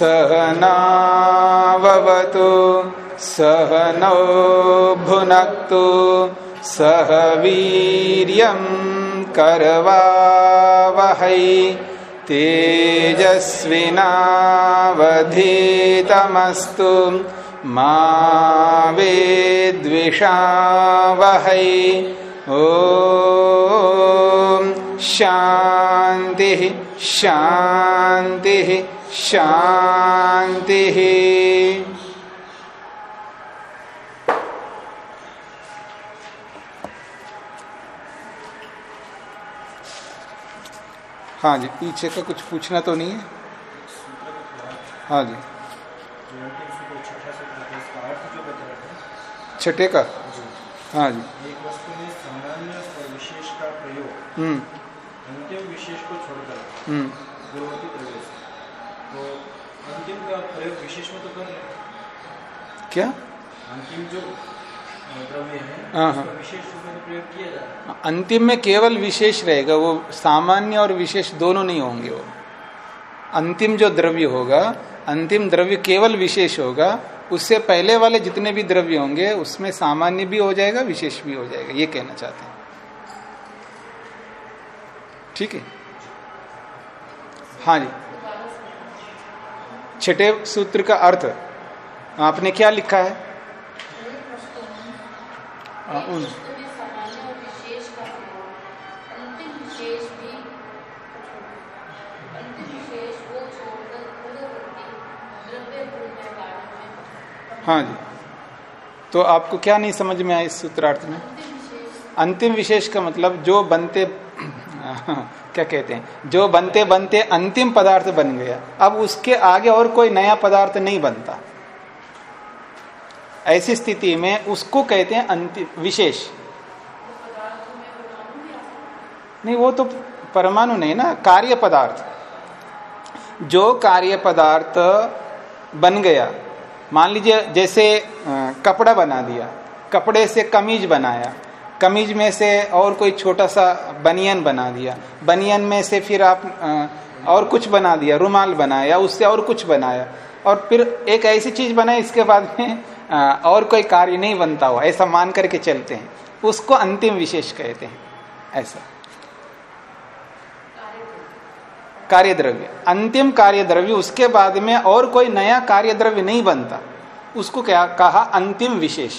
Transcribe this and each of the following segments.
सहनावतु सहनौ भुनक्तु सह वीर्यं करवावहै तेजस्विनावधीतमस्तु मा वेद्विषावहै। ओ शान्तिः शान्तिः शान्तिः हाँ जी पीछे का कुछ पूछना तो नहीं है। हाँ जी। छठे का? हाँ जी। एक वस्तु में सामान्य और विशेष का प्रयोग हम्म अंतिम विशेष को छोड़कर हम्म गुणवती द्रव्य से तो अंतिम का प्रयोग विशेष में तो कर रहे क्या? अंतिम जो है तो है। अंतिम में केवल विशेष रहेगा वो सामान्य और विशेष दोनों नहीं होंगे वो। अंतिम जो द्रव्य होगा अंतिम द्रव्य केवल विशेष होगा उससे पहले वाले जितने भी द्रव्य होंगे उसमें सामान्य भी हो जाएगा विशेष भी हो जाएगा ये कहना चाहते हैं। ठीक है? हाँ जी। छठे सूत्र का अर्थ आपने क्या लिखा है? हाँ, उन- हाँ जी। तो आपको क्या नहीं समझ में आया इस सूत्रार्थ में? अंतिम विशेष का मतलब जो बनते क्या कहते हैं? जो बनते बनते अंतिम पदार्थ बन गया। अब उसके आगे और कोई नया पदार्थ नहीं बनता। ऐसी स्थिति में उसको कहते हैं अंतिम विशेष। नहीं, वो तो परमाणु नहीं ना, कार्य पदार्थ। जो कार्य पदार्थ बन गया, मान लीजिए जैसे कपड़ा बना दिया, कपड़े से कमीज बनाया कमीज में से और कोई छोटा सा बनियन बना दिया। बनियन में से फिर आप और कुछ बना दिया, रुमाल बनाया उससे और कुछ बनाया। और फिर एक ऐसी चीज़ बनाई, इसके बाद में और कोई कार्य नहीं बनता हुआ, ऐसा मान करके चलते हैं। उसको अंतिम विशेष कहते हैं। ऐसा। कार्य द्रव्य अंतिम कार्य द्रव्य उसके बाद में और कोई नया कार्य द्रव्य नहीं बनता। उसको क्या, कहा, अंतिम विशेष।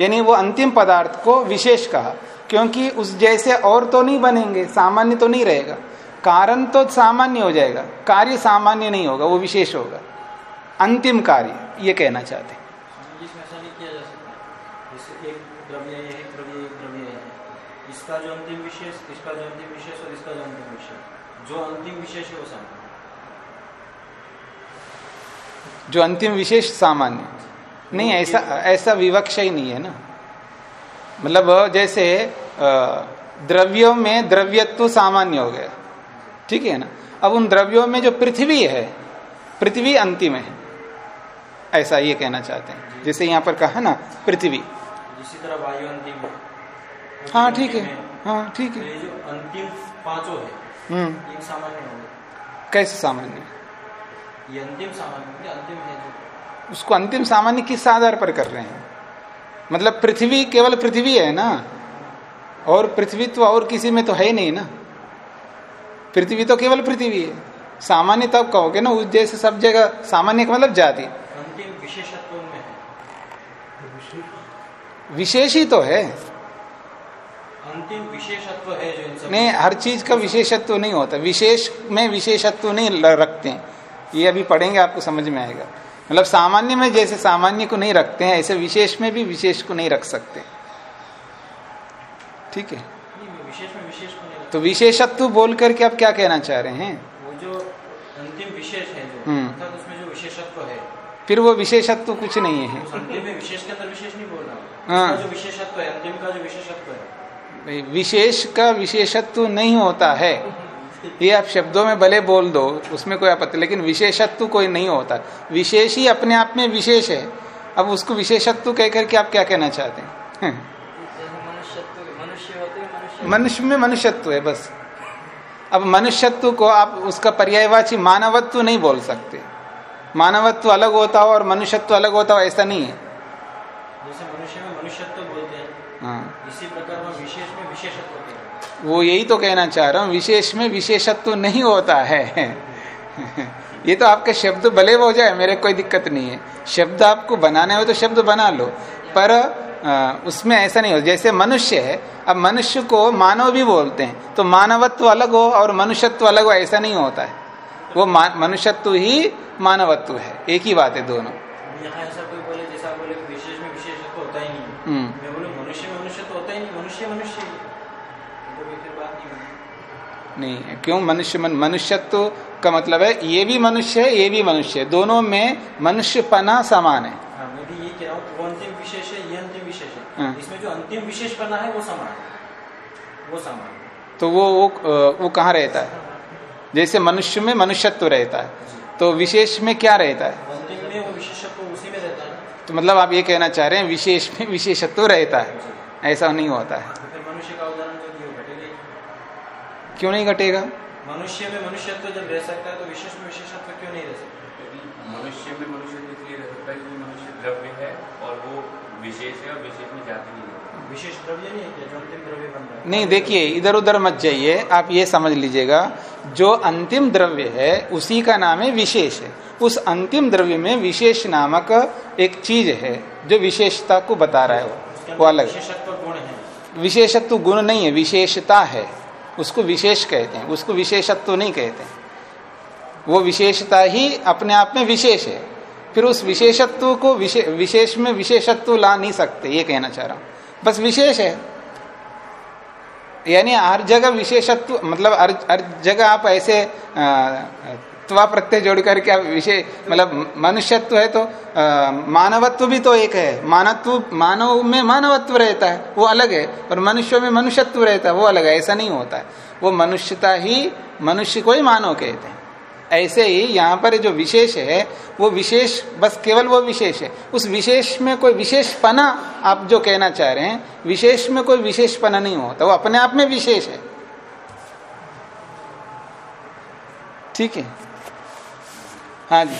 यानी वो अंतिम पदार्थ को विशेष कहा। क्योंकि उस जैसे और तो नहीं बनेंगे सामान्य तो नहीं रहेगा। कारण तो सामान्य हो जाएगा कार्य सामान्य नहीं होगा वो विशेष होगा। अंतिम कार्य ये कहना चाहते इसमें ऐसा नहीं किया जा सकता। जैसे एक द्रव्य एक द्रव्य एक द्रव्य इसका जो अंतिम विशेष इसका जो अंतिम विशेष और इसका जो अंतिम विशेष। जो अंतिम विशेष है वो सामान्य। जो अंतिम विशेष सामान्य। नहीं ऐसा ऐसा विवक्षा ही नहीं है ना। मतलब जैसे द्रव्यों में द्रव्यत्व सामान्य हो गया। ठीक है ना? अब उन द्रव्यों में जो पृथ्वी है पृथ्वी अंतिम है। ऐसा ये कहना चाहते हैं। जैसे यहाँ पर कहा ना पृथ्वी। इसी तरह वायु अंतिम है। हाँ ठीक है। है। ठीक तो है जो अंतिम पाँचों है हम्म। सामान्य कैसे सामान्य? ये अंतिम सामान्य अंतिम है जो। उसको अंतिम सामान्य किस आधार पर कर रहे हैं। मतलब पृथ्वी केवल पृथ्वी है ना? और पृथ्वी तो और किसी में तो है नहीं ना? पृथ्वी तो केवल पृथ्वी है। सामान्य तब कहोगे ना उस जैसे सब जगह सामान्य का मतलब जाति। विशेषत्व विशेष ही तो है। अंतिम विशेषत्व है जो इन सब नहीं हर चीज़ का विशेषत्व नहीं होता। विशेष में विशेषत्व नहीं रखते हैं। ये अभी पढ़ेंगे आपको समझ में आएगा। मतलब सामान्य में जैसे सामान्य को नहीं रखते हैं ऐसे विशेष में भी विशेष को नहीं रख सकते। ठीक है? नहीं, में विशेष को नहीं तो विशेषत्व बोल करके आप क्या कहना चाह रहे हैं? वो जो अंतिम विशेष है जो हम्म। अर्थात उसमें जो विशेषत्व है। फिर वो विशेषत्व कुछ नहीं है। उस अंतिम में विशेष के अंदर विशेष नहीं बोल रहा हाँ। जो विशेषत्व है अंतिम का जो विशेषत्व है। विशेष का विशेषत्व नहीं होता है। ये आप शब्दों में भले बोल दो, उसमें कोई आपत्ति, लेकिन विशेषत्व कोई नहीं होता। विशेष ही अपने आप में विशेष है। अब उसको विशेषत्व कह करके आप क्या कहना चाहते हैं। मनुष्य में मनुष्यत्व है, बस। अब मनुष्यत्व को आप उसका पर्यायवाची मानवत्व नहीं बोल सकते। मानवत्व अलग होता हो और मनुष्यत्व अलग होता हो, ऐसा नहीं है जैसे मनुष्य में मनुष्यत्व बोलते हैं हाँ इसी प्रकार में विशेष में विशेषत्व होते हैं वो यही तो कहना चाह रहा हूँ विशेष में विशेषत्व नहीं होता है। ये तो आपके शब्द भले हो जाए मेरे कोई दिक्कत नहीं है। शब्द आपको बनाने हो तो शब्द बना लो। पर आ, उसमें ऐसा नहीं हो जैसे मनुष्य है अब मनुष्य को मानव भी बोलते हैं तो मानवत्व अलग हो और मनुष्यत्व अलग हो ऐसा नहीं होता है। वो मनुष्यत्व ही मानवत्व है। एक ही बात है दोनों यहाँ ऐसा कोई बोले जैसा आप बोले कि विशेष में विशेषत्व होता ही नहीं हम्म मैं बोलूँ मनुष्य में मनुष्य तो होता ही नहीं मनुष्य मनुष्य ही है। तो भी फिर बात नहीं होगी नहीं है। क्यों? मनुष्य मन, मनुष्यत्व का मतलब है ये भी मनुष्य है ये भी मनुष्य है। दोनों में मनुष्यपना समान है। हाँ मैं भी ये कह रहा हूँ अंतिम विशेष है ये अंतिम विशेष हाँ। इसमें जो अंतिम विशेष बना है वो समान है। वो समान है। तो वो वो वो कहाँ रहता है? जैसे मनुष्य में मनुष्यत्व रहता है। तो विशेष में क्या रहता है? अंतिम में वो विशेषत्व उसी में रहता है। तो मतलब आप ये कहना चाह रहे हैं विशेष में विशेषत्व रहता है। ऐसा नहीं होता है तो फिर मनुष्य का उदाहरण जो दिया वो घटेगा ही। क्यों नहीं घटेगा? मनुष्य में मनुष्यत्व जब रह सकता है तो विशेष में विशेषत्व क्यों नहीं रह सकता? मनुष्य में मनुष्य इसलिए रह सकता है क्योंकि मनुष्य द्रव्य है और वो विशेष है और विशेष में जाति नहीं है। विशेष द्रव्य नहीं है जो अंतिम द्रव्य बन रहा है। नहीं देखिए इधर उधर मत जाइए आप ये समझ लीजिएगा जो अंतिम द्रव्य है उसी का नाम है विशेष है। उस अंतिम द्रव्य में विशेष नामक एक चीज़ है जो विशेषता को बता रहा है वो वो अलग विशेषत्व गुण है। विशेषत्व गुण नहीं है विशेषता है। उसको विशेष कहते हैं उसको विशेषत्व नहीं कहते वो विशेषता ही अपने आप में विशेष है। फिर उस विशेषत्व को विशे, विशेष में विशेषत्व ला नहीं सकते ये कहना चाह रहा हूँ। बस विशेष है। यानी हर जगह विशेषत्व मतलब हर हर जगह आप ऐसे अ, त्वा प्रत्यय जोड़ करके विशेष मतलब मनुष्यत्व है तो मानवत्व भी तो एक है। मानवत्व मानव में मानवत्व रहता है, वो अलग है, और मनुष्य में मनुष्यत्व रहता है, वो अलग है, ऐसा नहीं होता है। वो मनुष्यता ही मनुष्य को ही मानव कहते हैं। ऐसे ही यहाँ पर जो विशेष है, वो विशेष, बस केवल वो विशेष है। उस विशेष में कोई विशेषपना आप जो कहना चाह रहे हैं, विशेष में कोई विशेषपना नहीं होता, वो अपने आप में विशेष है। ठीक है? हाँ जी।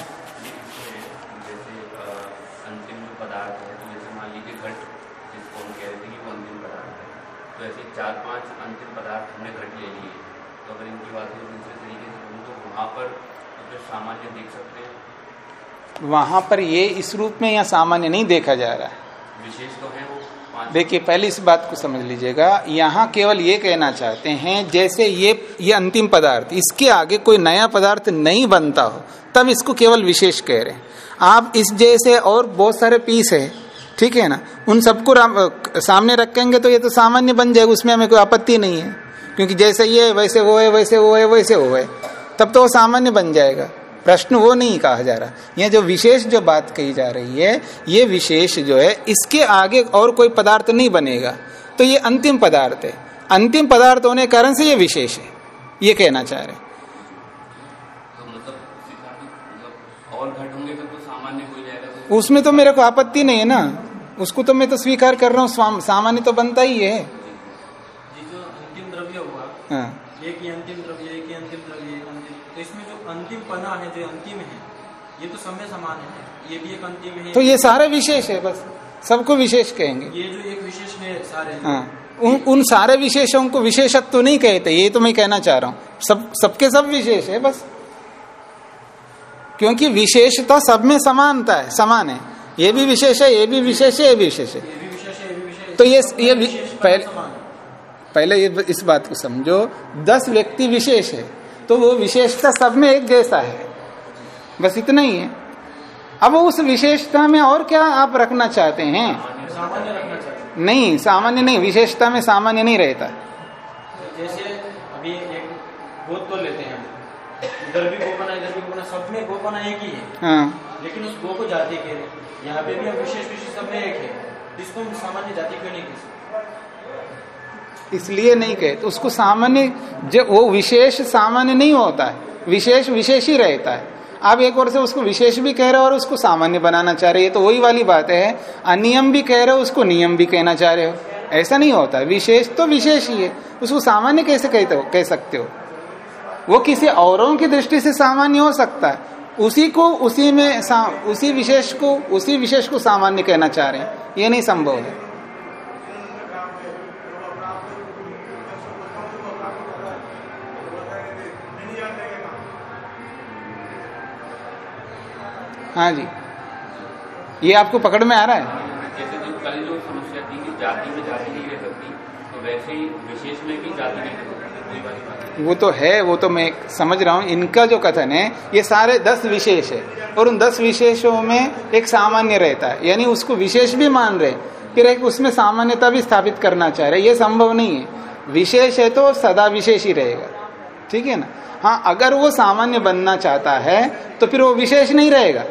तो तो चार पाँच अंतिम पदार्थ हमने घट ले लिए तो अगर इनकी से तो वहाँ पर सामान्य देख सकते हैं। वहाँ पर ये इस रूप में यहाँ सामान्य नहीं देखा जा रहा है विशेष तो है। देखिए, पहले इस बात को समझ लीजिएगा। यहाँ केवल ये कहना चाहते हैं, जैसे ये ये अंतिम पदार्थ, इसके आगे कोई नया पदार्थ नहीं बनता हो, तब इसको केवल विशेष कह रहे हैं। आप इस जैसे और बहुत सारे पीस है, ठीक है ना? उन सबको सामने रखेंगे तो ये तो सामान्य बन जाएगा, उसमें हमें कोई आपत्ति नहीं है। क्योंकि जैसे ये, वैसे वो है, वैसे वो है, वैसे वो है, तब तो वो सामान्य बन जाएगा। प्रश्न वो नहीं कहा जा रहा। यह जो विशेष जो बात कही जा रही है ये विशेष जो है इसके आगे और कोई पदार्थ नहीं बनेगा। तो ये अंतिम पदार्थ है। अंतिम पदार्थ होने के कारण से ये विशेष है। ये कहना चाह रहे तो मतलब मतलब तो हो तो उसमें तो मेरे को आपत्ति नहीं है ना। उसको तो मैं तो स्वीकार कर रहा हूँ। सामान्य तो बनता ही है। ये जो अंतिम द्रव्य हुआ हाँ। एक अंतिम द्रव्य अंतिम पना है जो अंतिम है ये तो समय समान है ये भी एक अंतिम है। तो ये सारे विशेष है बस सबको विशेष कहेंगे। ये जो एक विशेष है सारे। हाँ उन उन सारे विशेषों को विशेषत्व तो नहीं कहते ये तो मैं कहना चाह रहा हूँ। सब सबके सब विशेष है बस। क्योंकि विशेषता सब में समानता है समान है। ये भी विशेष है ये भी विशेष है ये भी विशेष है। तो ये ये पहले पहले ये इस बात को समझो दस व्यक्ति विशेष है। तो वो विशेषता सब में एक जैसा है। बस इतना ही है। अब उस विशेषता में और क्या आप रखना चाहते हैं? नहीं सामान्य नहीं विशेषता में सामान्य नहीं रहता। जैसे अभी एक गोद तो लेते हैं इधर भी गोपना इधर भी गोपना सब में गोपना एक ही है। हाँ। लेकिन उस गो को जाति के यहाँ पे भी हम विशेष विशेष सब में एक है। हम सामान्य जाति क्यों नहीं कह सकते? इसलिए नहीं कहते उसको सामान्य जो वो विशेष सामान्य नहीं होता है, विशेष विशेष ही रहता है। आप एक और से उसको विशेष भी कह रहे हो और उसको सामान्य बनाना चाह रहे हो तो वही वाली बात है। अनियम भी कह रहे हो, उसको नियम भी कहना चाह रहे हो। ऐसा नहीं होता, विशेष तो विशेष ही है। उसको सामान्य कैसे कहते हो, कह सकते हो? वो किसी औरों की दृष्टि से सामान्य हो सकता है। उसी को, उसी में उसी विशेष को, उसी विशेष को सामान्य कहना चाह रहे हैं। ये नहीं संभव है। हाँ जी। ये आपको पकड़ में आ रहा है? जैसे जो कल जो समस्या थी कि जाति में जाति नहीं रह सकती तो वैसे ही विशेष में भी जाति नहीं वो तो है वो तो मैं समझ रहा हूँ। इनका जो कथन है ये सारे दस विशेष है और उन दस विशेषों में एक सामान्य रहता है। यानी उसको विशेष भी मान रहे फिर एक उसमें सामान्यता भी स्थापित करना चाह रहे ये संभव नहीं है। विशेष है तो सदा विशेष ही रहेगा। ठीक है ना? हाँ अगर वो सामान्य बनना चाहता है तो फिर वो विशेष नहीं रहेगा।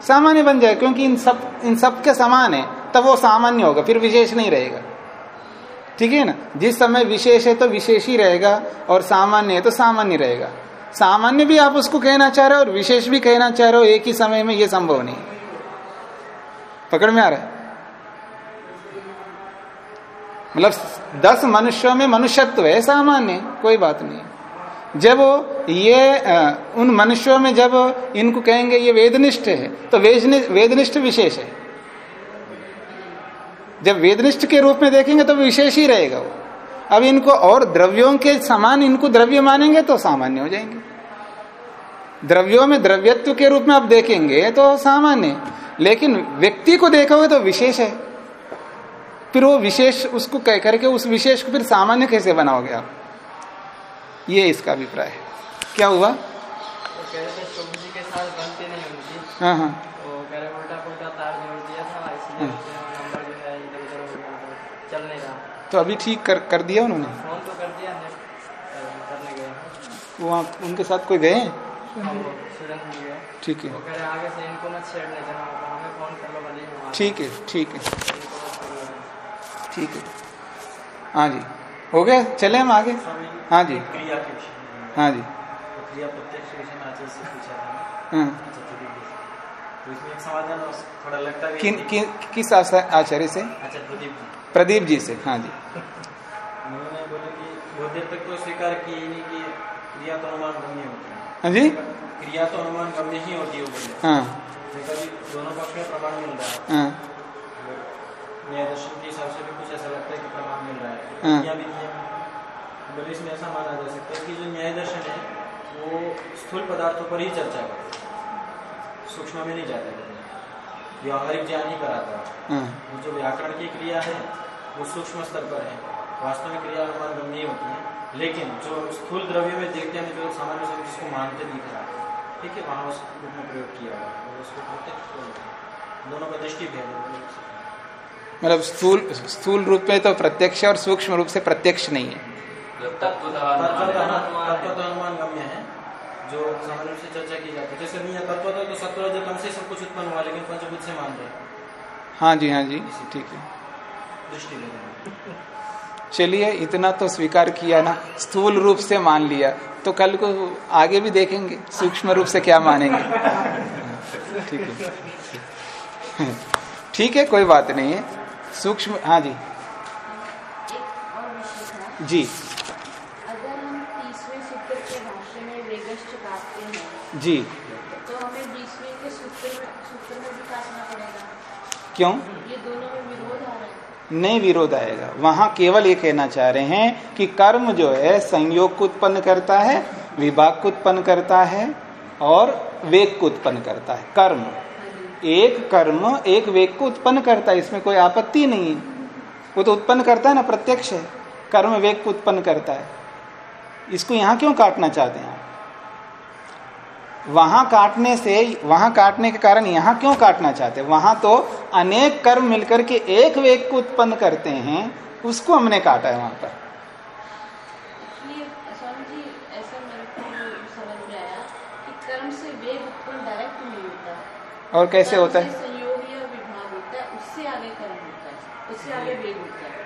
सामान्य बन जाए, क्योंकि इन सब इन सब के समान है, तब वो सामान्य होगा, फिर विशेष नहीं रहेगा। ठीक है ना? जिस समय विशेष है तो विशेष ही रहेगा, और सामान्य है तो सामान्य रहेगा। सामान्य भी आप उसको कहना चाह रहे हो, और विशेष भी कहना चाह रहे हो, एक ही समय में यह संभव नहीं पकड़ में आ रहा है? मतलब दस मनुष्यों में मनुष्यत्व है, सामान्य कोई बात नहीं जब ये उन मनुष्यों में जब इनको कहेंगे ये वेदनिष्ठ है तो वेदनिष्ठ विशेष है। जब वेदनिष्ठ के रूप में देखेंगे तो विशेष ही रहेगा वो। अब इनको और द्रव्यों के समान इनको द्रव्य मानेंगे तो सामान्य हो जाएँगे। द्रव्यों में द्रव्यत्व के रूप में आप देखेंगे तो सामान्य लेकिन व्यक्ति को देखोगे तो विशेष है। फिर वो विशेष उसको कह करके उस विशेष को फिर सामान्य कैसे बनाओगे आप? ये इसका अभिप्राय है। क्या हुआ? हाँ हाँ। रहा तो अभी ठीक कर कर दिया उन्होंने? फ़ोन तो कर दिया करने गए वो वहाँ उनके साथ कोई गए? गए। ठीक है। ही ठीक है ठीक है। हैं। ठीक है। हाँ जी। हो गया? चले हम आगे? हाँ जी। हाँ जी। तो क्रिया प्रत्यक्ष से पूछा था। हाँ। अच्छा। तो किन किन किस आचार्य से? अच्छा प्रदीप जी। प्रदीप जी से हाँ जी। उन्होंने बोले कि बहुत देर तक तो स्वीकार की नहीं कि क्रिया तो अनुमान गम्य होती है। हाँ जी। क्रिया तो अनुमान गम्य ही होती है हाँ। तो दोनों पक्ष में प्रमाण मिल रहा है। हाँ। न्याय के हिसाब से भी कुछ ऐसा लगता है कि प्रमाण मिल रहा है हाँ। भी नियम है। बोले इसमें ऐसा माना जा सकता है कि जो न्याय दर्शन है वो स्थूल पदार्थों पर ही चर्चा करता सूक्ष्म में नहीं जाता व्यवहारिक ज्ञान ही कराता है वो जो व्याकरण की क्रिया है वो सूक्ष्म स्तर पर है वास्तव में क्रिया अनुमान गम्य ही होती है लेकिन जो स्थूल द्रव्य में देखते हैं जो सामान्य जिसको मानते दिख रहा ठीक है वहाँ उस रूप में प्रयोग किया हुआ है और उसको। दोनों का दृष्टि भेद है। मतलब स्थूल स्थूल रूप में तो प्रत्यक्ष और सूक्ष्म रूप से प्रत्यक्ष नहीं है। है। जो सामान्य से चर्चा की जाती है। जैसे तत्व तो सत्व जो से सब कुछ उत्पन्न हुआ लेकिन पंचभूत से मान रहे। हाँ जी हाँ जी ठीक है। है। चलिए इतना तो स्वीकार किया ना स्थूल रूप से मान लिया तो कल को आगे भी देखेंगे सूक्ष्म रूप से क्या मानेंगे। ठीक है। ठीक है कोई बात नहीं है। सूक्ष्म हाँ जी। जी। अगर हम सूत्र के भाष्य में वेगश्च काटते हैं जी। तो हमें बीसवें के सूत्र में सूत्र में भी काटना पड़ेगा। क्यों? ये दोनों में विरोध आ रहा है। नहीं विरोध आएगा। वहाँ केवल ये कहना चाह रहे हैं कि कर्म जो है संयोग को उत्पन्न करता है विभाग को उत्पन्न करता है और वेग को उत्पन्न करता है। कर्म। एक कर्म एक वेग को उत्पन्न करता है, इसमें कोई आपत्ति नहीं है। वो तो उत्पन्न करता है ना, प्रत्यक्ष है। कर्म वेग को उत्पन्न करता है। इसको यहाँ क्यों काटना चाहते हैं वहाँ काटने से, वहाँ काटने के कारण यहाँ क्यों काटना चाहते हैं? वहाँ तो अनेक कर्म मिलकर के एक वेग को उत्पन्न करते हैं, उसको हमने काटा है वहाँ पर। कर्म से वेग उत्पन्न डायरेक्ट नहीं होता और कैसे होता है? संयोग या विभाग होता है उससे आगे कर्म होता है उससे आगे वेग होता है।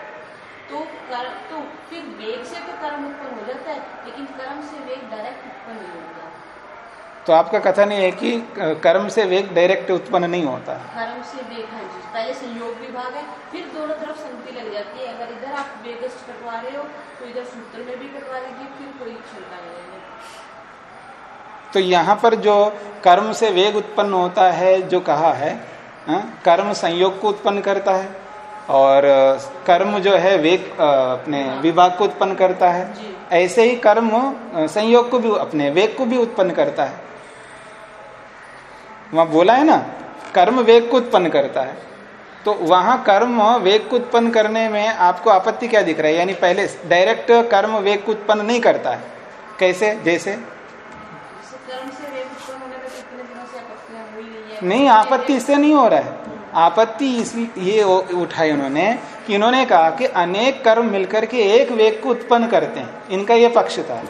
तो कर्म तो फिर वेग से तो कर्म उत्पन्न हो जाता है लेकिन कर्म से वेग डायरेक्ट उत्पन्न नहीं होता। तो आपका कथन ये है कि कर्म से वेग डायरेक्ट उत्पन्न नहीं होता। कर्म से वेग हाँ जी पहले संयोग विभाग है फिर दोनों तरफ़ संगति लग जाती है। अगर इधर आप वेगस्ट कटवा रहे हो तो इधर सूत्र में भी कटवा लीजिए फिर कोई क्षमता नहीं है। तो यहाँ पर जो कर्म से वेग उत्पन्न होता है जो कहा है हाँ, कर्म संयोग को उत्पन्न करता है और कर्म जो है वेग अपने विभाग को उत्पन्न करता है। ऐसे ही कर्म संयोग को भी अपने वेग को भी उत्पन्न करता है। वहाँ बोला है ना कर्म वेग को उत्पन्न करता है। तो वहाँ कर्म वेग को उत्पन्न करने में आपको आपत्ति क्या दिख रहा है? यानी पहले डायरेक्ट कर्म वेग को उत्पन्न नहीं करता है। कैसे? जैसे नहीं, आपत्ति इससे नहीं हो रहा है। आपत्ति इस ये उठाई उन्होंने कि इन्होंने कहा कि अनेक कर्म मिलकर के एक वेग को उत्पन्न करते हैं। इनका ये पक्ष था।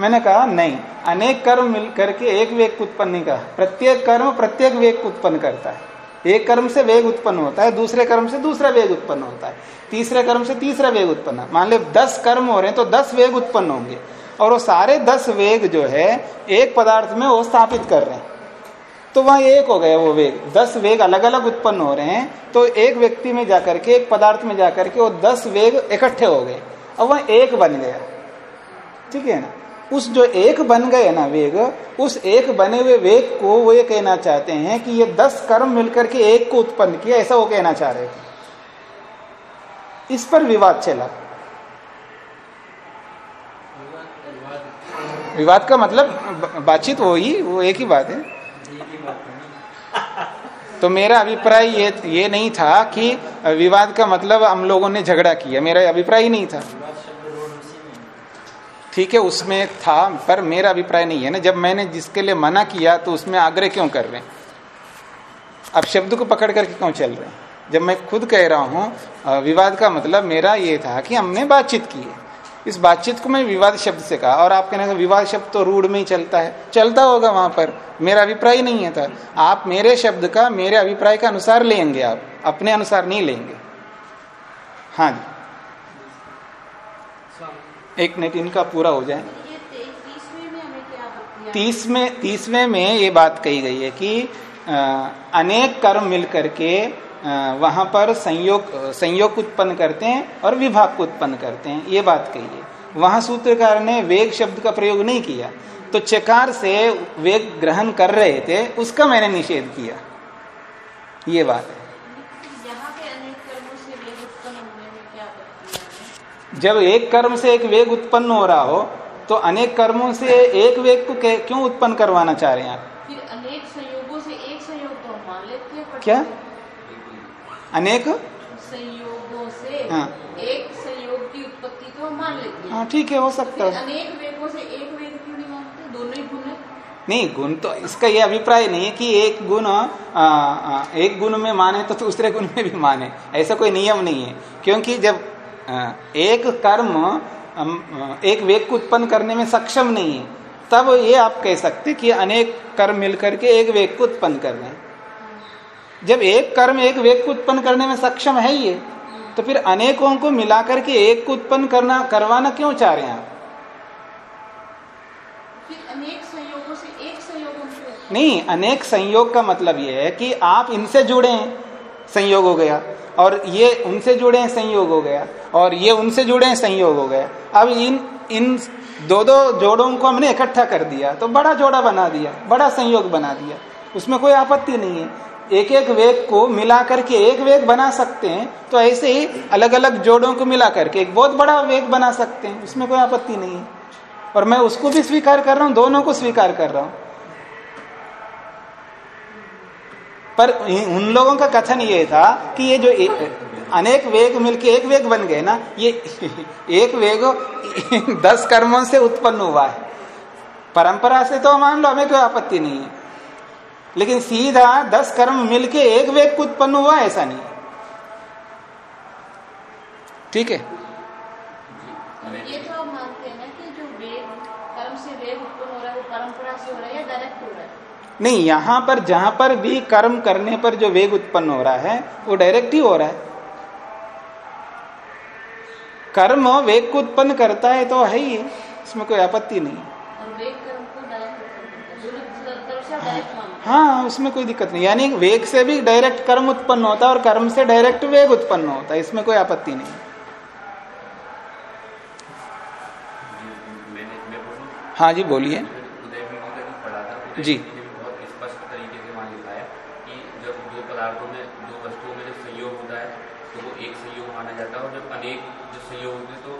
मैंने कहा, नहीं, अनेक कर्म मिलकर के एक वेग को उत्पन्न नहीं कहा। प्रत्येक कर्म प्रत्येक वेग को उत्पन्न करता है। एक कर्म से वेग उत्पन्न होता है, दूसरे कर्म से दूसरा वेग उत्पन्न होता है। तीसरे कर्म से तीसरा वेग उत्पन्न मान लो, दस कर्म हो रहे हैं तो दस वेग उत्पन्न होंगे। और वो सारे दस वेग जो है, एक पदार्थ में वो स्थापित कर रहे हैं। तो वहाँ एक हो गया वो वेग। दस वेग अलग अलग उत्पन्न हो रहे हैं तो एक व्यक्ति में जाकर के, एक पदार्थ में जाकर के वो दस वेग इकट्ठे हो गए। और वह एक बन गया। ठीक है ना? उस जो एक बन गए ना वेग, उस एक बने हुए वेग को वो ये कहना चाहते हैं कि ये दस कर्म मिलकर के एक को उत्पन्न किया, ऐसा वो कहना चाह रहे थे। इस पर विवाद चला। विवाद का मतलब बातचीत वो ही वो एक ही बात है। तो मेरा अभिप्राय ये ये नहीं था कि विवाद का मतलब हम लोगों ने झगड़ा किया। मेरा अभिप्राय ही नहीं था। ठीक है, उसमें था, पर मेरा अभिप्राय नहीं है ना। जब मैंने जिसके लिए मना किया तो उसमें आग्रह क्यों कर रहे हैं? अब शब्द को पकड़ करके क्यों चल रहे जब मैं खुद कह रहा हूँ विवाद का मतलब मेरा ये था कि हमने बातचीत की है। इस बातचीत को मैं विवाद शब्द से कहा और आप कहने का विवाद शब्द तो रूढ़ में ही चलता है। चलता होगा वहाँ पर। मेरा अभिप्राय नहीं है था। आप मेरे शब्द का मेरे अभिप्राय का अनुसार लेंगे आप। अपने अनुसार नहीं लेंगे। हाँ जी। एक मिनट इनका पूरा हो जाए। तीसवीं तीसवें में ये बात कही गई है कि अ, अनेक कर्म मिल करके वहाँ पर संयोग संयोग उत्पन्न करते हैं और विभाग को उत्पन्न करते हैं। ये बात कही है। वहाँ सूत्रकार ने वेग शब्द का प्रयोग नहीं किया। तो चकार से वेग ग्रहण कर रहे थे उसका मैंने निषेध किया। ये बात है। हैं? जब एक कर्म से एक वेग उत्पन्न हो रहा हो तो अनेक कर्मों से एक वेग को क्यों उत्पन्न करवाना चाह रहे हैं आप? फिर अनेक संयोगों से एक संयोग तो मान लेते हैं क्या? अनेक? संयोगों से हाँ। एक संयोग की उत्पत्ति तो मान लेते हैं। हाँ ठीक है हो सकता है। अनेक वेगों से एक वेग क्यों नहीं मानते? दोनों ही गुण है। नहीं गुण तो इसका ये अभिप्राय नहीं है कि एक गुण आ, आ, एक गुण में माने तो दूसरे गुण में भी माने। ऐसा कोई नियम नहीं है। क्योंकि जब आ, एक कर्म एक वेग को उत्पन्न करने में सक्षम नहीं है तब ये आप कह सकते कि अनेक कर्म मिलकर के एक वेग को उत्पन्न कर रहे हैं। जब एक कर्म एक वेग को उत्पन्न करने में सक्षम है ये तो फिर अनेकों को मिलाकर के एक को उत्पन्न करना करवाना क्यों चाह रहे हैं आप? नहीं अनेक संयोग का मतलब यह है कि आप इनसे जुड़े हैं संयोग हो गया और ये उनसे जुड़े हैं संयोग हो गया और ये उनसे जुड़े हैं संयोग हो गया। अब इन इन दो दो जोड़ों को हमने इकट्ठा कर दिया तो बड़ा जोड़ा बना दिया बड़ा संयोग बना दिया उसमें कोई आपत्ति नहीं है। एक एक वेग को मिला करके एक वेग बना सकते हैं तो ऐसे ही अलग अलग जोड़ों को मिला करके एक बहुत बड़ा वेग बना सकते हैं, उसमें कोई आपत्ति नहीं है। और मैं उसको भी स्वीकार कर रहा हूँ, दोनों को स्वीकार कर रहा हूँ। पर उन लोगों का कथन ये था कि ये जो अनेक वेग मिलके एक वेग बन गए ना, ये एक वेग दस कर्मों से उत्पन्न हुआ है। परंपरा से तो मान लो, हमें कोई आपत्ति नहीं है। लेकिन सीधा दस कर्म मिलके एक वेग को उत्पन्न हुआ ऐसा नहीं। ठीक है? ये तो आप मानते हैं ना कि जो वेग कर्म से वेग उत्पन्न हो रहा है वो परंपरा से हो रहा है या डायरेक्ट हो रहा है? नहीं यहाँ पर जहाँ पर भी कर्म करने पर जो वेग उत्पन्न हो रहा है वो डायरेक्ट ही हो रहा है। कर्म वेग को उत्पन्न करता है तो है ही इसमें कोई आपत्ति नहीं। है उसमें कोई दिक्कत नहीं। यानी वेग से भी डायरेक्ट कर्म उत्पन्न होता है और कर्म से डायरेक्ट वेग उत्पन्न होता है। इसमें कोई आपत्ति नहीं। हाँ जी बोलिए। जी। बहुत स्पष्ट तरीके से मान लिखा है कि जब दो पदार्थों में दो वस्तुओं में जब संयोग होता है तो वो एक संयोग माना जाता है और जब अनेक जो संयोग होते हैं तो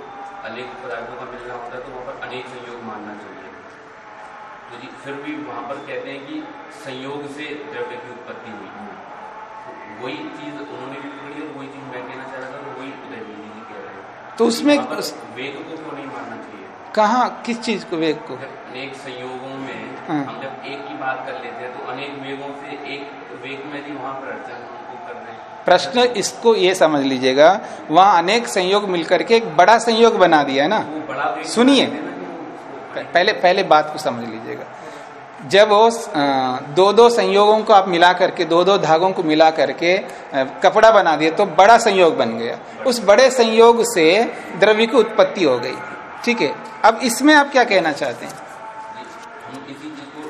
अनेक पदार्थों का मिलना होता है तो वहाँ पर अनेक संयोग मानना चाहिए तो जी फिर भी वहाँ पर कहते हैं कि संयोग से द्रव्य की उत्पत्ति हुई। तो वही चीज़ उन्होंने भी पकड़ी और वही चीज़ मैं कहना चाह रहा था तो वही उदय जी कह रहे हैं। तो उसमें वेद को क्यों नहीं मानना चाहिए? कहाँ किस चीज़ को वेग को? अनेक संयोगों में हाँ। हम जब एक की बात कर लेते हैं तो अनेक वेगों से एक वेग में भी वहाँ पर अड़चन प्रश्न इसको ये समझ लीजिएगा वहाँ अनेक संयोग मिलकर के एक बड़ा संयोग बना दिया है ना? सुनिए। पहले पहले बात को समझ लीजिएगा। जब वो दो दो संयोगों को आप मिला करके दो दो धागों को मिला करके कपड़ा बना दिया तो बड़ा संयोग बन गया। उस बड़े संयोग से द्रव्य की उत्पत्ति हो गई। ठीक है? अब इसमें आप क्या कहना चाहते हैं? हम इसी चीज़ को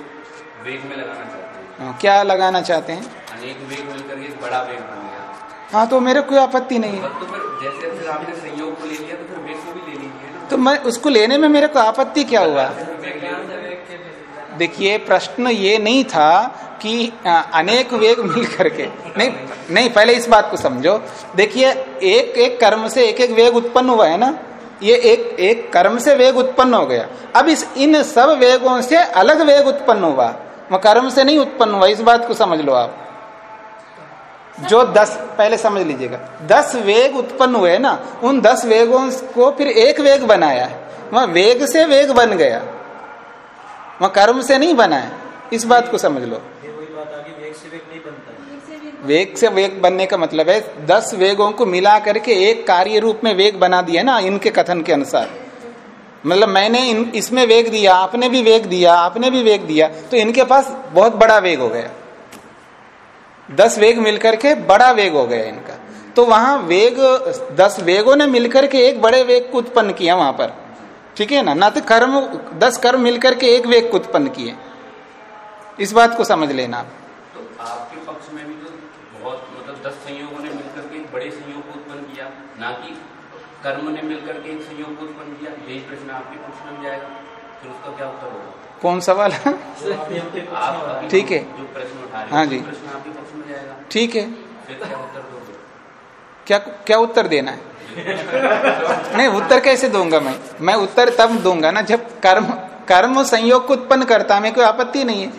वेग में लगाना चाहते हैं। क्या लगाना चाहते हैं? अनेक वेग मिलकर एक बड़ा वेग बन गया। हाँ तो मेरे कोई आपत्ति नहीं है। तो फिर जैसे फिर आपने संयोग को ले लिया तो फिर वेग को भी ले लीजिए तो मैं उसको लेने में मेरे को आपत्ति क्या हुआ। देखिए, प्रश्न ये नहीं था कि अनेक वेग मिल करके नहीं नहीं, पहले इस बात को समझो। देखिए, एक एक कर्म से एक एक वेग उत्पन्न हुआ है ना? ये एक एक कर्म से वेग उत्पन्न हो गया। अब इस, इन सब वेगों से अलग वेग उत्पन्न हुआ। वह कर्म से नहीं उत्पन्न हुआ, इस बात को समझ लो आप। जो दस, पहले समझ लीजिएगा। दस वेग उत्पन्न हुए ना? उन दस वेगों को फिर एक वेग बनाया वह वेग से वेग बन गया। वह कर्म से नहीं बना है। इस बात को समझ लो। फिर वही बात आ गई वेग से वेग नहीं बनता से वेग से वेग बनने का मतलब है दस वेगों को मिला करके एक कार्य रूप में वेग बना दिया ना इनके कथन के अनुसार। मतलब मैंने इन, इसमें वेग दिया आपने भी वेग दिया आपने भी वेग दिया तो इनके पास बहुत बड़ा वेग हो गया। दस वेग मिलकर के बड़ा वेग हो गया इनका। तो वहाँ वेग दस वेगों ने मिलकर के एक बड़े वेग को उत्पन्न किया वहाँ पर। ठीक है ना? ना तो कर्म दस कर्म मिलकर के एक वेग को उत्पन्न किए। इस बात को समझ लेना आप। तो आपके पक्ष में भी तो बहुत मतलब दस संयोगों ने मिलकर के एक बड़े संयोग को उत्पन्न किया। ना कि कर्म ने मिलकर के एक संयोग को उत्पन्न किया। यही प्रश्न आपके पक्ष में भी जाएगा। फिर उसका क्या उत्तर होगा? कौन सवाल? है ठीक है। जो प्रश्न उठा हाँ जी। प्रश्न आपके पक्ष में जाएगा। ठीक है। क्या क्या उत्तर देना है? नहीं उत्तर कैसे दूँगा मैं? मैं उत्तर तब दूँगा ना जब कर्म कर्म संयोग को उत्पन्न करता मैं कोई आपत्ति नहीं है।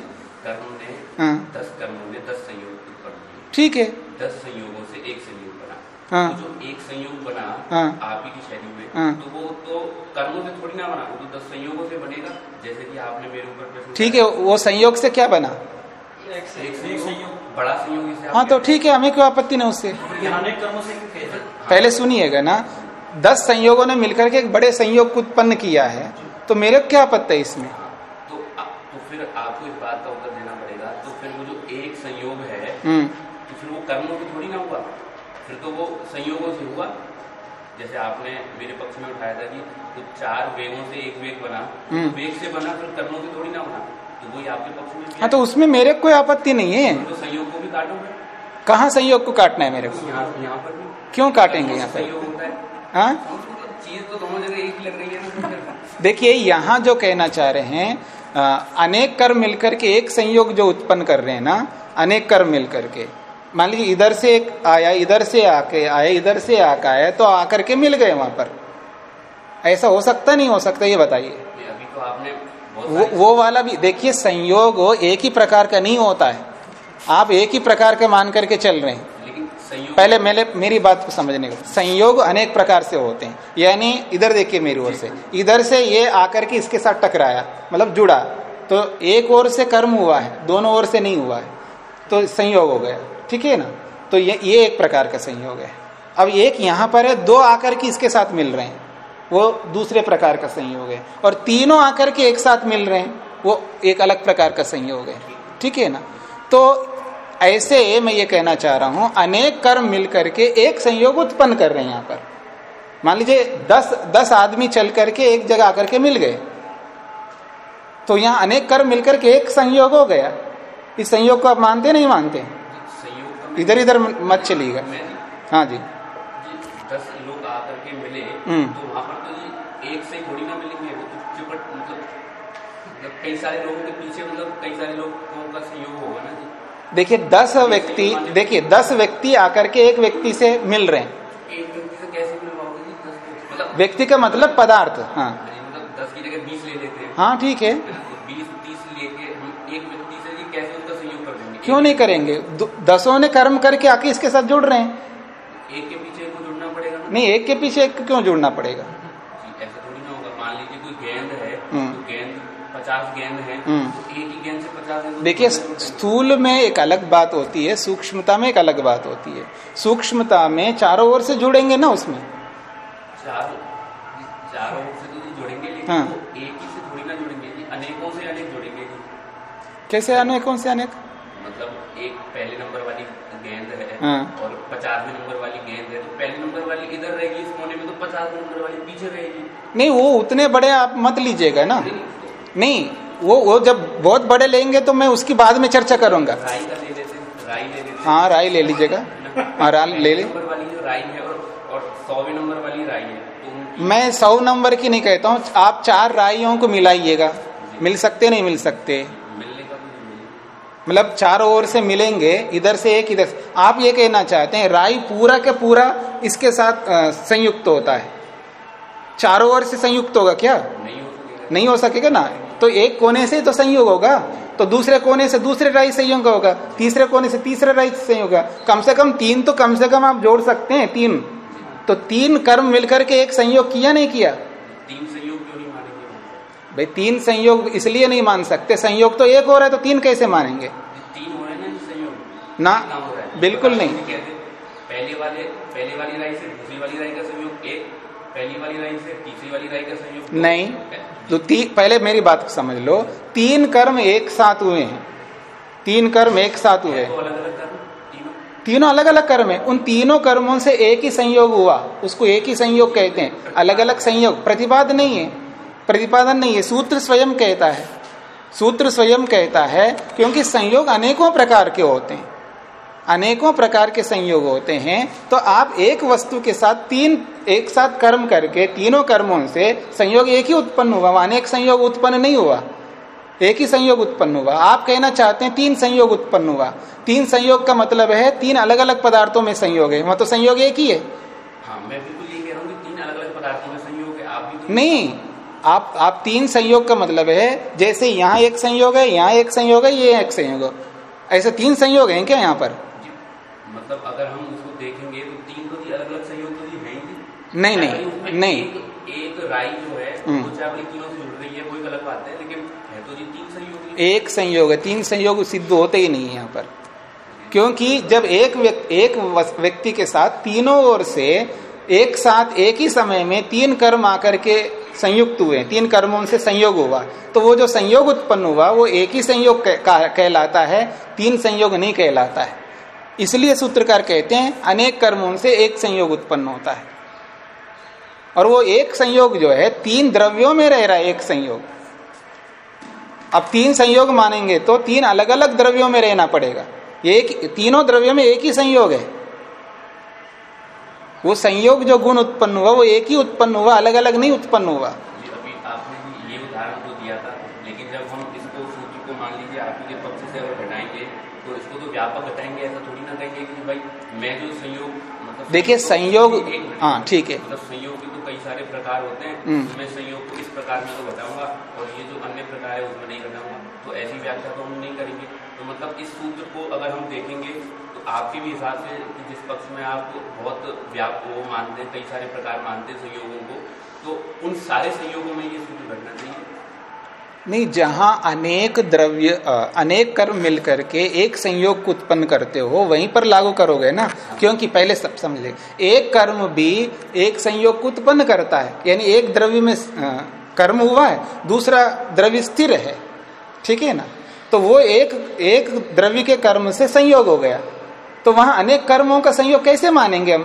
कर्म ने हाँ। दस कर्मों ने दस संयोग ठीक है। दस संयोगों से एक संयोग बना। हाँ। तो जो एक संयोग बना हाँ। आप ही की शैली में हाँ। तो वो तो कर्मों से थोड़ी ना बना वो तो दस संयोगों से बनेगा जैसे कि आपने मेरे ऊपर ठीक है वो संयोग से क्या बना? एक संयोग बड़ा संयोग हाँ तो ठीक है हमें कोई आपत्ति नहीं उससे? कर्मों से क्यों पहले सुनिएगा ना दस संयोगों ने मिलकर के एक बड़े संयोग को उत्पन्न किया है। तो मेरे को क्या आपत्ति है इसमें? तो तो फिर आपको इस बात का उत्तर देना पड़ेगा। तो फिर वो जो एक संयोग है हम्म। तो फिर वो कर्मों से थोड़ी ना हुआ। फिर तो वो संयोगों से हुआ। जैसे आपने मेरे पक्ष में उठाया था कि तो चार वेगों से एक वेग बना। हम्म। तो वेग से बना फिर कर्मों से थोड़ी ना बना। तो वही आपके पक्ष में हाँ तो उसमें मेरे कोई आपत्ति नहीं है। तो संयोग को भी काटोगे? कहाँ संयोग को काटना है मेरे को? यहाँ पर क्यों काटेंगे यहाँ पर होता है। चीज़ तो देखिए यहाँ जो कहना चाह रहे हैं अनेक कर्म मिलकर के एक संयोग जो उत्पन्न कर रहे हैं ना अनेक कर्म मिलकर के। मान लीजिए इधर से एक आया इधर से आके आए इधर से आके आया तो आकर के मिल गए वहाँ पर। ऐसा हो सकता नहीं हो सकता ये बताइए। तो वो वो वाला भी देखिए संयोग एक ही प्रकार का नहीं होता है। आप एक ही प्रकार का मान करके चल रहे हैं। पहले मेरे मेरी बात को समझने को संयोग अनेक प्रकार से होते हैं। यानी इधर देखिए मेरी ओर से। इधर से ये आकर के इसके साथ टकराया मतलब जुड़ा। तो एक ओर से कर्म हुआ है दोनों ओर से नहीं हुआ है। तो संयोग हो गया। ठीक है ना? तो ये ये एक प्रकार का संयोग है। अब एक यहाँ पर है दो आकर के इसके साथ मिल रहे हैं। वो दूसरे प्रकार का संयोग है। और तीनों आकर के एक साथ मिल रहे हैं। वो एक अलग प्रकार का संयोग है। ठीक है ना? तो ऐसे मैं ये कहना चाह रहा हूँ, अनेक कर्म मिल करके एक संयोग उत्पन्न कर रहे हैं यहाँ पर। मान लीजिए, दस दस आदमी चल करके एक जगह आकर के मिल गए। तो यहाँ अनेक कर्म मिलकर के एक संयोग हो गया। इस संयोग को आप मानते नहीं मानते? का इधर इधर मत चलिएगा। हाँ जी। दस लोग आकर के मिले। तो वहाँ पर तो एक से थोड़ी ना मिलेंगे वो तो मतलब कई सारे लोगों के पीछे मतलब कई सारे लोगों का सहयोग होगा ना जी देखिए दस व्यक्ति देखिए दस व्यक्ति आकर के एक व्यक्ति से मिल रहे हैं। व्यक्ति को? मतलब व्यक्ति का मतलब पदार्थ हाँ। मतलब दस की जगह बीस ले लेते हैं। हाँ ठीक है। क्यों नहीं करेंगे? दसों ने कर्म करके आके इसके साथ जुड़ रहे हैं। एक के पीछे को जुड़ना पड़ेगा नहीं एक के पीछे एक क्यों जुड़ना पड़ेगा जी, ऐसा थोड़ी ना होगा मान लीजिए कोई गेंद है हम्म। तो गेंद पचास गेंद है हम्म। तो एक ही गेंद से पचास गेंद देखिए स्थूल में एक अलग बात होती है सूक्ष्मता में एक अलग बात होती है। सूक्ष्मता में चारों ओर से जुड़ेंगे ना उसमें? चारों चारों ओर से तो जुड़ेंगे लेकिन हाँ। वो एक ही से थोड़ी ना जुड़ेंगे अनेकों से अनेक जुड़ेंगे कैसे अनेकों से अनेक? मतलब एक पहले नंबर वाली गेंद है हाँ। और पचासवें नंबर वाली गेंद है तो पहले नंबर वाली इधर रहेगी इस कोने में तो पचासवें नंबर वाली पीछे रहेगी। नहीं वो उतने बड़े आप मत लीजिएगा ना। नहीं, वो वो जब बहुत बड़े लेंगे तो मैं उसकी बाद में चर्चा करूँगा। लेते हैं, राय ले लीजिएगा। हाँ राय ले ले। तो मैं सौ नंबर की नहीं कहता हूँ आप चार रायों को मिलाइएगा। मिल सकते नहीं मिल सकते? तो। मतलब चारों ओर से मिलेंगे इधर से एक इधर से आप ये कहना चाहते हैं राय पूरा के पूरा इसके साथ संयुक्त होता है? चारों ओर से संयुक्त होगा क्या? नहीं हो सकेगा ना? तो एक कोने से तो संयोग होगा तो दूसरे कोने से दूसरे राई संयोग होगा तीसरे कोने से तीसरे से संयोग होगा। कम से कम तीन तो कम से कम आप जोड़ सकते हैं तीन। तो तीन कर्म मिलकर के एक संयोग किया नहीं किया? तीन संयोग क्यों नहीं मानेंगे? भाई तीन संयोग इसलिए नहीं मान सकते। संयोग तो एक हो रहा है तो तीन कैसे मानेंगे? तीन हो रहे ना संयोग? ना बिल्कुल नहीं। कहते पहले वाले पहले वाली राई से दूसरी वाली राई का संयोग एक पहली वाली राई से तीसरी वाली राई का संयोग नहीं। तो ती, पहले मेरी बात समझ लो। तीन कर्म एक साथ हुए हैं। तीन कर्म एक साथ हुए तीनों अलग अलग कर्म है। उन तीनों कर्मों से एक ही संयोग हुआ। उसको एक ही संयोग कहते हैं। अलग अलग संयोग। प्रतिपादन नहीं है। प्रतिपादन नहीं है। सूत्र स्वयं कहता है। सूत्र स्वयं कहता है क्योंकि संयोग अनेकों प्रकार के होते हैं। अनेकों प्रकार के संयोग होते हैं तो आप एक वस्तु के साथ तीन एक साथ कर्म करके तीनों कर्मों से संयोग एक ही उत्पन्न हुआ। वहाँ अनेक संयोग उत्पन्न नहीं हुआ। एक ही संयोग उत्पन्न हुआ। आप कहना चाहते हैं तीन संयोग उत्पन्न हुआ। तीन संयोग का मतलब है तीन अलग अलग पदार्थों में संयोग है। वहाँ तो संयोग एक ही है। हाँ मैं बिल्कुल ये कह रहा हूँ तीन अलग अलग पदार्थों में संयोग है। आप भी तो नहीं आप आप तीन संयोग का मतलब है जैसे यहाँ एक संयोग है यहाँ एक संयोग है ये एक संयोग। ऐसे तीन संयोग हैं क्या यहाँ पर? मतलब अगर हम उसको देखेंगे तो तीन तो जी अलग अलग संयोग तो जी है ही नहीं, नहीं, नहीं। एक, एक राई जो है हम्म। वो चाहे अपनी तीनों से जुड़ रही है एक अलग बात है लेकिन है तो जी तीन संयोग एक संयोग है तीन संयोग सिद्ध होते ही नहीं है यहाँ पर क्योंकि जब एक व्यक्ति एक व्यक्ति के साथ तीनों ओर से एक साथ एक ही समय में तीन कर्म आकर के संयुक्त हुए तीन कर्मों से संयोग हुआ तो वो जो संयोग उत्पन्न हुआ वो एक ही संयोग कहलाता है तीन संयोग नहीं कहलाता है इसलिए सूत्रकार कहते हैं, अनेक कर्मों से एक संयोग उत्पन्न होता है। और वो एक संयोग जो है, तीन द्रव्यों में रह रहा है एक संयोग। अब तीन संयोग मानेंगे तो तीन अलग अलग द्रव्यों में रहना पड़ेगा। एक, तीनों द्रव्यों में एक ही संयोग है। वो संयोग जो गुण उत्पन्न हुआ, वो एक ही उत्पन्न हुआ अलग अलग नहीं उत्पन्न हुआ जी अभी आपने जी ये उदाहरण तो दिया था लेकिन जब हम इसको सूत्र को मान लीजिए आपके पक्ष से अगर घटाएँगे तो इसको तो व्यापक घटाएँगे ऐसा थोड़ी ना कहेंगे कि भाई मैं जो संयोग मतलब देखिए संयोग हाँ ठीक है। मतलब संयोग के तो कई सारे प्रकार होते हैं। हम्म। तो मैं संयोग को इस प्रकार में तो घटाऊँगा और ये जो अन्य प्रकार है उसमें नहीं घटाऊँगा तो ऐसी व्याख्या तो हम नहीं करेंगे। तो मतलब इस सूत्र को अगर हम देखेंगे तो आपके भी हिसाब से जिस पक्ष में आप बहुत व्याप वो मानते हैं कई सारे प्रकार मानते हैं संयोगों को तो उन सारे संयोगों में ये सूत्र घटना चाहिए। नहीं जहाँ अनेक द्रव्य अनेक कर्म मिल करके एक संयोग को उत्पन्न करते हो वहीं पर लागू करोगे ना? क्योंकि पहले सब समझ ले। एक कर्म भी एक संयोग को उत्पन्न करता है। यानी एक द्रव्य में कर्म हुआ है दूसरा द्रव्य स्थिर है। ठीक है ना? तो वो एक एक द्रव्य के कर्म से संयोग हो गया। तो वहाँ अनेक कर्मों का संयोग कैसे मानेंगे हम?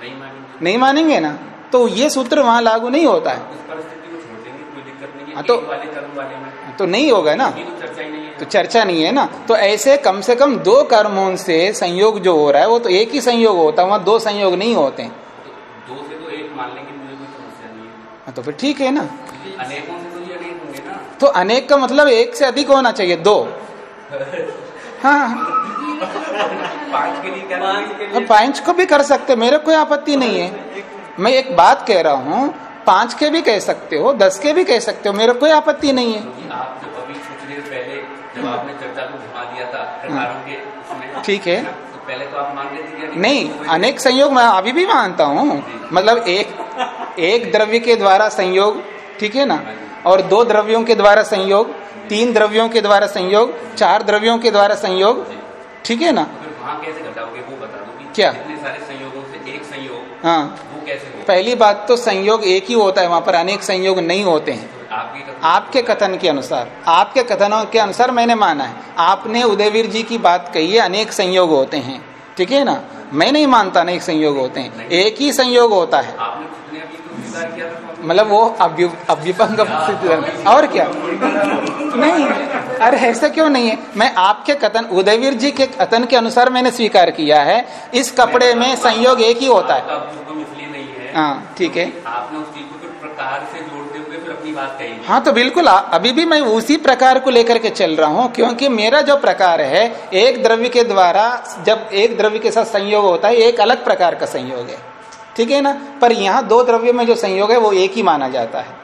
नहीं मानेंगे। नहीं मानेंगे ना? तो ये सूत्र वहाँ लागू नहीं होता है उस परिस्थिति को छोड़ देंगे कोई दिक्कत नहीं है हाँ, तो- वाले वाले में। तो नहीं होगा ना? तो चर्चा ही नहीं है। तो तो चर्चा नहीं है ना? तो ऐसे कम से कम दो कर्मों से संयोग जो हो रहा है वो तो एक ही संयोग होता है वहाँ दो संयोग नहीं होते। हैं तो दो से तो एक मान लेंगे मुझे कोई समस्या नहीं है। हाँ, तो फिर ठीक है ना? अनेकों से तो ये अनेक होंगे ना। तो अनेक का मतलब एक से अधिक होना चाहिए दो। हाँ। पाँच के लिए क्या पाँच अब पाँच को भी कर सकते मेरे कोई आपत्ति नहीं है। मैं एक बात कह रहा हूँ पाँच के भी कह सकते हो दस के भी कह सकते हो मेरे कोई आपत्ति नहीं है। उसमें ठीक है। तो पहले तो आप मान रहे थे कि अनेक नहीं अनेक संयोग मैं अभी भी मानता हूँ। मतलब एक एक द्रव्य के द्वारा संयोग ठीक है ना? और दो द्रव्यों के द्वारा संयोग तीन द्रव्यों के द्वारा संयोग चार द्रव्यों के द्वारा संयोग ठीक है ना? तो कैसे घटाओगे वो बता दो क्या? सारे संयोगों से एक संयोग हाँ। वो कैसे पहली बात तो संयोग एक ही होता है वहाँ पर अनेक संयोग नहीं होते हैं। आपकी कथन- के अनुसार आपके कथनों के अनुसार मैंने माना है। आपने उदयवीर जी की बात कही है अनेक संयोग होते हैं। ठीक है ना? मैं नहीं मानता अनेक संयोग होते हैं। एक ही संयोग होता है। मतलब वो अभ्यु अभ्युपंग और क्या? नहीं। अरे ऐसा क्यों नहीं है? मैं आपके कथन उदयवीर जी के कथन के अनुसार मैंने स्वीकार किया है। इस कपड़े में संयोग एक ही होता है आपका अभ्युपगम इसलिए नहीं है ठीक है। आपने उस को प्रकार से जोड़ते हुए फिर अपनी बात कही। हाँ तो बिल्कुल आ- अभी भी मैं उसी प्रकार को लेकर के चल रहा हूँ क्योंकि मेरा जो प्रकार है एक द्रव्य के द्वारा जब एक द्रव्य के साथ संयोग होता है एक अलग प्रकार का संयोग है। ठीक है ना? पर यहाँ दो द्रव्य में जो संयोग है वो एक ही माना जाता है।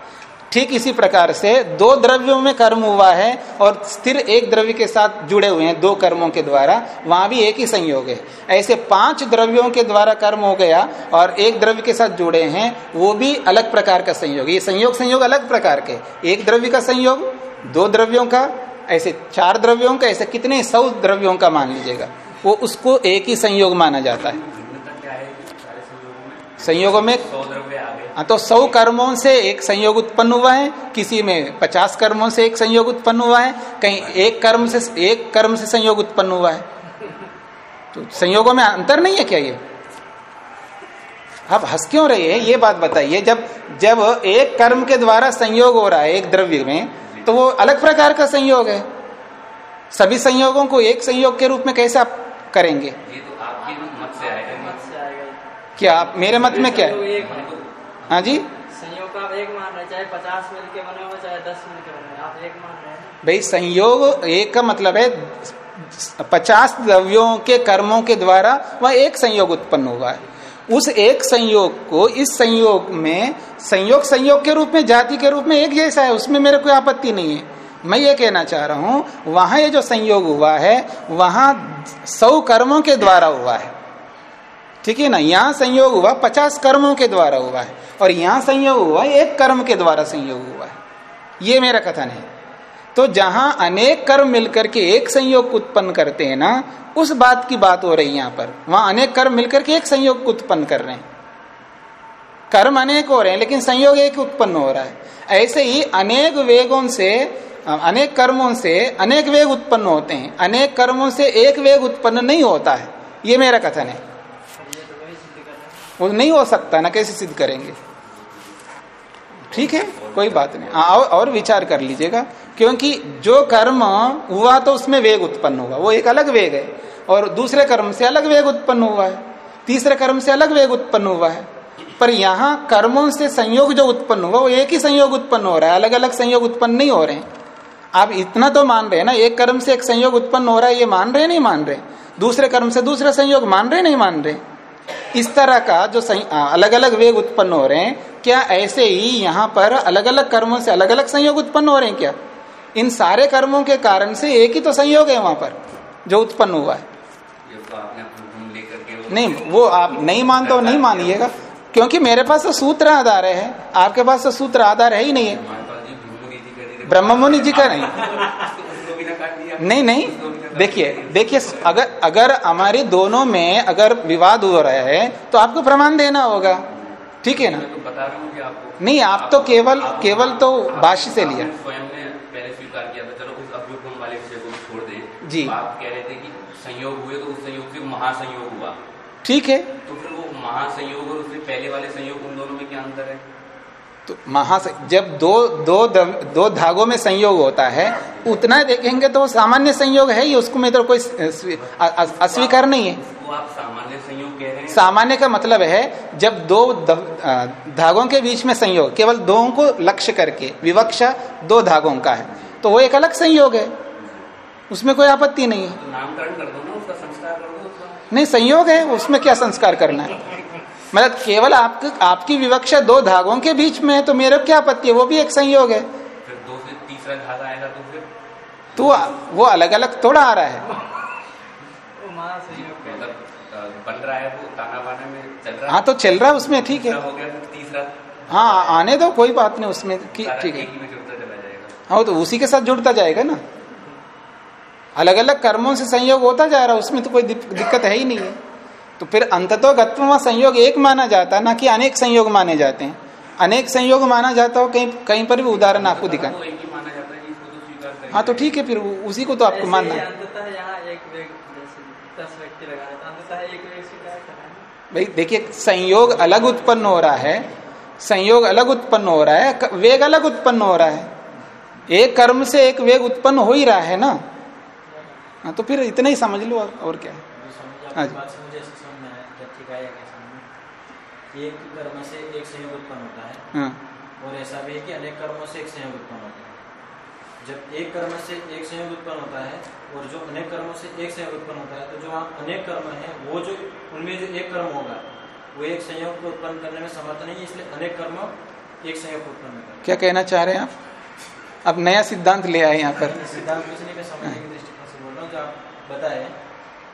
ठीक इसी प्रकार से दो द्रव्यों में कर्म हुआ है और स्थिर एक द्रव्य के साथ जुड़े हुए हैं दो कर्मों के द्वारा, वहाँ भी एक ही संयोग है। ऐसे पाँच द्रव्यों के द्वारा कर्म हो गया और एक द्रव्य के साथ जुड़े हैं, वो भी अलग प्रकार का संयोग ये संयोग संयोग अलग प्रकार के। एक द्रव्य का संयोग, दो द्रव्यों का, ऐसे चार द्रव्यों का, ऐसे कितने सौ द्रव्यों का मान लीजिएगा, वो उसको एक ही संयोग माना जाता है। संयोगों में? हाँ तो सौ कर्मों से एक संयोग उत्पन्न हुआ है। किसी में पचास कर्मों से एक संयोग उत्पन्न हुआ है। कहीं एक कर्म से एक कर्म से संयोग उत्पन्न हुआ है। तो संयोगों में अंतर नहीं है क्या ये? आप हंस क्यों रहे हैं? ये बात बताइए। जब जब एक कर्म के द्वारा संयोग हो रहा है एक द्रव्य में तो वो अलग प्रकार का संयोग है। सभी संयोगों को एक संयोग के रूप में कैसे आप करेंगे ये तो आपके मत से आएगा मत नहीं। से आएगा ये। क्या आप मेरे मत में क्या है? तो हाँ। जी? संयोग का आप एक मान रहे चाहे पचास मिल के बने हो चाहे दस मिल के बने आप एक मान रहे हैं। भाई संयोग एक का मतलब है पचास द्रव्यों के कर्मों के द्वारा वह एक संयोग उत्पन्न हुआ है। उस एक संयोग को इस संयोग में संयोग संयोग के रूप में जाति के रूप में एक जैसा है उसमें मेरे कोई आपत्ति नहीं है। मैं ये कहना चाह रहा हूँ वहाँ ये जो संयोग हुआ है वहाँ सौ कर्मों के द्वारा हुआ है। ठीक है ना? यहाँ संयोग हुआ, पचास कर्मों के द्वारा हुआ है। और यहाँ संयोग हुआ, एक कर्म के द्वारा संयोग हुआ है। ये मेरा कथन है। तो जहाँ अनेक कर्म मिलकर के एक संयोग उत्पन्न करते हैं ना, उस बात की बात हो रही है यहाँ पर। वहाँ अनेक कर्म मिलकर के एक संयोग उत्पन्न कर रहे हैं। कर्म अनेक हो रहे हैं, लेकिन संयोग एक उत्पन्न हो रहा है। ऐसे ही अनेक वेगों से, अनेक कर्मों से अनेक वेग उत्पन्न होते हैं। अनेक कर्मों से एक वेग उत्पन्न नहीं होता है। ये मेरा कथन है और ये तो वही सिद्ध कर रहे हैं वो नहीं हो सकता ना कैसे सिद्ध करेंगे? ठीक है कोई बात नहीं। और, और विचार कर लीजिएगा क्योंकि जो कर्म हुआ तो उसमें वेग उत्पन्न हुआ वो एक अलग वेग है और दूसरे कर्म से अलग वेग उत्पन्न हुआ है तीसरे कर्म से अलग वेग उत्पन्न हुआ है। पर यहाँ कर्मों से संयोग जो उत्पन्न हुआ वो एक ही संयोग उत्पन्न हो रहा है अलग अलग संयोग उत्पन्न नहीं हो रहे हैं। आप इतना तो मान रहे हैं ना एक कर्म से एक संयोग उत्पन्न हो रहा है ये मान रहे नहीं मान रहे दूसरे कर्म से दूसरा संयोग मान रहे नहीं मान रहे इस तरह का जो अलग अलग वेग उत्पन्न हो रहे हैं क्या ऐसे ही यहाँ पर अलग अलग कर्मों से अलग अलग संयोग उत्पन्न हो रहे हैं क्या? इन सारे कर्मों के कारण से एक ही तो संयोग है वहाँ पर जो उत्पन्न हुआ है। तो वो- नहीं वो आप नहीं मानते हो नहीं मानिएगा क्योंकि मेरे पास तो सूत्र आधार है आपके पास तो सूत्र आधार है ही नहीं है। ब्रह्म मुनि जी का नहीं। नहीं नहीं। देखिए देखिए अगर अगर हमारे दोनों में अगर विवाद हो रहा है तो आपको प्रमाण देना होगा। ठीक है ना? तो बता रहा हूँ कि आपको नहीं आप तो केवल केवल तो भाष्य से लिया। स्वयं ने पहले स्वीकार किया था चलो उस अभ्युपम वाले विषय को छोड़ दें। जी। तो आप कह रहे थे कि संयोग हुए तो उस संयोग से महासंयोग हुआ। ठीक है। तो फिर वो महासंयोग और उससे पहले वाले संयोग उन दोनों में क्या अंतर है? तो महास जब दो दो दो धागों में संयोग होता है उतना देखेंगे तो सामान्य संयोग है ही उसको में तो कोई स्वी- अस्वीकार नहीं है। आप सामान्य संयोग कह रहे हैं? सामान्य का मतलब है जब दो धागों के बीच में संयोग केवल दो को लक्ष्य करके विवक्षा दो धागों का है तो वो एक अलग संयोग है। उसमें कोई आपत्ति नहीं है। तो नामकरण कर दो ना उसका संस्कार कर दो। नहीं संयोग है उसमें क्या संस्कार करना है? मतलब केवल आपकी आपकी विवक्षा दो धागों के बीच में है तो मेरे क्या आपत्ति है? वो भी एक संयोग है। फिर दो से तीसरा धागा आएगा तो फिर तो वो अलग अलग थोड़ा आ रहा है। बन रहा है वो ताना बाना में चल रहा हाँ। तो चल रहा है उसमें ठीक है। हो गया तीसरा। हाँ आने दो कोई बात नहीं उसमें ठीक है। ही हाँ तो उसी के साथ जुड़ता जाएगा ना। अलग अलग कर्मों से संयोग होता जा रहा है उसमें तो कोई दिक्कत है ही नहीं है। तो फिर अंततो गत्व संयोग एक माना जाता है ना कि अनेक संयोग माने जाते हैं। अनेक संयोग माना जाता हो कहीं कहीं पर भी उदाहरण आपको दिखाएँ। तो ही इसको तो हाँ तो ठीक है फिर उसी को तो आपको मानना है। तो है भाई देखिए संयोग अलग उत्पन्न हो रहा है संयोग अलग उत्पन्न हो रहा है वेग अलग उत्पन्न हो रहा है। एक कर्म से एक वेग उत्पन्न हो ही रहा है ना? हाँ तो फिर इतना ही समझ लो और और क्या है? हाँ जी। बात से मुझे ऐसे समझ में आया जब ठीक आया क्या समझ में एक कर्म से एक संयोग उत्पन्न होता है। हाँ। और ऐसा भी है कि अनेक कर्मों से एक संयोग उत्पन्न होता है। जब एक कर्म से एक संयोग उत्पन्न होता है और जो अनेक कर्मों से एक संयोग उत्पन्न होता है तो जो वहाँ अनेक कर्म है वो जो उनमें जो एक कर्म होगा वो एक संयोग को उत्पन्न करने में समर्थ नहीं है इसलिए अनेक कर्म एक संयोग को उत्पन्न कर क्या कहना चाह रहे हैं आप? अब नया सिद्धांत ले आए यहाँ पर। सिद्धांत कुछ नहीं समझने की दृष्टिकोण से बोल रहा हूँ जो आप बताए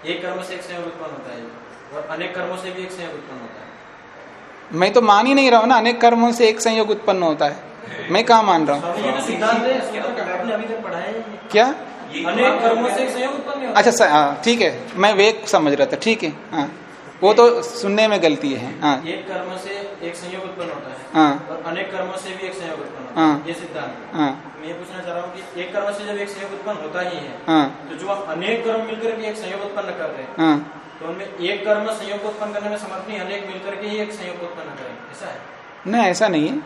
एक कर्म से एक संयोग उत्पन्न होता है और अनेक कर्मों से भी एक संयोग उत्पन्न होता है। मैं तो मान ही नहीं रहा हूँ ना अनेक कर्मों से एक संयोग उत्पन्न होता है। मैं कहा मान रहा हूँ? तो पढ़ा क्या? अनेक कर्मों से एक संयोग उत्पन्न होता। अच्छा हाँ, ठीक है मैं वेग समझ रहा था ठीक है हाँ। वो तो सुनने में गलती है हाँ। एक कर्म से एक संयोग उत्पन्न होता है हाँ। और अनेक कर्मों से भी एक संयोग उत्पन्न होता हाँ। है। ये सिद्धांत हाँ। मैं ये पूछना चाह रहा हूँ कि एक कर्म से जब एक संयोग उत्पन्न होता ही है हाँ। तो जो आप अनेक कर्म मिलकर के एक संयोग उत्पन्न कर रहे हैं हाँ। तो उनमें एक कर्म संयोग उत्पन्न करने में समर्थ नहीं अनेक मिलकर के ही एक संयोग उत्पन्न करें। ऐसा है? नहीं ऐसा नहीं है।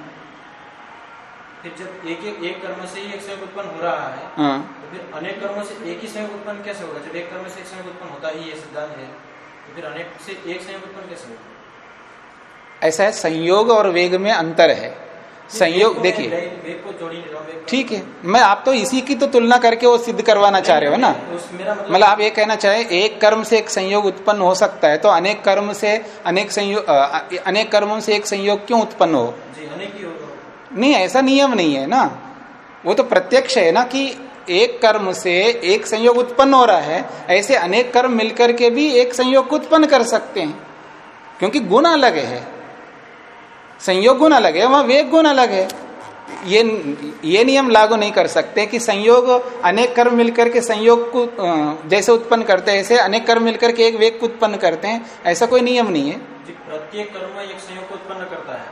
फिर जब एक एक एक कर्म से ही एक संयोग उत्पन्न हो रहा है हाँ। तो फिर अनेक कर्मों से एक ही संयोग उत्पन्न कैसे होगा? जब एक कर्म से एक संयोग उत्पन्न होता ही ये सिद्धांत है तो फिर अनेक से एक संयोग उत्पन्न कैसे होगा? ऐसा है संयोग और वेग में अंतर है। संयोग देखिए। ठीक है मैं आप तो इसी की तो तुलना करके वो सिद्ध करवाना चाह रहे हो ना? मतलब मतलब आप ये कहना चाहे एक कर्म से एक संयोग उत्पन्न हो सकता है तो अनेक कर्म से अनेक संयोग अनेक कर्मों से एक संयोग क्यों उत्पन्न हो। नहीं ऐसा नियम नहीं है ना? वो तो प्रत्यक्ष है ना कि एक कर्म से एक संयोग उत्पन्न हो रहा है ऐसे अनेक कर्म मिलकर के भी एक संयोग को उत्पन्न कर सकते हैं क्योंकि गुण अलग है। संयोग गुण अलग है वहाँ वेग गुण अलग है। ये ये नियम लागू नहीं कर सकते कि संयोग अनेक कर्म मिलकर के संयोग को जैसे उत्पन्न करते हैं ऐसे अनेक कर्म मिलकर के एक वेग को उत्पन्न करते हैं ऐसा कोई नियम नहीं है। प्रत्येक कर्म एक संयोग को उत्पन्न करता है।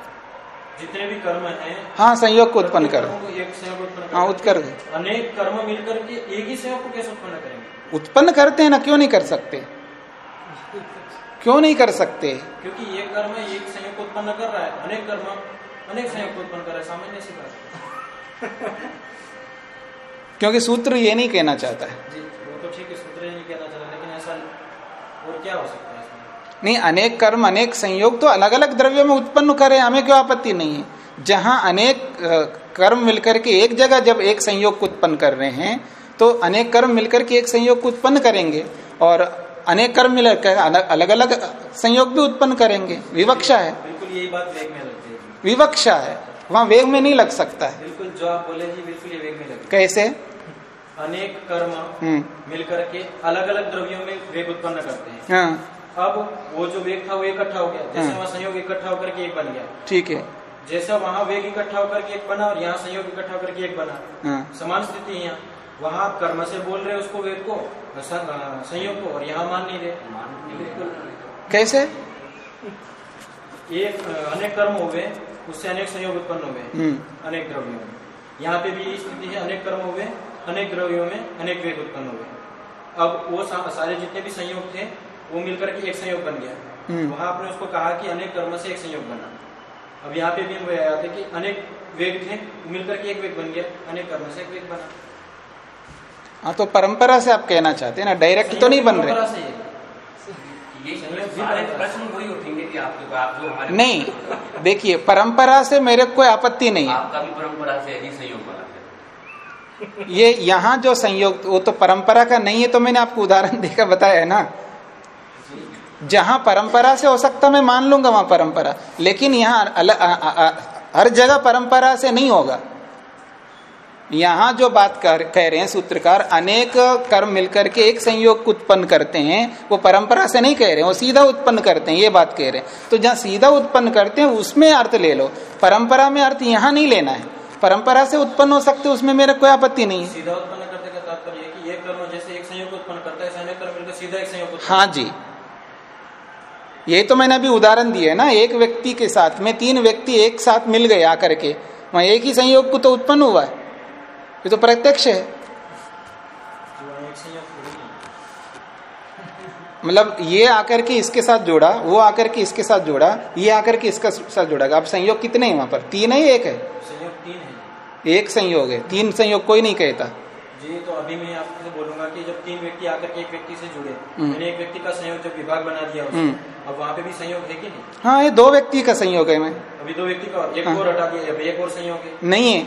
जितने भी कर्म हैं हाँ संयोग को उत्पन्न कर। हाँ है। उत्कर। अनेक कर्म मिलकर के एक ही संयोग को कैसे उत्पन्न करेंगे? उत्पन्न करते हैं ना क्यों नहीं कर सकते? क्यों नहीं कर सकते? क्योंकि ये कर्म एक संयोग उत्पन्न कर रहा है अनेक कर्म अनेक संयोग उत्पन्न कर रहा है सामान्य सी बात क्योंकि सूत्र ये नहीं कहना चाहता है। जी वो तो ठीक है सूत्र ही नहीं कहना चला लेकिन ऐसा और क्या हो सकता है नहीं अनेक कर्म अनेक संयोग तो अलग अलग द्रव्यों में उत्पन्न करे हमें क्यों आपत्ति नहीं है? जहाँ अनेक कर्म मिलकर के एक जगह जब एक संयोग को उत्पन्न कर रहे हैं तो अनेक कर्म मिलकर के एक संयोग को उत्पन्न करेंगे और अनेक कर्म मिलकर अलग अलग संयोग भी उत्पन्न करेंगे। विवक्षा है। बिल्कुल यही बात वेग में लगती है। विवक्षा है। वहाँ वेग में नहीं लग सकता है। बिल्कुल जो आप बोले जी बिल्कुल ये वेग में लगती कैसे? अनेक कर्म हम्म। मिलकर के अलग अलग द्रव्यों में वेग उत्पन्न करते हैं। हाँ। अब वो जो वेग था वो इकट्ठा हो गया। जैसे हाँ। वहाँ संयोग इकट्ठा होकर के एक बन गया। ठीक है। जैसा वहाँ वेग इकट्ठा होकर के एक बना और यहाँ संयोग इकट्ठा होकर के एक बना। हाँ। समान स्थिति है यहाँ। वहाँ आप कर्म से बोल रहे उसको वेद को? संयोग को और यहाँ मान नहीं रहे कैसे? एक अनेक कर्म हो गए उससे अनेक संयोग उत्पन्न हो गए। अनेक द्रव्यों में। यहाँ पे भी यही स्थिति है अनेक कर्म हो गए अनेक द्रव्यों में अनेक वेग उत्पन्न हो गए। अब वो सा, सारे जितने भी संयोग थे वो मिलकर के एक संयोग बन गया। हम्म। वहाँ आपने उसको कहा कि अनेक कर्म से एक संयोग बना। अब यहाँ पे भी आया था कि अनेक वेग थे मिलकर के एक वेग बन गया अनेक कर्म से एक वेग बना। हाँ तो परंपरा से आप कहना चाहते हैं ना? डायरेक्ट तो नहीं बन रहे। से ही है। ये सारे प्रश्न वही उठेंगे कि आपके आप जो हमारे नहीं देखिए परंपरा से मेरे कोई आपत्ति नहीं है। आपका भी परंपरा से यही संयोग बना है। ये यहाँ जो संयोग वो तो परंपरा का नहीं है तो मैंने आपको उदाहरण देकर बताया है ना? जहाँ परंपरा से हो सकता मैं मान लूँगा वहाँ परंपरा। लेकिन यहाँ हर जगह परंपरा से नहीं होगा। यहाँ जो बात कर कह रहे हैं सूत्रकार अनेक कर्म मिलकर के एक संयोग उत्पन्न करते हैं वो परंपरा से नहीं कह रहे हैं वो सीधा उत्पन्न करते हैं ये बात कह रहे हैं। तो जहाँ सीधा उत्पन्न करते हैं उसमें अर्थ ले लो। परंपरा में अर्थ यहाँ नहीं लेना है। परंपरा से उत्पन्न हो सकते उसमें मेरा कोई आपत्ति नहीं है। सीधा उत्पन्न करने का तात्पर्य है कि एक कर्म जैसे एक संयोग उत्पन्न करता है अनेक कर्म मिलकर सीधा एक संयोग हाँ जी। ये तो मैंने अभी उदाहरण दिया है ना एक व्यक्ति के साथ में तीन व्यक्ति एक साथ मिल गए आकर के वहाँ एक ही संयोग को तो उत्पन्न हुआ है। ये तो प्रत्यक्ष है। मतलब ये आकर के इसके साथ जोड़ा वो आकर के इसके साथ जोड़ा ये आकर के इसके साथ जोड़ा। अब संयोग कितने हैं वहाँ पर? तीन है एक है? संयोग तीन है। एक संयोग है। तीन संयोग कोई नहीं कहता। जी तो अभी मैं आपसे बोलूँगा कि जब तीन व्यक्ति आकर के एक व्यक्ति से जुड़े हम्म। मैंने एक व्यक्ति का संयोग जब विभाग बना दिया हम्म। अब वहाँ पे भी संयोग है कि नहीं? हाँ ये दो व्यक्ति का संयोग है मैं। अभी दो व्यक्ति का एक हाँ। और हटा दिया एक और संयोग है। नहीं है।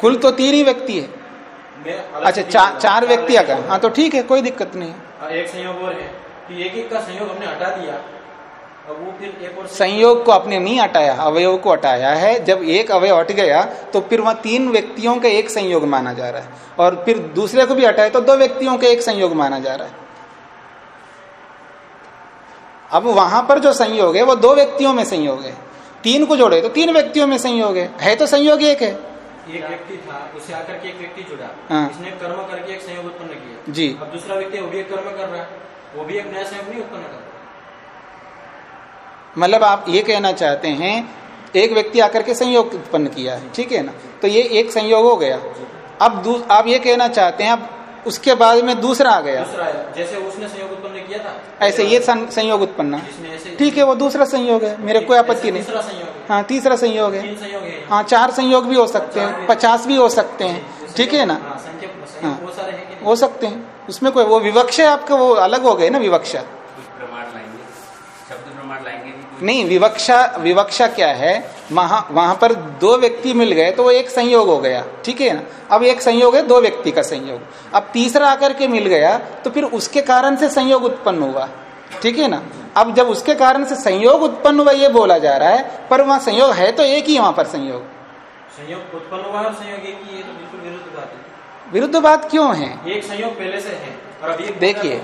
कुल तो तीन ही व्यक्ति है। अच्छा से चार व्यक्ति अगर हाँ तो ठीक है कोई दिक्कत नहीं है। हाँ, एक संयोग और है कि एक एक का संयोग हमने हटा दिया अब वो फिर एक और संयोग को आपने नहीं हटाया अवयव को हटाया है। जब एक अवयव हट गया तो फिर वहाँ तीन व्यक्तियों का एक संयोग माना जा रहा है। और फिर दूसरे को भी हटाया तो दो व्यक्तियों का एक संयोग माना जा रहा है। अब वहाँ पर जो संयोग है वो दो व्यक्तियों में संयोग है। तीन को जोड़े तो तीन व्यक्तियों में संयोग है। है तो संयोग एक है। एक व्यक्ति था उसे आकर के एक व्यक्ति जुड़ा। हाँ। इसने कर्म करके एक संयोग उत्पन्न किया। जी। अब दूसरा व्यक्ति वो भी एक कर्म कर रहा है। वो भी एक नया संयोग नहीं उत्पन्न कर रहा। मतलब आप ये कहना चाहते हैं एक व्यक्ति आकर के संयोग उत्पन्न किया है ठीक है ना? तो ये एक संयोग हो गया। अब आप ये कहना चाहते हैं अब उसके बाद में दूसरा आ गया। दूसरा जैसे उसने संयोग उत्पन्न किया था। ऐसे ये संयोग उत्पन्न। ठीक है वो दूसरा संयोग है मेरे कोई आपत्ति नहीं। है। तीसरा संयोग है। है। चार संयोग भी हो सकते हैं पचास भी हो सकते हैं। ठीक है ना? हाँ, संख्या हाँ। हैं? हो सकते हैं। उसमें कोई वो विवक्ष है आपका वो अलग हो गए ना विवक्षा कुछ प्रमाण लाएँगे शब्द प्रमाण लाएँगे कि कोई नहीं विवक्षा विवक्षा क्या है? वहाँ वहाँ पर दो व्यक्ति मिल गए तो वो एक संयोग हो गया। ठीक है ना? अब एक संयोग है दो व्यक्ति का संयोग। अब तीसरा आकर के मिल गया तो फिर उसके कारण से संयोग उत्पन्न हुआ। ठीक है ना? अब जब उसके कारण से संयोग उत्पन्न हुआ ये बोला जा रहा है पर वहाँ संयोग है तो एक ही वहाँ पर संयोग। संयोग उत्पन्न हुआ और संयोग एक ही है तो बिल्कुल विरुद्ध बात है। विरुद्ध बात क्यों है? एक संयोग पहले से है। देखिए।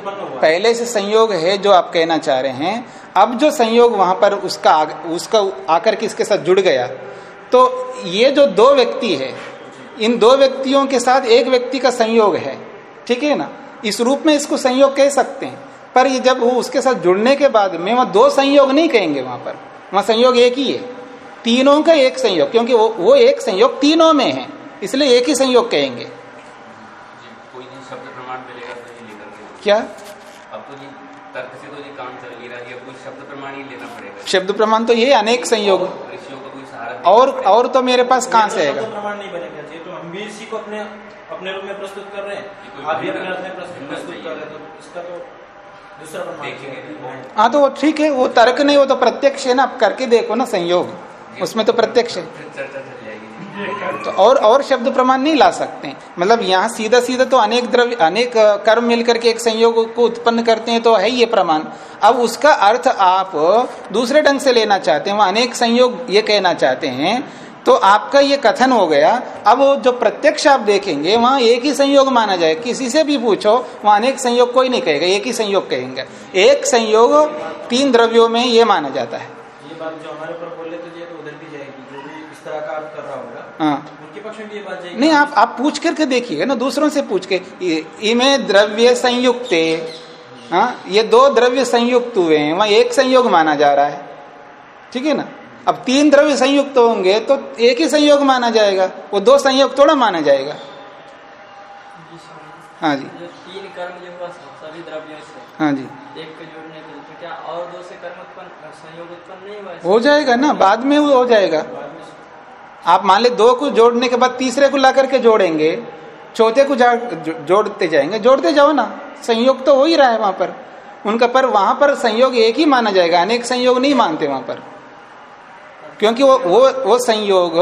पहले से संयोग है जो आप कहना चाह रहे हैं अब जो संयोग वहाँ पर उसका उसका आकर के इसके साथ जुड़ गया तो ये जो दो व्यक्ति है इन दो व्यक्तियों के साथ एक व्यक्ति का संयोग है ठीक है ना इस रूप में इसको संयोग कह सकते हैं पर ये जब वो उसके साथ जुड़ने के बाद में वहाँ दो संयोग नहीं कहेंगे वहाँ पर वहाँ संयोग एक ही है तीनों का एक संयोग क्योंकि वो वो एक संयोग तीनों में है इसलिए एक ही संयोग कहेंगे जी कोई जी शब्द प्रमाण मिलेगा तो ये लेकर के क्या? अब तो जी तर्क से तो ये काम चल नहीं रहा है कोई शब्द प्रमाण ही लेना पड़ेगा। शब्द प्रमाण तो ये अनेक संयोग। ऋषियों का कोई सहारा और और तो मेरे पास कहाँ से तो आएगा प्रमाण नहीं बनेगा जी तो हम भी इसी को अपने अपने रूप में प्रस्तुत कर रहे हैं। आप भी अपने प्रस्तुत कर है। रहे हैं तो इसका तो है। हाँ तो वो ठीक है वो तर्क नहीं वो तो प्रत्यक्ष है ना आप करके देखो ना संयोग। उसमें तो प्रत्यक्ष है। तो और और शब्द प्रमाण नहीं ला सकते। मतलब यहाँ सीधा सीधा तो अनेक द्रव्य, अनेक कर्म मिलकर के एक संयोग को उत्पन्न करते हैं तो है ये प्रमाण। अब उसका अर्थ आप दूसरे ढंग से लेना चाहते हैं, वहाँ अनेक संयोग ये कहना चाहते हैं तो आपका ये कथन हो गया। अब जो प्रत्यक्ष आप देखेंगे, वहाँ एक ही संयोग माना जाए। किसी से भी पूछो, वहाँ अनेक संयोग कोई नहीं कहेगा, एक ही संयोग कहेंगे। एक संयोग तीन द्रव्यों में ये माना जाता है। ये बात जो हमारे ऊपर बोले तो ये तो उधर भी जाएगी, जो भी इस तरह का अर्थ कर हाँ। नहीं आप आप पूछ करके देखिए ना दूसरों से पूछ के इमे द्रव्य संयुक्त। हाँ ये दो द्रव्य संयुक्त हुए हैं वहाँ एक संयोग माना जा रहा है। ठीक है ना? अब तीन द्रव्य संयुक्त होंगे तो एक ही संयोग माना जाएगा वो दो संयोग थोड़ा माना जाएगा। हाँ जी। तीन कर्म जो हुआ सभी द्रव्यों से। हाँ जी। एक के जोड़ने के लिए क्या और दो से कर्म उत्पन्न संयोग उत्पन्न नहीं हुआ हो जाएगा ना बाद में वो हो जाएगा। आप मान ले दो को जोड़ने के बाद तीसरे को ला करके जोड़ेंगे चौथे को जा- जोड़ते जाएँगे। जोड़ते जाओ ना संयोग तो हो ही रहा है वहाँ पर। उनका पर वहाँ पर संयोग एक ही माना जाएगा अनेक संयोग नहीं मानते वहाँ पर। क्योंकि वो वो वो संयोग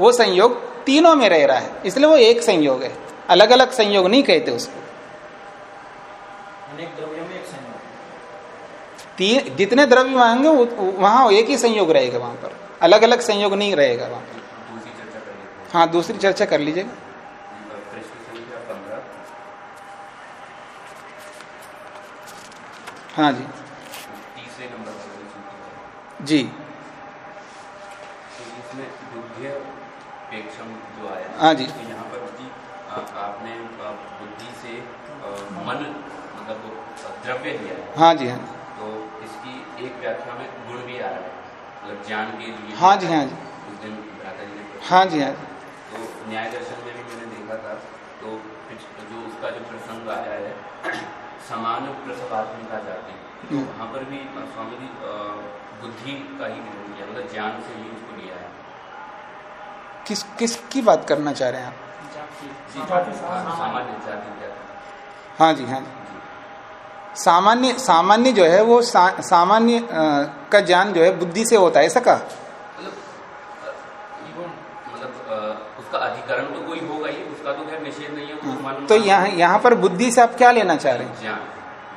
वो संयोग तीनों में रह रहा है। इसलिए वो एक संयोग है। अलग अलग संयोग नहीं कहते उसको। अनेक द्रव्यों में एक संयोग। तीन जितने द्रव्य मांगे वहाँ एक ही संयोग रहेगा वहाँ पर। अलग अलग संयोग नहीं रहेगा वहाँ पर दूसरी चर्चा कर लेते हैं दूसरी चर्चा कर लीजिएगा हाँ जी। जी तो हाँ जी। तो यहाँ पर जी आ- आपने बुद्धि से आ, मन मतलब वो द्रव्य लिया है हाँ जी हाँ तो इसकी एक व्याख्या में गुण भी आ रहा है मतलब ज्ञान के लिए हाँ जी, हाँ जी। उस दिन भ्राता जी ने हाँ जी हाँ जी न्याय दर्शन में भी मैंने देखा था तो जो उसका जो प्रसंग आया है समान प्रसवात्मिका जाति तो हम्म। वहाँ पर भी स्वामी जी बुद्धि का ही ग्रहण किया मतलब ज्ञान से ही उसको लिया है। किस किस की बात करना चाह रहे हैं आप? जी, हाँ, सामान्य जाति हाँ? जी हाँ जी। सामान्य सामान्य जो है वो सा, सामान्य का ज्ञान जो है बुद्धि से होता है ऐसा का मतलब अ, इवन मतलब अ, उसका अधिकरण तो कोई होगा ही उसका तो खैर निषेध नहीं है तो यहाँ यहाँ पर बुद्धि से आप क्या लेना चाह रहे हैं?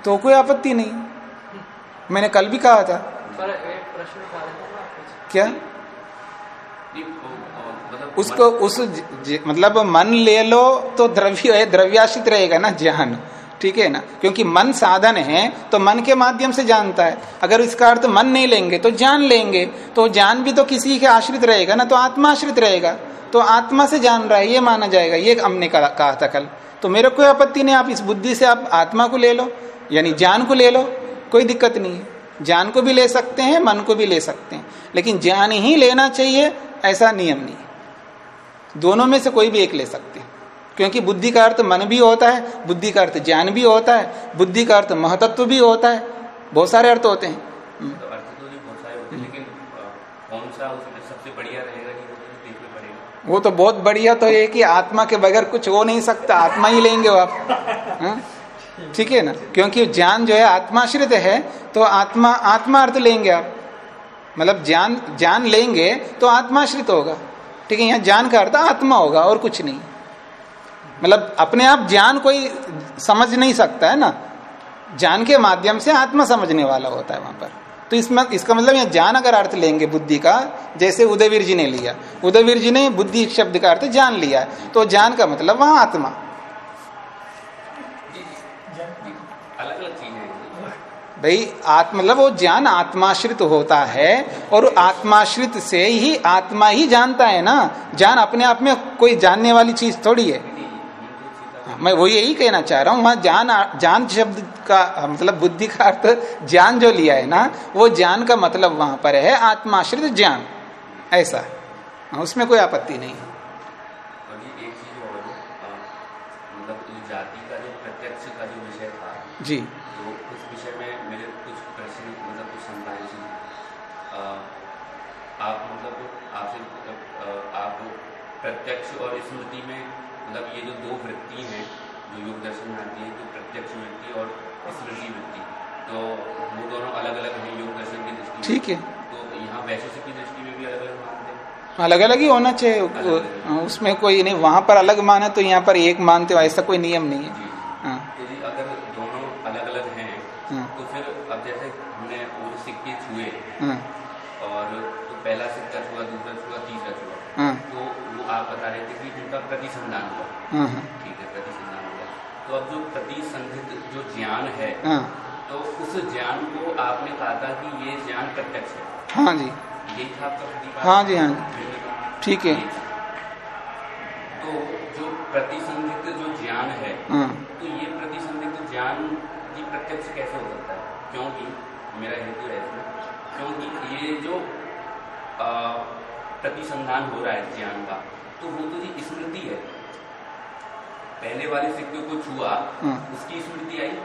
तो कोई आपत्ति नहीं। मैंने कल भी कहा था। क्या? मतलब उसको उस ज, ज, मतलब मन ले लो तो द्रव्य द्रव्याशित द्रव्याश्रित रहेगा ना ज्ञान। ठीक है ना? क्योंकि मन साधन है तो मन के माध्यम से जानता है। अगर इसका अर्थ मन नहीं लेंगे तो जान लेंगे। तो ज्ञान भी तो किसी के आश्रित रहेगा ना तो आत्मा आश्रित रहेगा। तो आत्मा से जान रहा है, ये माना जाएगा, ये हमने कहा था कल। तो मेरे कोई आपत्ति नहीं, आप इस बुद्धि से आप आत्मा को ले लो, यानी ज्ञान को ले लो, कोई दिक्कत नहीं है। ज्ञान को भी ले सकते हैं, मन को भी ले सकते हैं। लेकिन ज्ञान ही लेना चाहिए, ऐसा नियम नहीं दोनों में से कोई भी एक ले सकते क्योंकि बुद्धि का अर्थ मन भी होता है बुद्धि का अर्थ ज्ञान भी होता है बुद्धि का अर्थ महतत्व भी होता है। बहुत सारे अर्थ होते हैं। तो अर्थ तो नहीं बहुत सारे होते लेकिन कौन सा उसमें सबसे बढ़िया रहेगा कि वो तो तो बहुत बढ़िया तो है कि आत्मा के बगैर कुछ हो नहीं सकता आत्मा ही लेंगे वो आप। हाँ? ठीक है ना? क्योंकि ज्ञान जो है आत्माश्रित है तो आत्मा आत्मा अर्थ लेंगे आप। मतलब ज्ञान ज्ञान लेंगे तो आत्माश्रित होगा। ठीक है यहाँ ज्ञान का अर्थ आत्मा होगा और कुछ नहीं। मतलब अपने आप ज्ञान कोई समझ नहीं सकता है ना? ज्ञान के माध्यम से आत्मा समझने वाला होता है वहाँ पर। तो इसमें इसका मतलब यहाँ ज्ञान अगर अर्थ लेंगे बुद्धि का जैसे उदयवीर जी ने लिया। उदयवीर जी ने बुद्धि शब्द का अर्थ ज्ञान लिया। तो ज्ञान का मतलब वहाँ आत्मा। भाई आत्म मतलब वो ज्ञान आत्माश्रित होता है और आत्माश्रित से ही आत्मा ही जानता है ना? ज्ञान अपने आप में कोई जानने वाली चीज़ थोड़ी हाँ, मैं वो यही कहना चाह रहा हूँ वहाँ ज्ञान ज्ञान शब्द का मतलब बुद्धि का अर्थ ज्ञान जो लिया है ना वो ज्ञान का मतलब वहाँ पर है आत्माश्रित ज्ञान। ऐसा। हाँ, उसमें कोई आपत्ति नहीं है, मतलब जो तो उस विषय में मेरे कुछ प्रश्न मतलब कुछ शंकाएँ थी आप मतलब आपसे मतलब आप प्रत्यक्ष ठीक है। तो अलग अलग मानते हैं? ही होना चाहिए। उसमें कोई नहीं वहाँ पर अलग माने तो यहाँ पर एक मानते हो ऐसा कोई नियम नहीं है। अगर दोनों अलग अलग फिर अब जैसे हमने सिक्के छुए और पहला सिक्का छुआ दूसरा छुआ तीसरा छुआ वो आप बता रहे थे कि उनका प्रतिसंधान हुआ। हाँ हाँ। ठीक है प्रतिसंधान हुआ। तो अब जो प्रतिसंधित जो ज्ञान है हाँ। ज्ञान को आपने कहा था कि ये ज्ञान प्रत्यक्ष है। हाँ जी। यही था आपका? हाँ जी, हाँ जी। ठीक है। तो जो प्रतिसंधित जो ज्ञान है हाँ। तो ये प्रतिसंधित ज्ञान की प्रत्यक्ष कैसे हो सकता है? क्योंकि मेरा हेतु है इसमें। क्योंकि ये जो आ, प्रतिसंधान हो रहा है ज्ञान का तो वो तो जी स्मृति है। पहले वाले सिक्के को छुआ हाँ। उसकी स्मृति आई।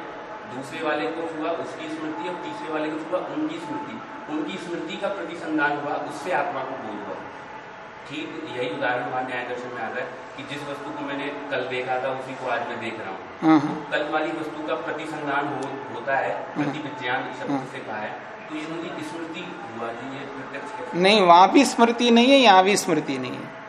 दूसरे वाले को छुआ उसकी स्मृति और तीसरे वाले को छुआ उनकी स्मृति। उनकी स्मृति का प्रतिसंधान हुआ उससे आत्मा को बोध हुआ। ठीक यही उदाहरण वहाँ न्याय दर्शन में आता है कि जिस वस्तु को मैंने कल देखा था उसी को आज मैं देख रहा हूँ। हाँ, हाँ। कल वाली वस्तु का प्रतिसंधान हो, होता है प्रतिविज्ञान शब्द हाँ। से कहा है। तो ये स्मृति हुआ जी ये प्रत्यक्ष नहीं वहाँ भी स्मृति नहीं है यहाँ भी स्मृति नहीं है।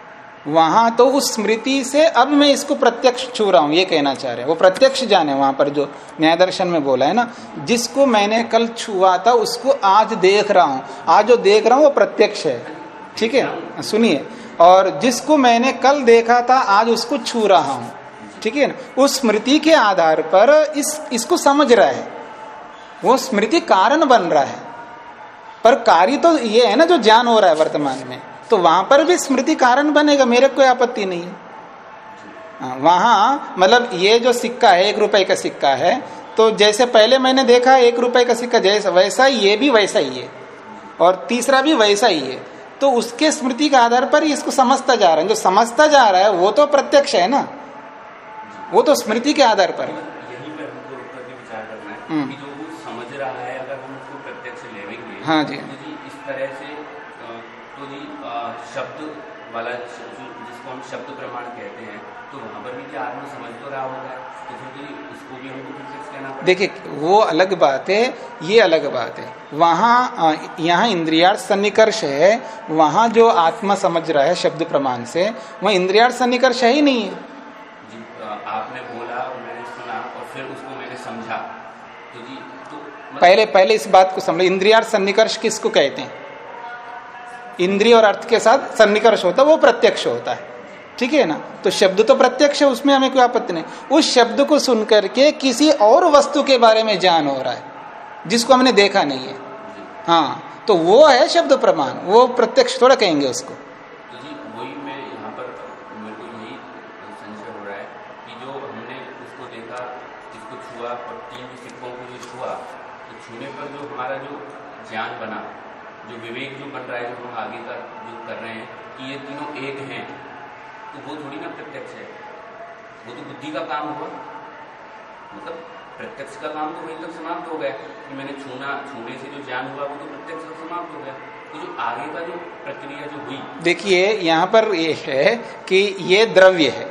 वहाँ तो उस स्मृति से अब मैं इसको प्रत्यक्ष छू रहा हूँ, ये कहना चाह रहे हैं। वो प्रत्यक्ष जाने, वहाँ पर जो न्याय दर्शन में बोला है ना, जिसको मैंने कल छुआ था, उसको आज देख रहा हूँ। आज जो देख रहा हूँ, वो प्रत्यक्ष है। ठीक है? सुनिए। और जिसको मैंने कल देखा था, आज उसको छू रहा हूँ। ठीक है ना? उस स्मृति के आधार पर इस, इसको समझ रहा है। वो स्मृति कारण बन रहा है। पर कार्य तो ये है ना, जो ज्ञान हो रहा है वर्तमान में। तो वहाँ पर भी स्मृति कारण बनेगा मेरे कोई आपत्ति नहीं। है हाँ, वहाँ मतलब ये जो सिक्का है एक रुपए का सिक्का है तो जैसे पहले मैंने देखा एक रुपए का सिक्का जैसा वैसा ही ये भी वैसा ही है और तीसरा भी वैसा ही है। तो उसके स्मृति के आधार पर ही इसको समझता जा रहा है। जो समझता जा रहा है वो तो प्रत्यक्ष है ना। वो तो स्मृति के आधार पर है। है हम्म। कि जो वो समझ रहा शब्द वाला जिसको हम शब्द प्रमाण कहते हैं तो वहाँ पर भी क्या आत्मा समझ तो रहा होगा? तो फिर तो उसको भी हमको कहना देखिए वो अलग बात है ये अलग बात है। वहाँ यहाँ इंद्रियार्थ सन्निकर्ष है वहाँ जो आत्मा समझ रहा है शब्द प्रमाण से वह इंद्रियार्थ सन्निकर्ष है ही नहीं। है आपने बोला मैंने सुना और फिर उसको मैंने समझा। तो जी तो मतलब- पहले पहले इस बात को समझ इंद्रियार्थ सन्निकर्ष किसको कहते हैं? इंद्रिय और अर्थ के साथ सन्निकर्ष होता है, वो प्रत्यक्ष होता है। ठीक है ना? तो शब्द तो प्रत्यक्ष है, उसमें हमें कोई आपत्ति नहीं। उस शब्द को सुन करके किसी और वस्तु के बारे में ज्ञान हो रहा है, जिसको हमने देखा नहीं है। हाँ तो वो है शब्द प्रमाण, वो प्रत्यक्ष थोड़ा कहेंगे उसको। तो तो पर जो हमारा जो ज्ञान बना जो विवेक जो बन रहा है जो हम आगे का जो कर रहे हैं कि ये तीनों एक हैं तो वो थोड़ी ना प्रत्यक्ष है। वो तो बुद्धि का काम हुआ। मतलब प्रत्यक्ष का काम तो वहीं तक समाप्त हो गया कि मैंने छूना छूने से जो ज्ञान हुआ वो तो प्रत्यक्ष तक समाप्त हो गया। तो जो आगे का जो प्रक्रिया जो हुई। देखिए यहाँ पर ये है कि ये द्रव्य है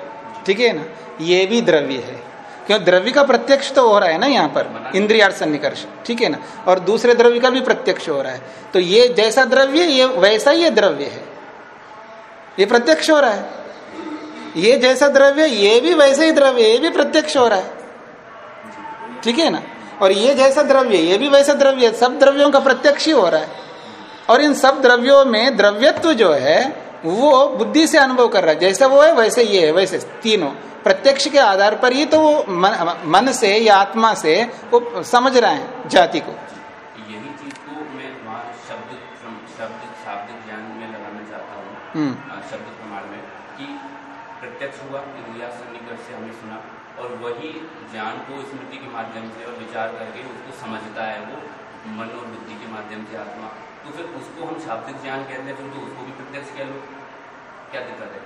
ठीक है ना? ये भी द्रव्य है। क्यों? द्रव्य का प्रत्यक्ष तो हो रहा है ना यहाँ पर? इंद्रियार्थ सन्निकर्ष ठीक है ना? और दूसरे द्रव्य का भी प्रत्यक्ष हो रहा है। तो ये जैसा द्रव्य ये वैसा ही ये द्रव्य है। ये प्रत्यक्ष हो रहा है। ये जैसा द्रव्य, ये भी वैसे ही द्रव्य ये भी प्रत्यक्ष हो रहा है। ठीक है ना? और ये जैसा द्रव्य, ये भी वैसा द्रव्य, सब द्रव्यों का प्रत्यक्ष ही हो रहा है। और इन सब द्रव्यों में द्रव्यत्व जो है वो बुद्धि से अनुभव कर रहा है। जैसा वो है वैसे ये है वैसे तीनों। प्रत्यक्ष के आधार पर ही तो वो मन, मन से या आत्मा से वो समझ रहे हैं जाति को। यही चीज़ को मैं वहाँ शब्द शब्द शाब्दिक ज्ञान में लगाना चाहता हूँ। हम्म। शब्द प्रमाण में कि प्रत्यक्ष हुआ इंद्रिया से हमने सुना और वही ज्ञान को स्मृति के माध्यम से और विचार करके उसको समझता है वो मन और बुद्धि के माध्यम से आत्मा। तो फिर उसको हम शाब्दिक ज्ञान कहते हैं फिर तो उसको भी प्रत्यक्ष कह लो। क्या दिक्कत है?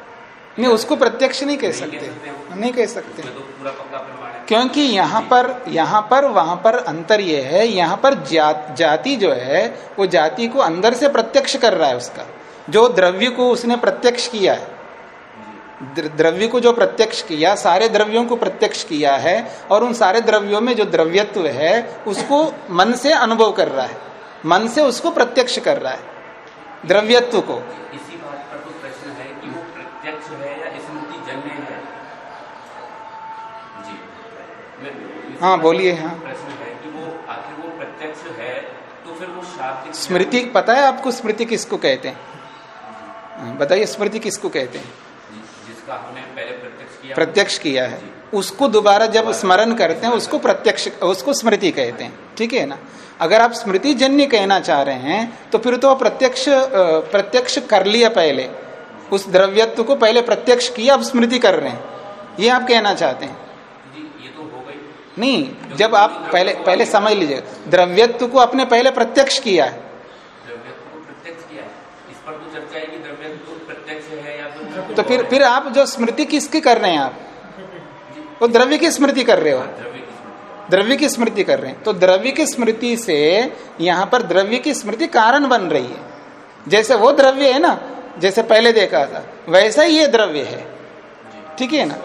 नहीं उसको प्रत्यक्ष नहीं कह नहीं कह सकते। नहीं कह सकते। तो क्योंकि यहाँ पर यहाँ पर वहाँ पर अंतर यह है यहाँ पर जात, जाति जो है वो जाति को अंदर से प्रत्यक्ष कर रहा है उसका। जो द्रव्य को उसने प्रत्यक्ष किया है। द्रव्य को जो प्रत्यक्ष किया सारे द्रव्यों को प्रत्यक्ष किया है और उन सारे द्रव्यों में जो द्रव्यत्व है उसको मन से अनुभव कर रहा है। मन से उसको प्रत्यक्ष कर रहा है द्रव्यत्व को। इसी बात पर तो प्रश्न है कि वो प्रत्यक्ष है या स्मृति जन्य है? जी। हाँ, बोलिए, हाँ। प्रश्न है कि वो आखिर वो प्रत्यक्ष है तो फिर वो शाब्दिक स्मृति पता है आपको स्मृति किसको कहते हैं? हाँ, बताइए स्मृति किसको कहते हैं? जिसका हमने पहले प्रत्यक्ष किया। प्रत्यक्ष किया है। उसको दोबारा जब स्मरण करते हैं उसको प्रत्यक्ष उसको स्मृति कहते हैं। ठीक है ना? अगर आप स्मृति जन्य कहना चाह रहे हैं तो फिर तो प्रत्यक्ष प्रत्यक्ष कर लिया पहले। उस द्रव्यत्व को पहले प्रत्यक्ष किया अब स्मृति कर रहे हैं। ये आप कहना चाहते हैं? तो नहीं जब आप पहले पहले समझ लीजिए। द्रव्यत्व को आपने पहले प्रत्यक्ष किया है। तो तो फिर फिर आप जो स्मृति किसकी कर रहे हैं आप? वो द्रव्य की स्मृति कर रहे हो द्रव्य की स्मृति कर रहे हैं। तो द्रव्य की स्मृति से यहाँ पर द्रव्य की स्मृति कारण बन रही है। जैसे वो द्रव्य है ना, जैसे पहले देखा था, वैसा ही ये द्रव्य है। ठीक है ना?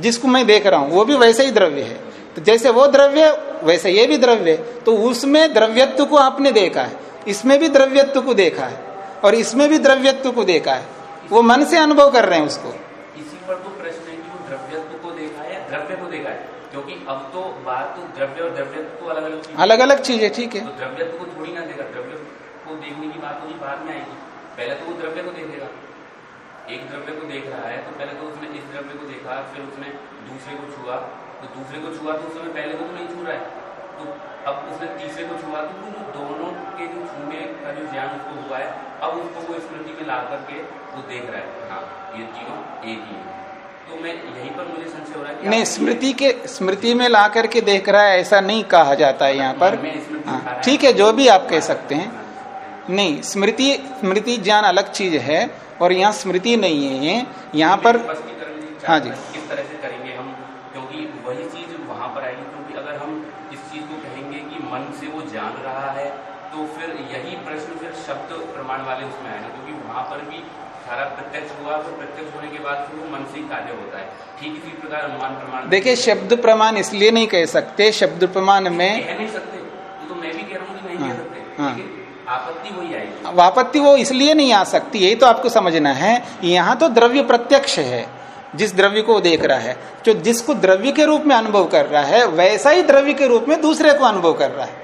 जिसको मैं देख रहा हूँ, वो भी वैसा ही द्रव्य है। तो जैसे वो द्रव्य वैसे ये भी द्रव्य तो उसमें द्रव्यत्व को आपने देखा है। इसमें भी द्रव्यत्व को देखा है। और इसमें भी द्रव्यत्व को देखा है। वो मन से अनुभव कर रहे हैं उसको इसी पर तो प्रश्न है कि वो द्रव्यत्व को देखा है या द्रव्य को देखा है क्योंकि अब तो बात तो द्रव्य और द्रव्यत्व को अलग अलग चीज़ अलग अलग चीज़ है ठीक है। तो द्रव्यत्व को थोड़ी ना देखा द्रव्य को देखने की बात होगी बाद में आएगी। पहले तो वो द्रव्य को देखेगा एक द्रव्य को देख रहा है तो पहले तो उसने इस द्रव्य को देखा फिर उसने दूसरे को छुआ। तो दूसरे को छुआ तो उस समय पहले को तो नहीं छू रहा है। तो अब उसने तीसरे को छुआ तो वो दोनों के जो छूने का जो ज्ञान उसको हुआ है अब उसको वो स्मृति में ला करके वो देख रहा है। हाँ ये तीनों एक ही है। तो मैं यहीं पर मुझे संशय हो रहा है नहीं स्मृति के स्मृति में ला करके देख रहा है ऐसा नहीं कहा जाता है यहाँ पर। हाँ, ठीक है जो भी आप कह सकते हैं। नहीं स्मृति स्मृति ज्ञान अलग चीज़ है और यहाँ स्मृति नहीं है यहाँ पर हाँ जी। किस तरह से करेंगे हम? क्योंकि वही चीज़ वहाँ पर आएगी क्योंकि अगर हम इस चीज़ को कहेंगे कि मन से वो जान रहा है तो फिर यही प्रश्न फिर शब्द प्रमाण वाले उसमें आएगा क्योंकि वहाँ पर भी सारा प्रत्यक्ष हुआ तो प्रत्यक्ष होने के बाद फिर वो मन से ही कार्य होता है। ठीक इसी प्रकार अनुमान प्रमाण देखिए शब्द प्रमाण इसलिए नहीं कह सकते शब्द प्रमाण में कह नहीं सकते। तो मैं भी कह रहा हूँ कि नहीं हाँ, कह सकते। हाँ। आपत्ति वही आएगी। वापत्ति वो इसलिए नहीं आ सकती यही तो आपको समझना है। यहाँ तो द्रव्य प्रत्यक्ष है जिस द्रव्य को देख रहा है। जो जिसको द्रव्य के रूप में अनुभव कर रहा है वैसा ही द्रव्य के रूप में दूसरे को अनुभव कर रहा है।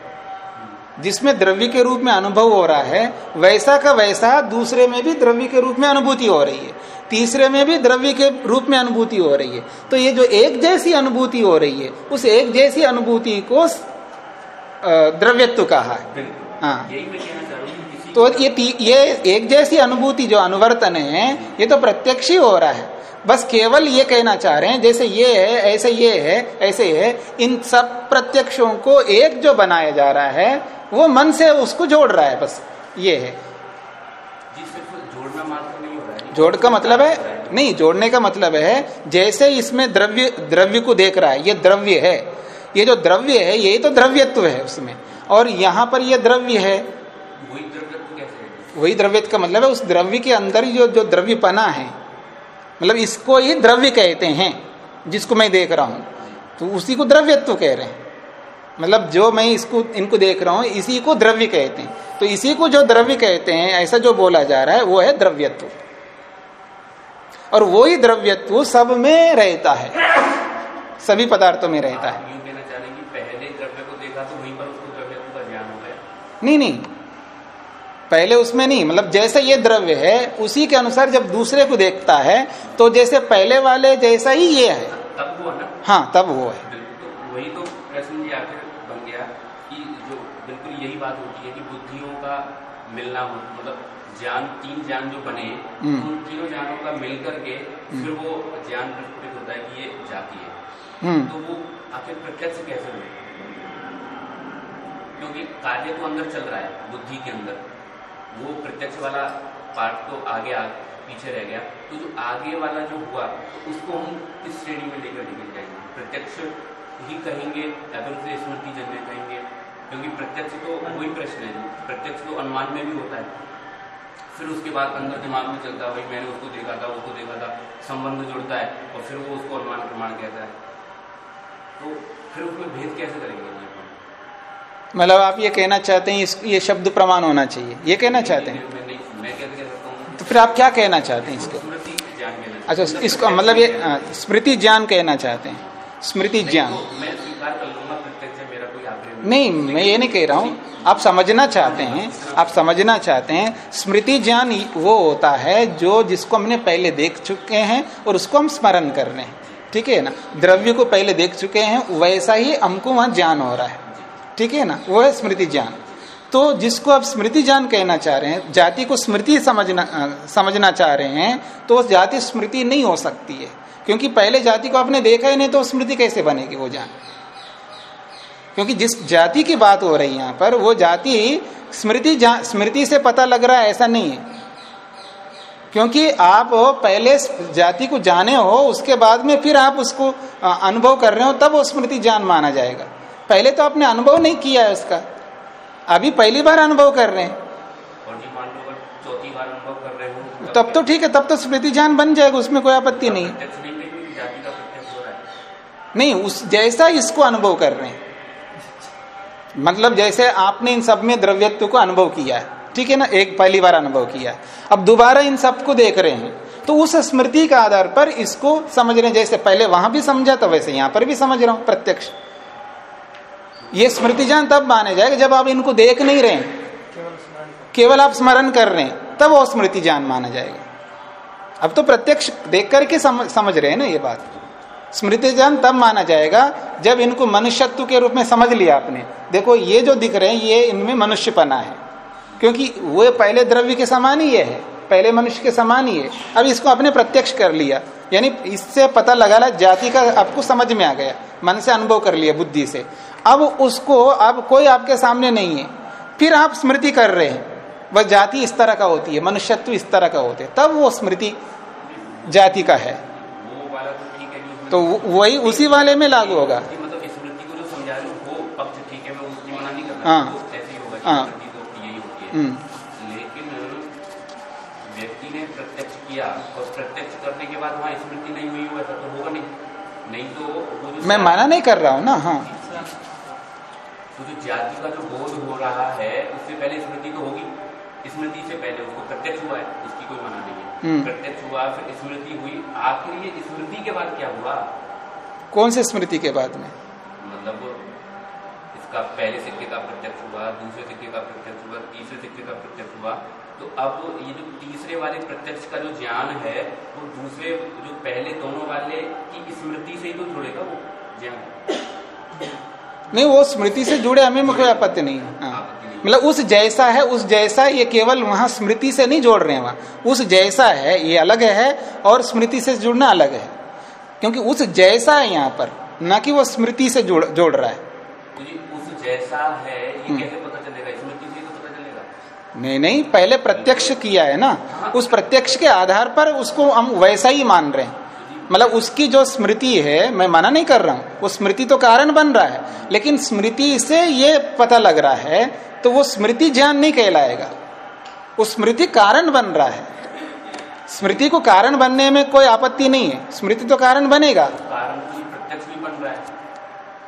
जिसमें द्रव्य के रूप में अनुभव हो रहा है वैसा का वैसा दूसरे में भी द्रव्य के रूप में अनुभूति हो रही है। तीसरे में भी द्रव्य के रूप में अनुभूति हो रही है। तो ये जो एक जैसी अनुभूति हो रही है उस एक जैसी अनुभूति को द्रव्यत्व कहा है। हाँ। तो ये ये एक जैसी अनुभूति जो अनुवर्तन है ये तो प्रत्यक्ष ही हो रहा है। बस केवल ये कहना चाह रहे हैं जैसे ये है ऐसे ये है ऐसे है इन सब प्रत्यक्षों को एक जो बनाया जा रहा है वो मन से उसको जोड़ रहा है बस ये है। जोड़ का मतलब है? नहीं जोड़ने का मतलब है जैसे इसमें द्रव्य द्रव्य को देख रहा है ये द्रव्य है ये जो द्रव्य है यही तो द्रव्यत्व है उसमें और यहाँ पर ये द्रव्य है। वही द्रव्यत्व कैसे वही द्रव्य का मतलब है उस द्रव्य के अंदर जो जो द्रव्यपना है मतलब इसको ही द्रव्य कहते हैं जिसको मैं देख रहा हूँ। तो उसी को द्रव्यत्व कह रहे हैं। मतलब जो मैं इसको इनको देख रहा हूँ इसी को द्रव्य कहते हैं। तो इसी को जो द्रव्य कहते हैं ऐसा जो बोला जा रहा है वो है द्रव्यत्व। और वो ही द्रव्यत्व सब में रहता है। सभी पदार्थों में रहता है। तो नहीं नहीं। पहले उसमें नहीं मतलब जैसे ये द्रव्य है उसी के अनुसार जब दूसरे को देखता है तो जैसे पहले वाले जैसा ही ये है। तब वो ना? हाँ तब वो है। तो वही तो प्रश्न जी आखिर बन गया कि जो बिल्कुल यही बात होती है कि बुद्धियों का मिलना हो मतलब ज्ञान तीन ज्ञान जो बने हम्म। उन तीनों ज्ञानों का मिल करके फिर वो ज्ञान प्रस्फुटित होता है कि ये जाति है। हम्म। तो वो आखिर प्रत्यक्ष कैसे हुए क्योंकि कार्य तो अंदर चल रहा है बुद्धि के अंदर। वो प्रत्यक्ष वाला पार्ट तो आगे आ, पीछे रह गया। तो जो आगे वाला जो हुआ तो उसको हम किस श्रेणी में लेकर निकल जाएँगे। प्रत्यक्ष ही कहेंगे या फिर उसे स्मृति जन्य कहेंगे। क्योंकि प्रत्यक्ष तो वही प्रश्न है प्रत्यक्ष तो अनुमान में भी होता है। फिर उसके बाद अंदर दिमाग में चलता है, भाई, मैंने उसको देखा था उसको देखा था। संबंध जुड़ता है, और फिर वो उसको अनुमान प्रमाण कहता है। तो फिर उसमें भेद कैसे करेंगे? मतलब आप ये कहना चाहते हैं ये शब्द प्रमाण होना चाहिए। ये कहना चाहते हैं। मैं मैं कह तो फिर आप क्या कहना चाहते हैं इसको? अच्छा इसको मतलब ये स्मृति ज्ञान कहना चाहते हैं। स्मृति ज्ञान। नहीं मैं ये नहीं कह रहा हूँ। आप समझना चाहते हैं आप समझना चाहते हैं स्मृति ज्ञान वो होता है जो जिसको हमने पहले देख चुके हैं और उसको हम स्मरण कर रहे हैं। ठीक है ना? द्रव्य को पहले देख चुके हैं वैसा ही हमको वहाँ ज्ञान हो रहा है। ठीक है ना? वो है स्मृति ज्ञान। तो जिसको आप स्मृति ज्ञान कहना चाह रहे हैं जाति को स्मृति समझना अ, समझना चाह रहे हैं तो जाति स्मृति नहीं हो सकती है। क्योंकि पहले जाति को आपने देखा ही नहीं तो स्मृति कैसे बनेगी वो ज्ञान क्योंकि जिस जाति की बात हो रही है यहाँ पर वो जाति स्मृति स्मृति से पता लग रहा है ऐसा नहीं है। क्योंकि आप पहले जाति को जाने हो उसके बाद में फिर आप उसको अनुभव कर रहे हो तब वो स्मृति ज्ञान माना जाएगा। पहले तो आपने अनुभव नहीं किया है उसका। अभी पहली बार अनुभव कर रहे हैं। तब तो ठीक है, तब तो स्मृति ज्ञान बन जाएगा, उसमें कोई आपत्ति नहीं नहीं, उस जैसा इसको अनुभव कर रहे हैं। मतलब जैसे आपने इन सब में द्रव्यत्व को अनुभव किया है। ठीक है ना, एक पहली बार अनुभव किया है। अब दोबारा इन सबको देख रहे हैं। तो उस स्मृति के आधार पर इसको समझ रहे हैं। जैसे पहले वहाँ भी समझा तो वैसे यहाँ पर भी समझ रहा हूँ, प्रत्यक्ष। ये स्मृति ज्ञान तब माने जाएगा जब आप इनको देख नहीं रहे केवल आप स्मरण कर रहे हैं तब वो स्मृति ज्ञान माना जाएगा। अब तो प्रत्यक्ष देख करके समझ, समझ रहे हैं ना ये बात। स्मृति ज्ञान तब माना जाएगा जब इनको मनुष्यत्व के रूप में समझ लिया आपने। देखो ये जो दिख रहे हैं ये इनमें मनुष्यपना है। क्योंकि वो पहले द्रव्य के समान ही है पहले मनुष्य के समान ही है। अब इसको आपने प्रत्यक्ष कर लिया। यानी इससे पता लगा ला जाति का आपको समझ में आ गया मन से अनुभव कर लिया बुद्धि से। अब उसको अब कोई आपके सामने नहीं है। फिर आप स्मृति कर रहे हैं। वह जाति इस तरह का होती है मनुष्यत्व इस तरह का होते हैं। तब वो स्मृति जाति का है। तो तो वही उसी वाले में लागू होगा। मतलब स्मृति को जो समझा रहे हो वो पक्ष ठीक है मैं उसकी मना नहीं कर रहा। वो ऐसे होगा कि। स्मृति तो हम्म। लेकिन व्यक्ति ने प्रत्यक्ष किया और प्रत्यक्ष करने के बाद वहाँ स्मृति नहीं हुई तो होगा नहीं। नहीं तो मैं माना नहीं कर रहा हूँ ना हाँ। तो जो जाति का जो बोध हो रहा है उससे पहले स्मृति तो होगी। स्मृति से पहले उसको प्रत्यक्ष हुआ है उसकी कोई मना नहीं है। हम्म। प्रत्यक्ष हुआ फिर स्मृति हुई। आखिर ये स्मृति के बाद क्या हुआ? कौन से स्मृति के बाद में? मतलब इसका पहले सिक्के का प्रत्यक्ष हुआ दूसरे सिक्के का प्रत्यक्ष हुआ तीसरे सिक्के का प्रत्यक्ष हुआ। तो अब ये जो तीसरे वाले प्रत्यक्ष का जो ज्ञान है वो दूसरे जो पहले दोनों वाले की स्मृति से ही तो जुड़ेगा वो ज्ञान। नहीं वो स्मृति से जुड़े हमें में कोई आपत्ति नहीं है। हाँ। मतलब उस जैसा है उस जैसा ये केवल वहाँ स्मृति से नहीं जोड़ रहे हैं वहाँ। उस जैसा है ये अलग है और स्मृति से जुड़ना अलग है। क्योंकि उस जैसा है यहाँ पर न कि वो स्मृति से जोड़ जोड़ रहा है। तो उस जैसा है ये हम्म। कैसे पता चलेगा? स्मृति से तो पता चलेगा। नहीं नहीं पहले प्रत्यक्ष किया है ना। उस प्रत्यक्ष के आधार पर उसको हम वैसा ही मान रहे हैं। मतलब उसकी जो स्मृति है मैं मना नहीं कर रहा हूँ। वो स्मृति तो कारण बन रहा है लेकिन स्मृति से ये पता लग रहा है तो वो स्मृति ज्ञान नहीं कहलाएगा। वो स्मृति कारण बन रहा है। स्मृति को कारण बनने में कोई आपत्ति नहीं है। स्मृति तो कारण बनेगा। कारण प्रत्यक्ष भी बन रहा है।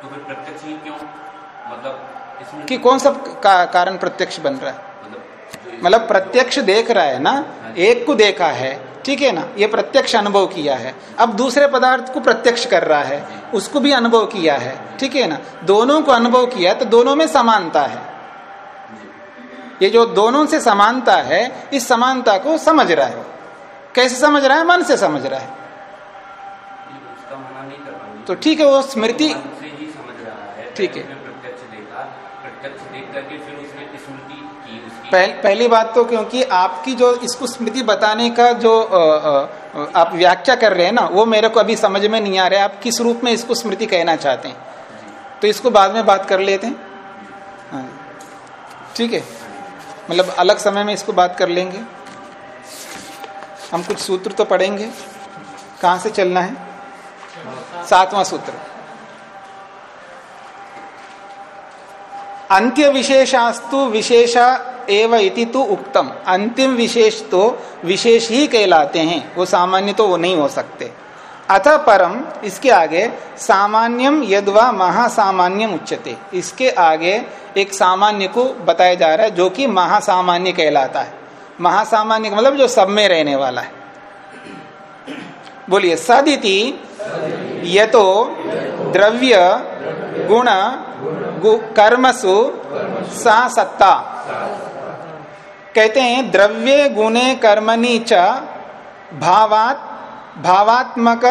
तो फिर प्रत्यक्ष ही क्यों? मतलब कि कौन सा का, कारण प्रत्यक्ष बन रहा है? मतलब मतलब प्रत्यक्ष देख रहा है ना एक को देखा है ठीक है ना? ये प्रत्यक्ष अनुभव किया है। अब दूसरे पदार्थ को प्रत्यक्ष कर रहा है उसको भी अनुभव किया है ठीक है ना? दोनों को अनुभव किया तो दोनों में समानता है। ये जो दोनों से समानता है इस समानता को समझ रहा है। कैसे समझ रहा है? मन से समझ रहा है। तो ठीक है वो स्मृति ठीक है। प्रत्यक्ष देखा प्रत्यक्ष देख करके फिर उसकी पहल, बात तो क्योंकि आपकी जो इसको स्मृति बताने का जो अ, अ, आप व्याख्या कर रहे हैं ना वो मेरे को अभी समझ में नहीं आ रहा है। आप किस रूप में इसको स्मृति कहना चाहते हैं? तो इसको बाद में बात कर लेते हैं। हाँ। ठीक है। मतलब अलग समय में इसको बात कर लेंगे। हम कुछ सूत्र तो पढ़ेंगे। कहाँ से चलना है? सातवां सूत्र। अंत्य विशेषास्तु विशेषा एव इति तो उक्तम। अंतिम विशेष तो विशेष ही कहलाते हैं। वो सामान्य तो वो नहीं हो सकते। अथ परम, इसके आगे, सामान्यम यदवा महासामान्यम उच्चते इसके आगे एक सामान्य को बताया जा रहा है, जो कि महासामान्य कहलाता है। महासामान्य मतलब जो सब में रहने वाला है। बोलिए, सदिति ये तो द्रव्य गुण कर्मसु सा सत्ता। कहते हैं, द्रव्य गुणे कर्मणि च भावात, भावात्मक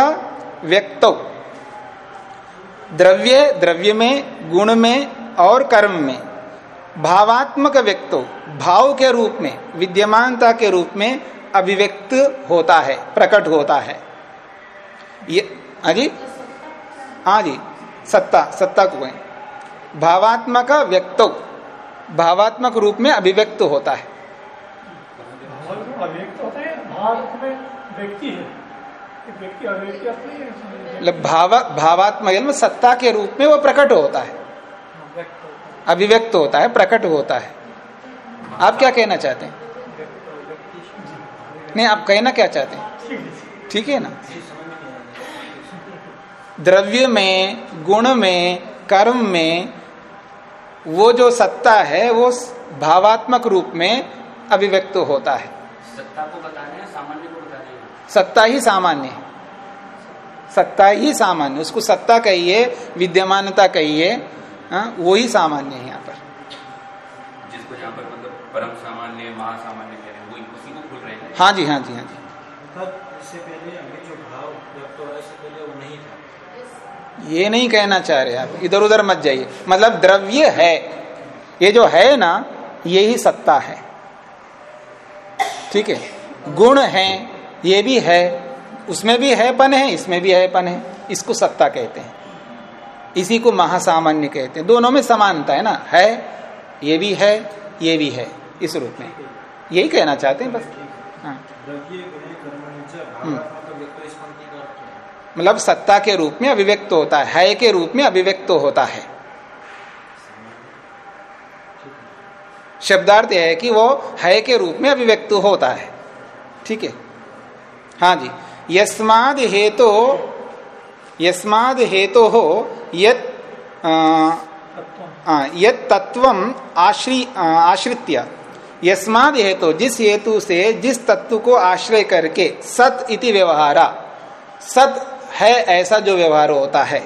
व्यक्तो। द्रव्य द्रव्य में गुण में और कर्म में भावात्मक व्यक्तो, भाव के रूप में, विद्यमानता के रूप में अभिव्यक्त होता है, प्रकट होता है। ये हाँ जी? हाँ जी, सत्ता सत्ता को भावात्मक व्यक्तो, भावात्मक रूप में अभिव्यक्त होता है। अव्यक्त होता है भाव में व्यक्ति है। है, मतलब भाव भावात्मक सत्ता के रूप में वो प्रकट होता है। अभिव्यक्त होता है प्रकट होता है। आप क्या कहना चाहते हैं? नहीं आप कहना क्या चाहते हैं? ठीक है ना? द्रव्य में गुण में कर्म में वो जो सत्ता है वो भावात्मक रूप में अभिव्यक्त होता है। सत्ता को बता रहे हैं सामान्य को बता रहे हैं सत्ता ही सामान्य है। सत्ता ही सामान्य उसको सत्ता कहिए विद्यमानता कहिए हाँ, वो ही सामान्य है यहाँ पर। जिसको यहाँ पर मतलब परम सामान्य महासामान्य कह रहे हैं वो उसी को भूल रहे हैं। हाँ जी हाँ जी हाँ जी। इससे पहले अभी जो भाव व्यक्त हो रहा है पहले वो नहीं था। ये नहीं कहना चाह रहे आप। इधर उधर मत जाइए। मतलब द्रव्य है। ये जो है ना ये ही सत्ता है। ठीक है? गुण है, ये भी है, उसमें भी है, पन है, इसमें भी है, पन है। इसको सत्ता कहते हैं। इसी को महासामान्य कहते हैं। दोनों में समानता है ना? है, ये भी है, ये भी है, इस रूप में। यही कहना चाहते हैं बस। हाँ। द्रव्य गुणे कर्मणि च भावात्मक व्यक्त इस पंक्ति का अर्थ है मतलब सत्ता के रूप में अभिव्यक्त होता है के रूप में अभिव्यक्त होता है। शब्दार्थ यह है कि वो है के रूप में अभिव्यक्त होता है। ठीक है? हाँ जी। यस्माद हेतु यस्माद हेतु हो यत यत तत्व आश्री आश्रित्य। यस्माद हेतु जिस हेतु से जिस तत्व को आश्रय करके सत इति व्यवहारा। सत है ऐसा जो व्यवहार होता है।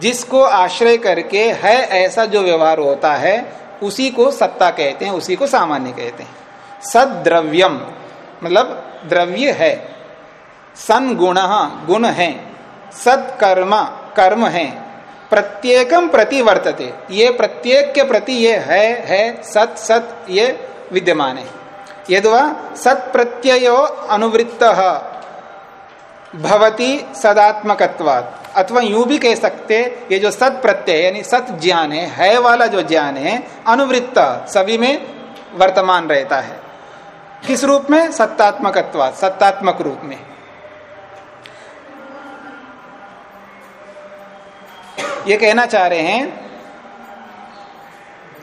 जिसको आश्रय करके है ऐसा जो व्यवहार होता है उसी को सत्ता कहते हैं, उसी को सामान्य कहते हैं। सद्रव्यम मतलब द्रव्य है। सन गुण गुण है। सत्कर्म, कर्म है। प्रत्येकम प्रति वर्तते ये प्रत्येक के प्रति ये है है, सत सत, ये विद्यमान है। यदवा सत प्रत्ययो अनुवृत्त भवती सदात्मकत्वात्। अथवा यूँ भी कह सकते, ये जो सत प्रत्यय यानी सत ज्ञान है है वाला जो ज्ञान है अनुवृत्त सभी में वर्तमान रहता है। किस रूप में? सत्तात्मकत्वात्, सत्तात्मक रूप में। ये कहना चाह रहे हैं,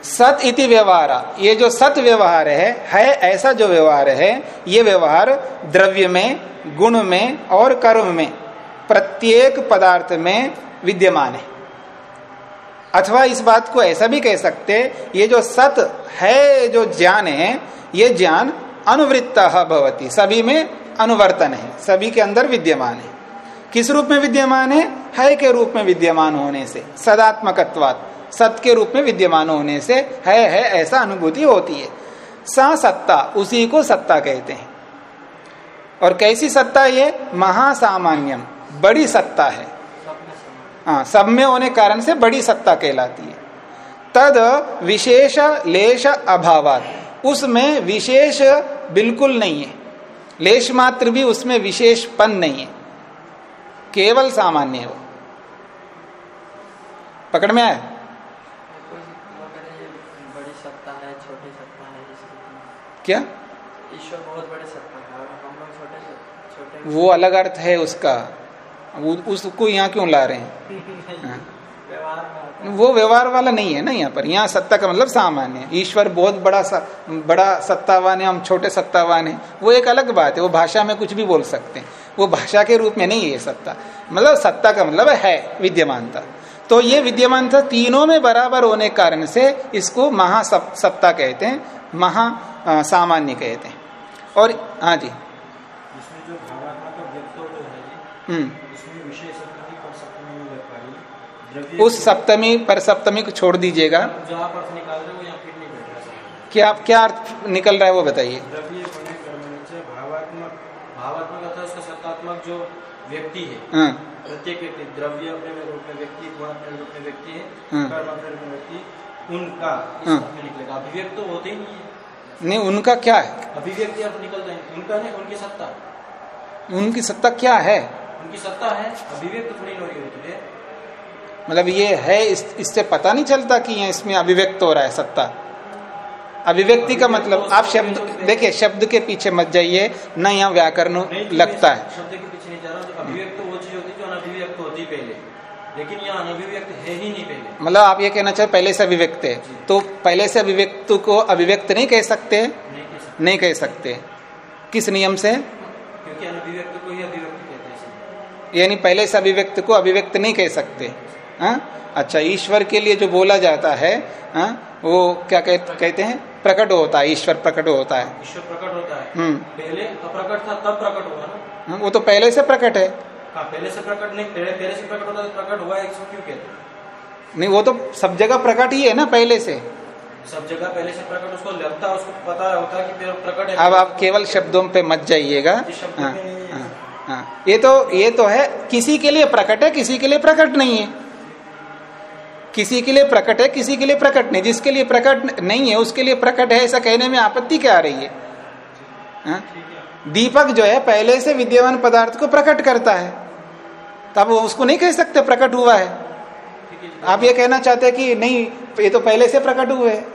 सत इति व्यवहार। ये जो सत व्यवहार है है ऐसा जो व्यवहार है, ये व्यवहार द्रव्य में गुण में और कर्म में प्रत्येक पदार्थ में विद्यमान है। अथवा इस बात को ऐसा भी कह सकते, ये जो सत है, जो ज्ञान है, ये ज्ञान अनुवृत्त भवती, सभी में अनुवर्तन है, सभी के अंदर विद्यमान है। किस रूप में विद्यमान है? है के रूप में विद्यमान होने से, सदात्मकत्वात, सत के रूप में विद्यमान होने से, है है, ऐसा अनुभूति होती है। सा सत्ता, उसी को सत्ता कहते हैं। और कैसी सत्ता ये? महासामान्यम। बड़ी सत्ता है। हाँ सब में होने कारण से बड़ी सत्ता कहलाती है। तद विशेष लेश अभावात। उसमें विशेष बिल्कुल नहीं है। लेश मात्र भी उसमें विशेषपन नहीं है। केवल सामान्य है वो। पकड़ में आया? कोई वो कह रहे हैं बड़ी सत्ता है छोटी सत्ता है इस रूप में क्या ईश्वर बहुत बड़े सत्ता है और हम लोग छोटे से- छोटे वो अलग अर्थ है उसका। उसको यहाँ क्यों ला रहे हैं? वो व्यवहार वाला नहीं है ना यहाँ पर। यहाँ सत्ता का मतलब सामान्य है। ईश्वर बहुत बड़ा स, बड़ा सत्तावान है हम छोटे सत्तावान है। वो एक अलग बात है। वो भाषा में कुछ भी बोल सकते हैं। वो भाषा के रूप में नहीं है सत्ता। मतलब सत्ता का मतलब है विद्यमानता। तो ये विद्यमानता तीनों में बराबर होने के कारण से इसको महासत्ता कहते हैं महा सामान्य कहते हैं। और हाँ जी इसमें जो भावात्मक व्यक्त जो है जी हम्म इसमें विशेष सप्तमी पर सप्तमी में लग पा रही उस सप्तमी पर सप्तमी को छोड़ दीजिएगा। हो क्या क्या अर्थ निकल रहा है वो बताइए। भावात्मक जो व्यक्ति है हाँ। प्रत्येक व्यक्ति द्रव्य अपने रूप में व्यक्ति गुण अपने रूप में व्यक्ति है हाँ। कर्म अपने रूप में व्यक्ति उनका हाँ। निकलेगा। अभिव्यक्त तो होते ही नहीं है। नहीं उनका क्या है? अभिव्यक्ति अर्थ निकल जाएँगे उनका नहीं उनकी सत्ता। उनकी सत्ता क्या है? उनकी सत्ता है अभिव्यक्त थोड़ी हो रही होती है। मतलब ये है इस, इससे पता नहीं चलता कि ये इसमें अभिव्यक्त हो रहा है सत्ता। अभिव्यक्ति का मतलब आप शब्द देखिए शब्द के पीछे मत जाइए न यहाँ व्याकरण तो लगता है। शब्द के पीछे नहीं जा रहा हूँ अभिव्यक्त वो चीज़ होती है जो अनभिव्यक्त होती पहले। लेकिन यहाँ अनभिव्यक्त है ही नहीं पहले। मतलब आप ये कहना चाहे पहले से अभिव्यक्त है। तो पहले से अभिव्यक्त को अभिव्यक्त नहीं कह सकते। नहीं कह सकते। किस नियम से? क्योंकि अनभिव्यक्त को ही अभिव्यक्त। यानी पहले से अभिव्यक्त को अभिव्यक्त नहीं कह सकते। हाँ? अच्छा ईश्वर के लिए जो बोला जाता है हाँ? वो क्या कह, कहते हैं? प्रकट होता है ईश्वर प्रकट होता है। ईश्वर प्रकट होता है। हम्म। पहले अप्रकट था तब प्रकट हुआ ना? हाँ, वो तो पहले से प्रकट है। पहले से प्रकट नहीं पहले पहले से प्रकट होता तो प्रकट हुआ है क्यों कहते नहीं वो तो सब जगह प्रकट ही है ना पहले से। सब जगह पहले से प्रकट उसको लगता है उसको पता होता है कि प्रकट है। अब आप केवल शब्दों पे मत जाइएगा। शब्द हाँ। ये तो ये तो है, किसी के लिए प्रकट है, किसी के लिए प्रकट नहीं है। किसी के लिए प्रकट है, किसी के लिए प्रकट नहीं। जिसके लिए प्रकट नहीं है, उसके लिए प्रकट है, ऐसा कहने में आपत्ति क्या आ रही है? हाँ? दीपक जो है, पहले से विद्यमान पदार्थ को प्रकट करता है। तब उसको नहीं कह सकते, प्रकट हुआ है। आप ये कहना चाहते हैं कि नहीं, ये तो पहले से प्रकट हुए हैं।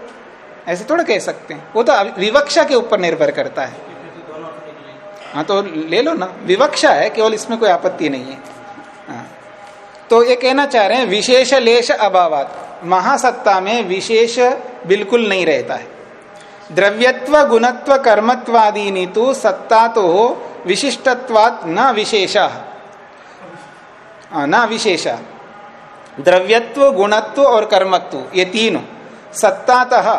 ऐसे थोड़ा कह सकते हैं। वो तो विवक्षा के ऊपर निर्भर करता है तो दोनों अर्थ निकले हाँ तो ले लो ना। विवक्षा है केवल इसमें कोई आपत्ति नहीं है। हाँ। तो ये कहना चाह रहे हैं विशेष लेश अभावात। महासत्ता में विशेष बिल्कुल नहीं रहता है। द्रव्यत्व गुणत्व कर्मत्वादीनी तो सत्ता तो विशिष्टत्वात न विशेषा। हाँ, न विशेषा। द्रव्यत्व गुणत्व और कर्मत्व ये तीनों। सत्तातः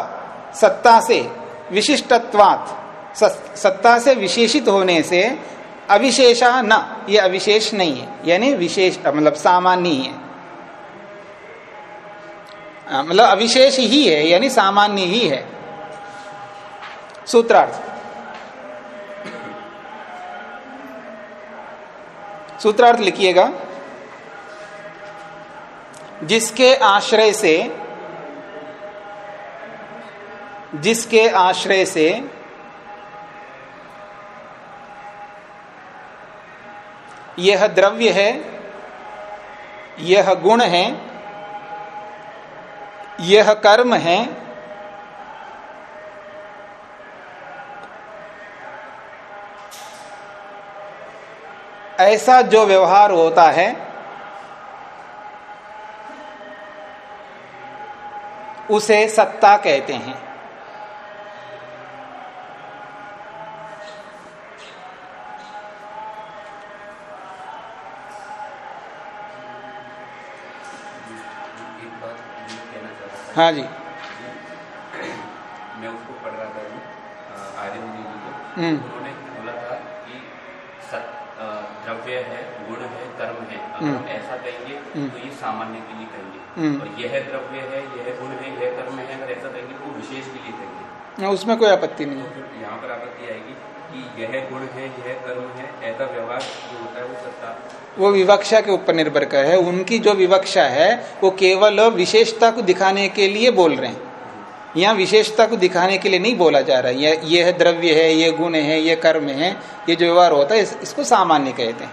सत्ता से विशिष्टत्वात। सत्ता से विशेषित होने से अविशेषा न, ये अविशेष नहीं है। यानी विशेष मतलब सामान्य ही है। मतलब अविशेष ही है, यानी सामान्य ही है। सूत्रार्थ। सूत्रार्थ लिखिएगा। जिसके आश्रय से, जिसके आश्रय से यह द्रव्य है, यह गुण है, यह कर्म है, ऐसा जो व्यवहार होता है, उसे सत्ता कहते हैं। हाँ जी मैं उसको पढ़ रहा था अभी, आर्य मुनि जी को हम्म। उन्होंने बोला था कि द्रव्य है गुण है कर्म है अगर हम्म। हम ऐसा कहेंगे हम्म। तो ये सामान्य के लिए कहेंगे। और यह द्रव्य है यह गुण है यह कर्म है अगर ऐसा कहेंगे तो विशेष के लिए कहेंगे उसमें कोई आपत्ति नहीं तो है यहाँ पर आपत्ति आएगी कि यह गुण है यह कर्म है ऐसा व्यवहार जो होता है वो सत्ता। वो विवक्षा के ऊपर निर्भर कर है। उनकी जो विवक्षा है वो केवल विशेषता को दिखाने के लिए बोल रहे हैं। यहाँ विशेषता को दिखाने के लिए नहीं बोला जा रहा है। यह द्रव्य है ये गुण है ये कर्म है ये जो व्यवहार होता है इस, इसको सामान्य कहते हैं।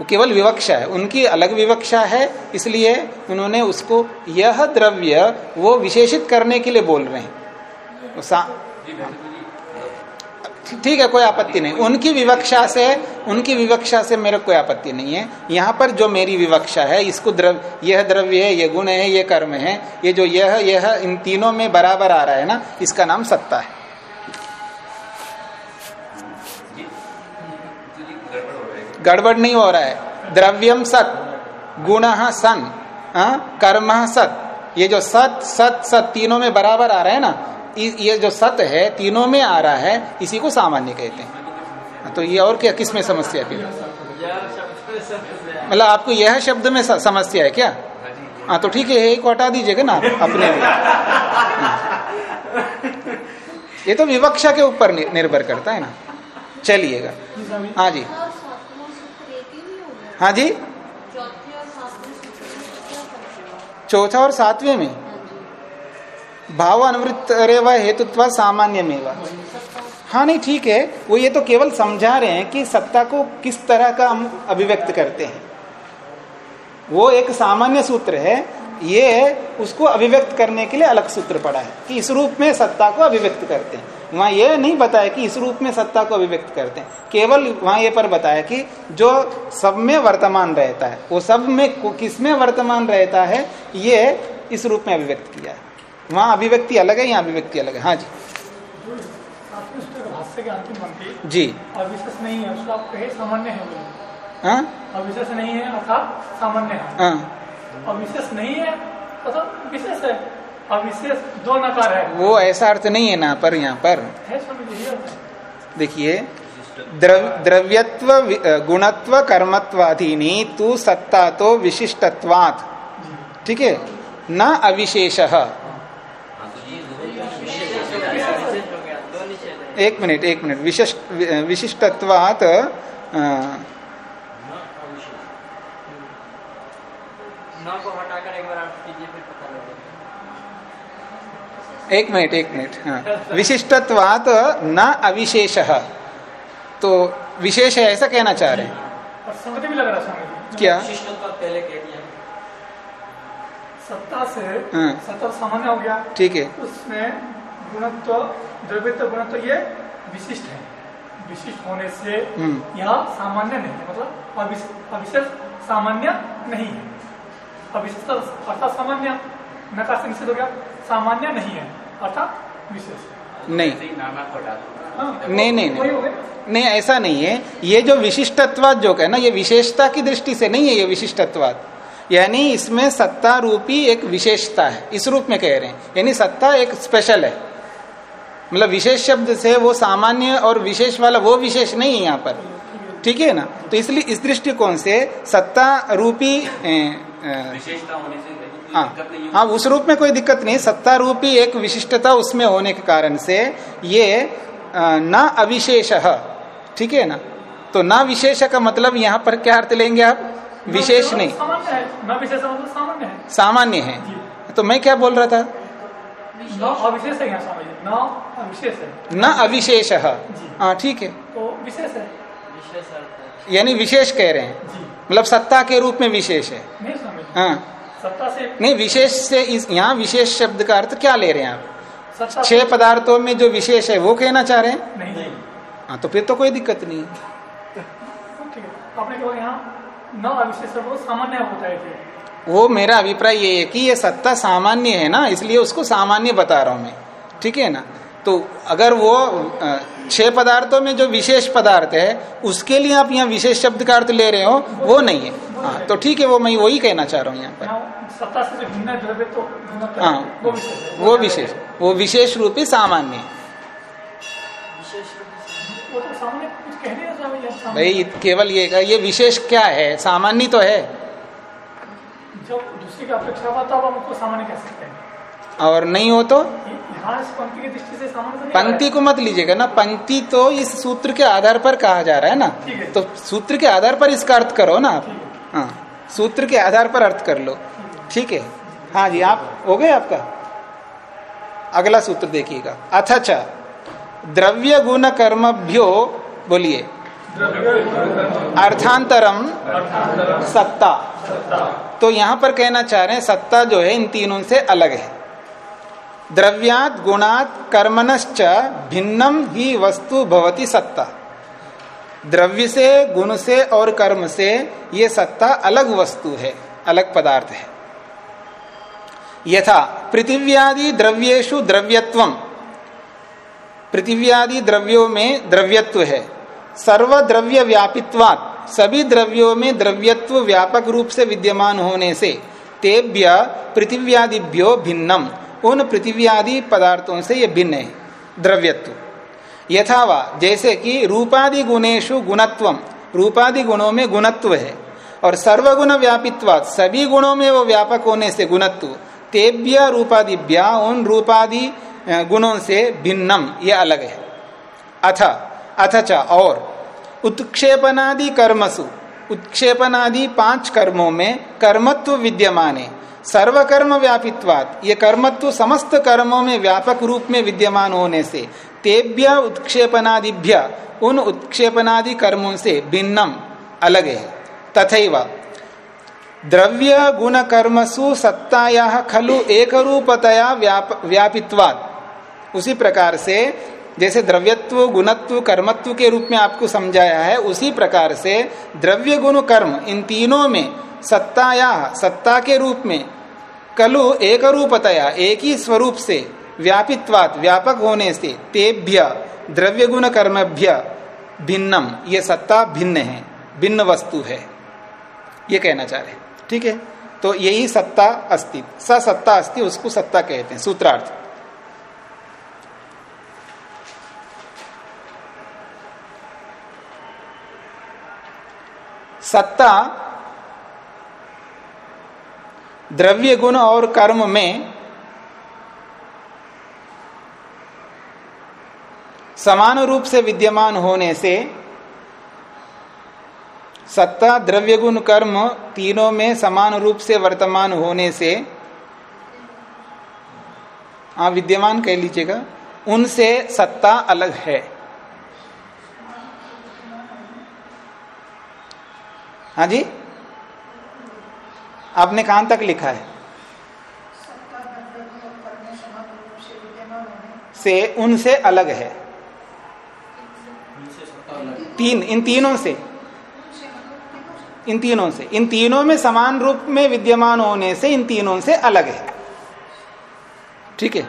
वो केवल विवक्षा है। उनकी अलग विवक्षा है इसलिए उन्होंने उसको यह द्रव्य वो विशेषित करने के लिए बोल रहे हैं। जी ठीक है कोई आपत्ति नहीं। उनकी विवक्षा से उनकी विवक्षा से मेरे कोई आपत्ति नहीं है। यहाँ पर जो मेरी विवक्षा है इसको द्रव यह द्रव्य है ये गुण है ये कर्म है ये जो यह यह इन तीनों में बराबर आ रहा है ना इसका नाम सत्ता है। गड़बड़ नहीं हो रहा है। द्रव्यम सत गुण सन हाँ, कर्म सत। ये जो सत सत सत तीनों में बराबर आ रहा है ना ये जो सत है, तीनों में आ रहा है, इसी को सामान्य कहते हैं। तो ये और क्या किसमें समस्या फिर। मतलब आपको यह शब्द में समस्या है क्या? हाँ तो ठीक है एक हटा दीजिएगा ना अपने ये तो विवक्षा के ऊपर निर्भर करता है ना। चलिएगा। हाँ जी। हाँ जी। चौथा और सातवें में क्या फ़र्क होगा चौथा और सातवें में हाँ जी भाव अनुवृत्त रेवा हेतुत्व सामान्य मेवा हाँ नहीं, ठीक है। वो ये तो केवल समझा रहे हैं कि सत्ता को किस तरह का हम अभिव्यक्त करते हैं। वो एक सामान्य सूत्र है। ये उसको अभिव्यक्त करने के लिए अलग सूत्र पड़ा है कि इस रूप में सत्ता को अभिव्यक्त करते हैं। वहाँ ये नहीं बताया कि इस रूप में सत्ता को अभिव्यक्त करते हैं। केवल वहाँ ये पर बताया कि जो सब में वर्तमान रहता है, वो सब में किसमें वर्तमान रहता है, ये इस रूप में अभिव्यक्त किया है। वहाँ अभिव्यक्ति अलग है यहाँ अभिव्यक्ति अलग है। हाँ जी। जी। अविशेष नहीं है? सामान्य है। अविशेष नहीं है अर्थात सामान्य अविशेष नहीं है विशेष है अविशेष दो नकार है वो ऐसा अर्थ नहीं है ना पर यहाँ पर। देखिए द्रव, द्रव्यत्व गुणत्व कर्मत्वाधीनी तू सत्ता तो विशिष्टत्वात्। ठीक है? न अविशेष हाँ तो ये विशेष हो गया दो निषेध है एक मिनट एक मिनट। विशिष्ट विशिष्टत्वात् नौ को हटाकर एक बार अर्थ कीजिए फिर पता लगेगा एक मिनट एक मिनट हाँ। विशिष्टत्वात् न अविशेष। तो विशेष है ऐसा कहना चाह रहे हैं। और संगति भी लग रहा है स्वामी जी। क्या? पहले कह दिया। सत्ता से हाँ। सत्ता सामान्य हो गया। ठीक है। उसमें गुणत्व द्रव्यत्व गुणत्व ये विशिष्ट है। विशिष्ट होने से हम्म। यह सामान्य नहीं है मतलब अविशेष सामान्य नहीं है। अविशेष अर्थात सामान्य नकार से निषेध हो गया। सामान्य नहीं है अर्थात विशेष। नहीं। ही नहीं, नहीं, हो गया। नहीं ऐसा नहीं है। ये जो विशिष्टत्वाद जो है ना ये विशेषता की दृष्टि से नहीं है ये विशिष्टत्वाद। यानी इसमें सत्ता रूपी एक विशेषता है। इस रूप में कह रहे हैं। यानी सत्ता एक स्पेशल है। मतलब विशेष शब्द से वो सामान्य और विशेष वाला वो विशेष नहीं है यहाँ पर। ठीक है ना? तो इसलिए इस दृष्टिकोण से सत्ता रूपी हाँ दिक्कत नहीं है हाँ उस रूप में कोई दिक्कत नहीं। सत्ता रूपी एक विशिष्टता उसमें होने के कारण से ये न अविशेष। ठीक है ना? तो न विशेष का मतलब यहाँ पर क्या अर्थ लेंगे आप? विशेष नहीं। मतलब सामान्य है। सामान्य है। तो मैं क्या बोल रहा था? न अविशेष है यहाँ स्वामी न अविशेष है। न अविशेष हाँ ठीक है। तो विशेष है। है। यानी विशेष कह रहे हैं। मतलब सत्ता के रूप में विशेष है। नहीं हाँ। सत्ता से नहीं विशेष से यहाँ विशेष शब्द का अर्थ क्या ले रहे हैं आप? छह पदार्थों में जो विशेष है वो कहना चाह रहे हैं? नहीं। नहीं। हाँ तो फिर तो कोई दिक्कत नहीं। है। आपने कहा यहाँ न अविशेष सामान्य होता है वो मेरा अभिप्राय ये है कि ये सत्ता सामान्य है ना इसलिए उसको सामान्य बता रहा हूँ मैं। ठीक है ना? तो अगर वो छह पदार्थों में जो विशेष पदार्थ है उसके लिए आप यहाँ विशेष शब्द का अर्थ ले रहे हो वो नहीं है। हाँ तो ठीक है वो मैं वही कहना चाह रहा हूँ यहाँ पर। यहाँ सत्ता से जो भिन्न है द्रव्य तो हाँ। वो विशेष वो विशेष रूपी सामान्य रूप से वो तो सामान्य कुछ कह नहीं है। सामान्य। भाई केवल ये ये विशेष क्या है? सामान्य तो है। जब दूसरे की अपेक्षा हुआ तब हम उसको सामान्य कह सकते हैं। और नहीं हो तो? पंक्ति की दृष्टि से सामान्य तो पंक्ति को मत लीजिएगा ना। पंक्ति तो इस सूत्र के आधार पर कहा जा रहा है ना। है। तो सूत्र के आधार पर इसका अर्थ करो ना आप। हाँ। सूत्र के आधार पर अर्थ कर लो। ठीक है। हाँ जी आप हो गए आपका? अगला सूत्र देखिएगा। अथच द्रव्य गुण कर्मभ्यो बोलिए। अर्थांतरम सत्ता। तो यहाँ पर कहना चाह रहे हैं, सत्ता जो है, इन तीनों से अलग है। द्रव्यात, गुणात कर्मणश्च भिन्नम ही वस्तु भवती सत्ता। द्रव्य से, गुण से और कर्म से ये सत्ता अलग वस्तु है, अलग पदार्थ है। यथा, पृथिव्यादि द्रव्येशु द्रव्यत्वम। पृथिव्यादि द्रव्यों में द्रव्यत्व है। सर्व द्रव्य व्यापित्वात सभी द्रव्यों में द्रव्यत्व व्यापक रूप से विद्यमान होने से तेभ्य पृथिव्यादिभ्यो भिन्नम। उन पृथिव्यादि पदार्थों से ये भिन्न है, द्रव्यत्व। यथावा जैसे कि रूपादि गुणेशु गुणत्वम। रूपादि गुणों में गुणत्व है। और सर्वगुण व्यापित्वात, सभी गुणों में वो व्यापक होने से गुणत्व। तेभ्य रूपादिभ्या, उन रूपादि गुणों से भिन्नम, ये अलग है। अथ अथच और। उत्क्षेपनादि कर्मसु। उत्क्षेपनादि पाँच कर्मों में कर्मत्व विद्यमान है। सर्वकर्म व्यापित्वात। ये कर्मत्व समस्त कर्मों में व्यापक रूप में विद्यमान होने से तेभ्य उत्क्षेपनादिभ्य उन उत्क्षेपनादि कर्मों से भिन्नम अलग है। तथैव द्रव्य गुण कर्मसु सत्ताया खलु एक रूपतया व्याप, व्यापित्वात। उसी प्रकार से जैसे द्रव्यत्व, गुणत्व, कर्मत्व के रूप में आपको समझाया है, उसी प्रकार से द्रव्य गुण कर्म इन तीनों में सत्ताया सत्ता के रूप में, कलु एक रूपतया एक ही स्वरूप से, व्यापित्वात, व्यापक होने से, तेभ्य, द्रव्य गुण कर्मभ्य, भिन्नम, ये सत्ता भिन्न है, भिन्न वस्तु है। ये कहना चाह रहे ठीक है? तो यही सत्ता अस्ति स सत्ता अस्ति, उसको सत्ता कहते हैं, सूत्रार्थ। सत्ता द्रव्य गुण और कर्म में समान रूप से विद्यमान होने से सत्ता, द्रव्य गुण, कर्म तीनों में समान रूप से वर्तमान होने से आप विद्यमान कह लीजिएगा, उनसे सत्ता अलग है। हाँ जी? आपने कहाँ तक लिखा है? से उनसे अलग है। तीन, इन तीनों से। इन तीनों से। इन तीनों में समान रूप में विद्यमान होने से इन तीनों से अलग है। ठीक है?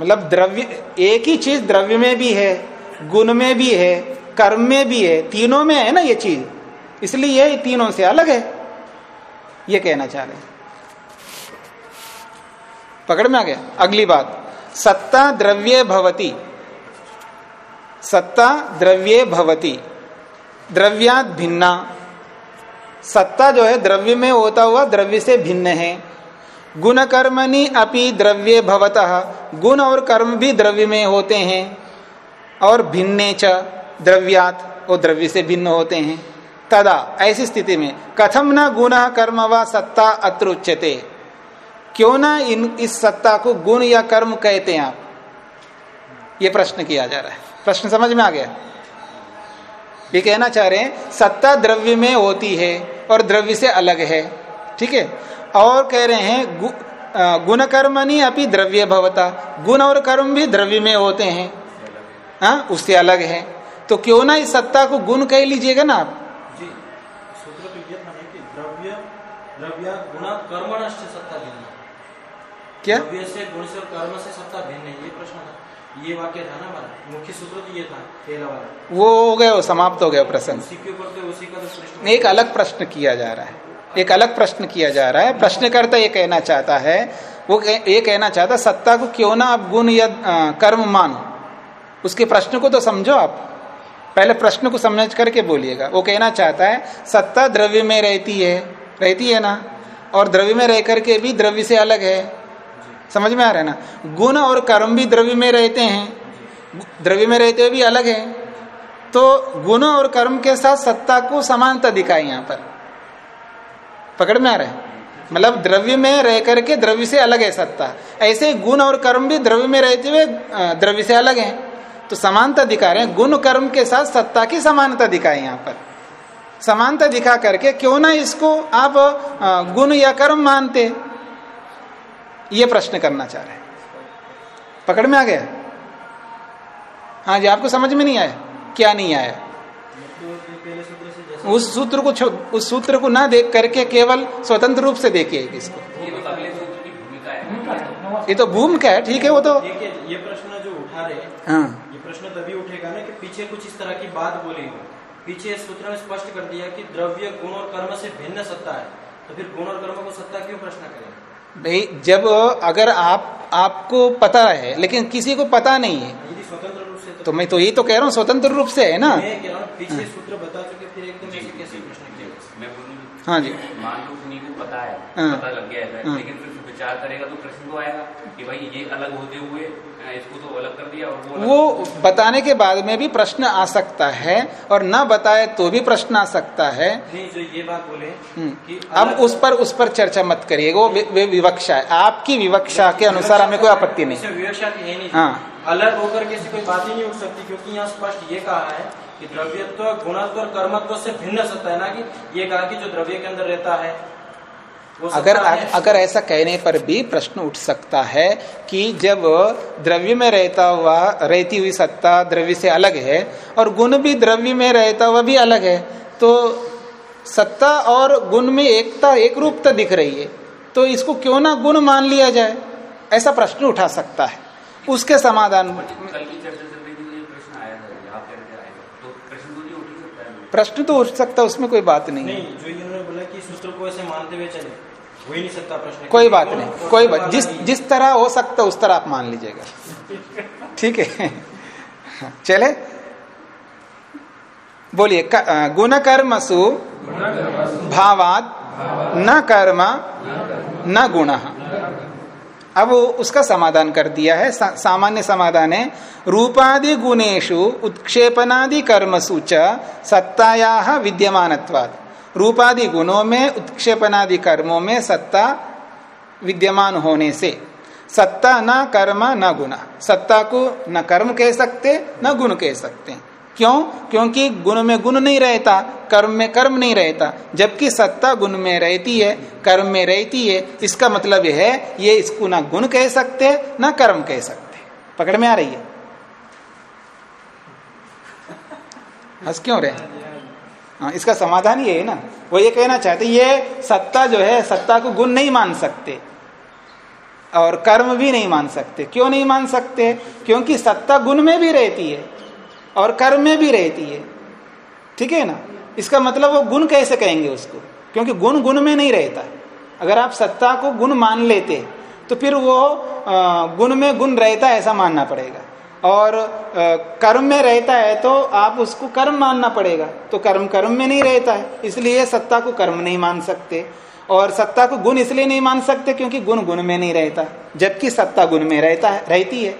मतलब द्रव्य, एक ही चीज़ द्रव्य में भी है, गुण में भी है कर्म में भी है, तीनों में है ना ये चीज़? इसलिए ये तीनों से अलग है। ये कहना चाह रहे हैं। पकड़ में आ गया? अगली बात। सत्ता द्रव्य भवती। सत्ता द्रव्य भवती। द्रव्यात भिन्ना। सत्ता जो है, द्रव्य में होता हुआ द्रव्य से भिन्न है। गुण कर्मणि अपि द्रव्य भवतः। गुण और कर्म भी द्रव्य में होते हैं और भिन्ने च। द्रव्यात वो द्रव्य से भिन्न होते हैं। तदा ऐसी स्थिति में कथम न गुण कर्म व सत्ता अत्र उच्यते क्यों ना इन इस सत्ता को गुण या कर्म कहते हैं आप? ये प्रश्न किया जा रहा है। प्रश्न समझ में आ गया? ये कहना चाह रहे हैं सत्ता द्रव्य में होती है और द्रव्य से अलग है। ठीक है? और कह रहे हैं गु, गुण कर्मणि अपनी द्रव्य भवता। गुण और कर्म भी द्रव्य में होते हैं। हाँ उससे अलग है। तो क्यों ना इस सत्ता को गुण कह लीजिएगा ना आप? जी सूत्र तो ये था ना कि द्रव्य द्रव्य गुण कर्मणश्च सत्ता भिन्न क्या? द्रव्य से गुण से कर्म से सत्ता भिन्न है ये प्रश्न था। ये वाक्य था ना हमारा मुख्य सूत्र तो ये था पहला वाला। वो हो गया वो समाप्त हो गया प्रसंग। उसी के ऊपर तो उसी का तो सृष्टि एक अलग प्रश्न किया जा रहा है। एक अलग प्रश्न किया जा रहा है। प्रश्नकर्ता ये कहना चाहता है वो ये कहना चाहता है सत्ता को क्यों ना आप गुण या कर्म मानो? उसके प्रश्न को तो समझो आप। पहले प्रश्न को समझ करके बोलिएगा। वो कहना चाहता है, सत्ता द्रव्य में रहती है। रहती है ना? और द्रव्य में रह करके भी द्रव्य से अलग है। समझ में आ रहा है ना? गुण और कर्म भी द्रव्य में रहते हैं। द्रव्य में रहते हुए भी अलग है। तो गुण और कर्म के साथ सत्ता को समानता दिखाई यहाँ पर। पकड़ में आ रहा है? मतलब द्रव्य में रह करके द्रव्य से अलग है सत्ता। ऐसे गुण और कर्म भी द्रव्य में रहते हुए द्रव्य से अलग है। तो समानता दिखा रहे हैं। गुण कर्म के साथ सत्ता की समानता दिखाई यहाँ पर। समानता दिखा करके क्यों ना इसको आप गुण या कर्म मानते? ये प्रश्न करना चाह रहे हैं। पकड़ में आ गया? हाँ जी आपको समझ में नहीं आया? क्या नहीं आया? उस सूत्र को उस सूत्र को ना देख करके केवल स्वतंत्र रूप से देखिए इसको। ये तो भूमिका है। भूमिका है, नवा ये तो भूमिका है ठीक है वो तो ये प्रश्न जो उठा रहे हैं हाँ। प्रश्न तभी उठेगा ना कि पीछे कुछ इस तरह की बात बोली हो। पीछे सूत्र में स्पष्ट कर दिया कि द्रव्य गुण और कर्म से भिन्न सत्ता है। तो फिर गुण और कर्म को सत्ता क्यों प्रश्न करें? भाई जब अगर आप आपको पता है लेकिन किसी को पता नहीं है यदि स्वतंत्र रूप से तो मैं तो यही तो कह रहा हूँ स्वतंत्र रूप से है ना? मैं कह रहा हूँ पीछे सूत्र बता चुके फिर एकदम ऐसे कैसे प्रश्न किया हाँ जी। मान लो उन्हीं को पता है हाँ। पता लग गया है हाँ। लेकिन फिर विचार करेगा तो प्रश्न तो आएगा कि भाई ये अलग होते हुए इसको तो अलग कर दिया और वो वो बताने के बाद में भी प्रश्न आ सकता है और न बताए तो भी प्रश्न आ सकता है। नहीं जो ये बात बोले हम्म। कि अब उस पर उस पर चर्चा मत करिएगा वो वि- विवक्षा है। आपकी विवक्षा के अनुसार हमें कोई आपत्ति नहीं। विवक्षा की है नहीं। हाँ। अलग होकर के ऐसी कोई बात ही नहीं उठ सकती क्योंकि यहाँ स्पष्ट ये कहा है कि द्रव्यत्व गुणत्व और कर्मत्व से भिन्न सत्ता है ना कि? ये कहा कि जो द्रव्य के अंदर रहता है अगर अगर ऐसा कहने पर भी प्रश्न उठ सकता है कि जब द्रव्य में रहता हुआ रहती हुई सत्ता द्रव्य से अलग है और गुण भी द्रव्य में रहता हुआ भी अलग है तो सत्ता और गुण में एकता एक रूपता दिख रही है। तो इसको क्यों ना गुण मान लिया जाए? ऐसा प्रश्न उठा सकता है। उसके समाधान तो प्रश्न तो प्रश्न तो नहीं उठ सकता है। प्रश्न तो उठ सकता है उसमें कोई बात नहीं है। नहीं जो इन्होंने बोला कि सूत्र को ऐसे मानते हुए चले। हो ही नहीं सकता प्रश्न कोई बात नहीं कोई बात जिस। जिस तरह हो सकता है उस तरह आप मान लीजिएगा। ठीक है? चले। बोलिए गुण कर्मसु भावाद न कर्म न गुण। अब उसका समाधान कर दिया है। सा, सामान्य समाधान है। रूपादि गुणेशु उत्क्षेपनादि कर्मसु च सत्ताया विद्यमानत्वाद रूपादि गुणों में उत्क्षेपनादि कर्मों में सत्ता विद्यमान होने से। सत्ता न कर्म, न गुण। सत्ता को न कर्म कह सकते, न गुण कह सकते। क्यों? क्योंकि गुण में गुण नहीं रहता, कर्म में कर्म नहीं रहता। जबकि सत्ता गुण में रहती है, कर्म में रहती है, इसका मतलब यह है, ये इसको ना गुण कह सकते, ना कर्म कह सकते। पकड़ में आ रही है? हंस क्यों रहे हाँ इसका समाधान ये है ना। वो ये कहना चाहते ये सत्ता जो है, सत्ता को गुण नहीं मान सकते। और कर्म भी नहीं मान सकते। क्यों नहीं मान सकते? क्योंकि सत्ता गुण में भी रहती है और कर्म में भी रहती है। ठीक है ना? इसका मतलब वो गुण कैसे कहेंगे उसको? क्योंकि गुण गुण में नहीं रहता। अगर आप सत्ता को गुण मान लेते तो फिर वो गुण में गुण रहता, ऐसा मानना पड़ेगा। और कर्म में रहता है तो आप उसको कर्म मानना पड़ेगा। तो कर्म कर्म में नहीं रहता है, इसलिए सत्ता को कर्म नहीं मान सकते। और सत्ता को गुण इसलिए नहीं मान सकते क्योंकि गुण गुण में नहीं रहता, जबकि सत्ता गुण में रहता है, रहती है।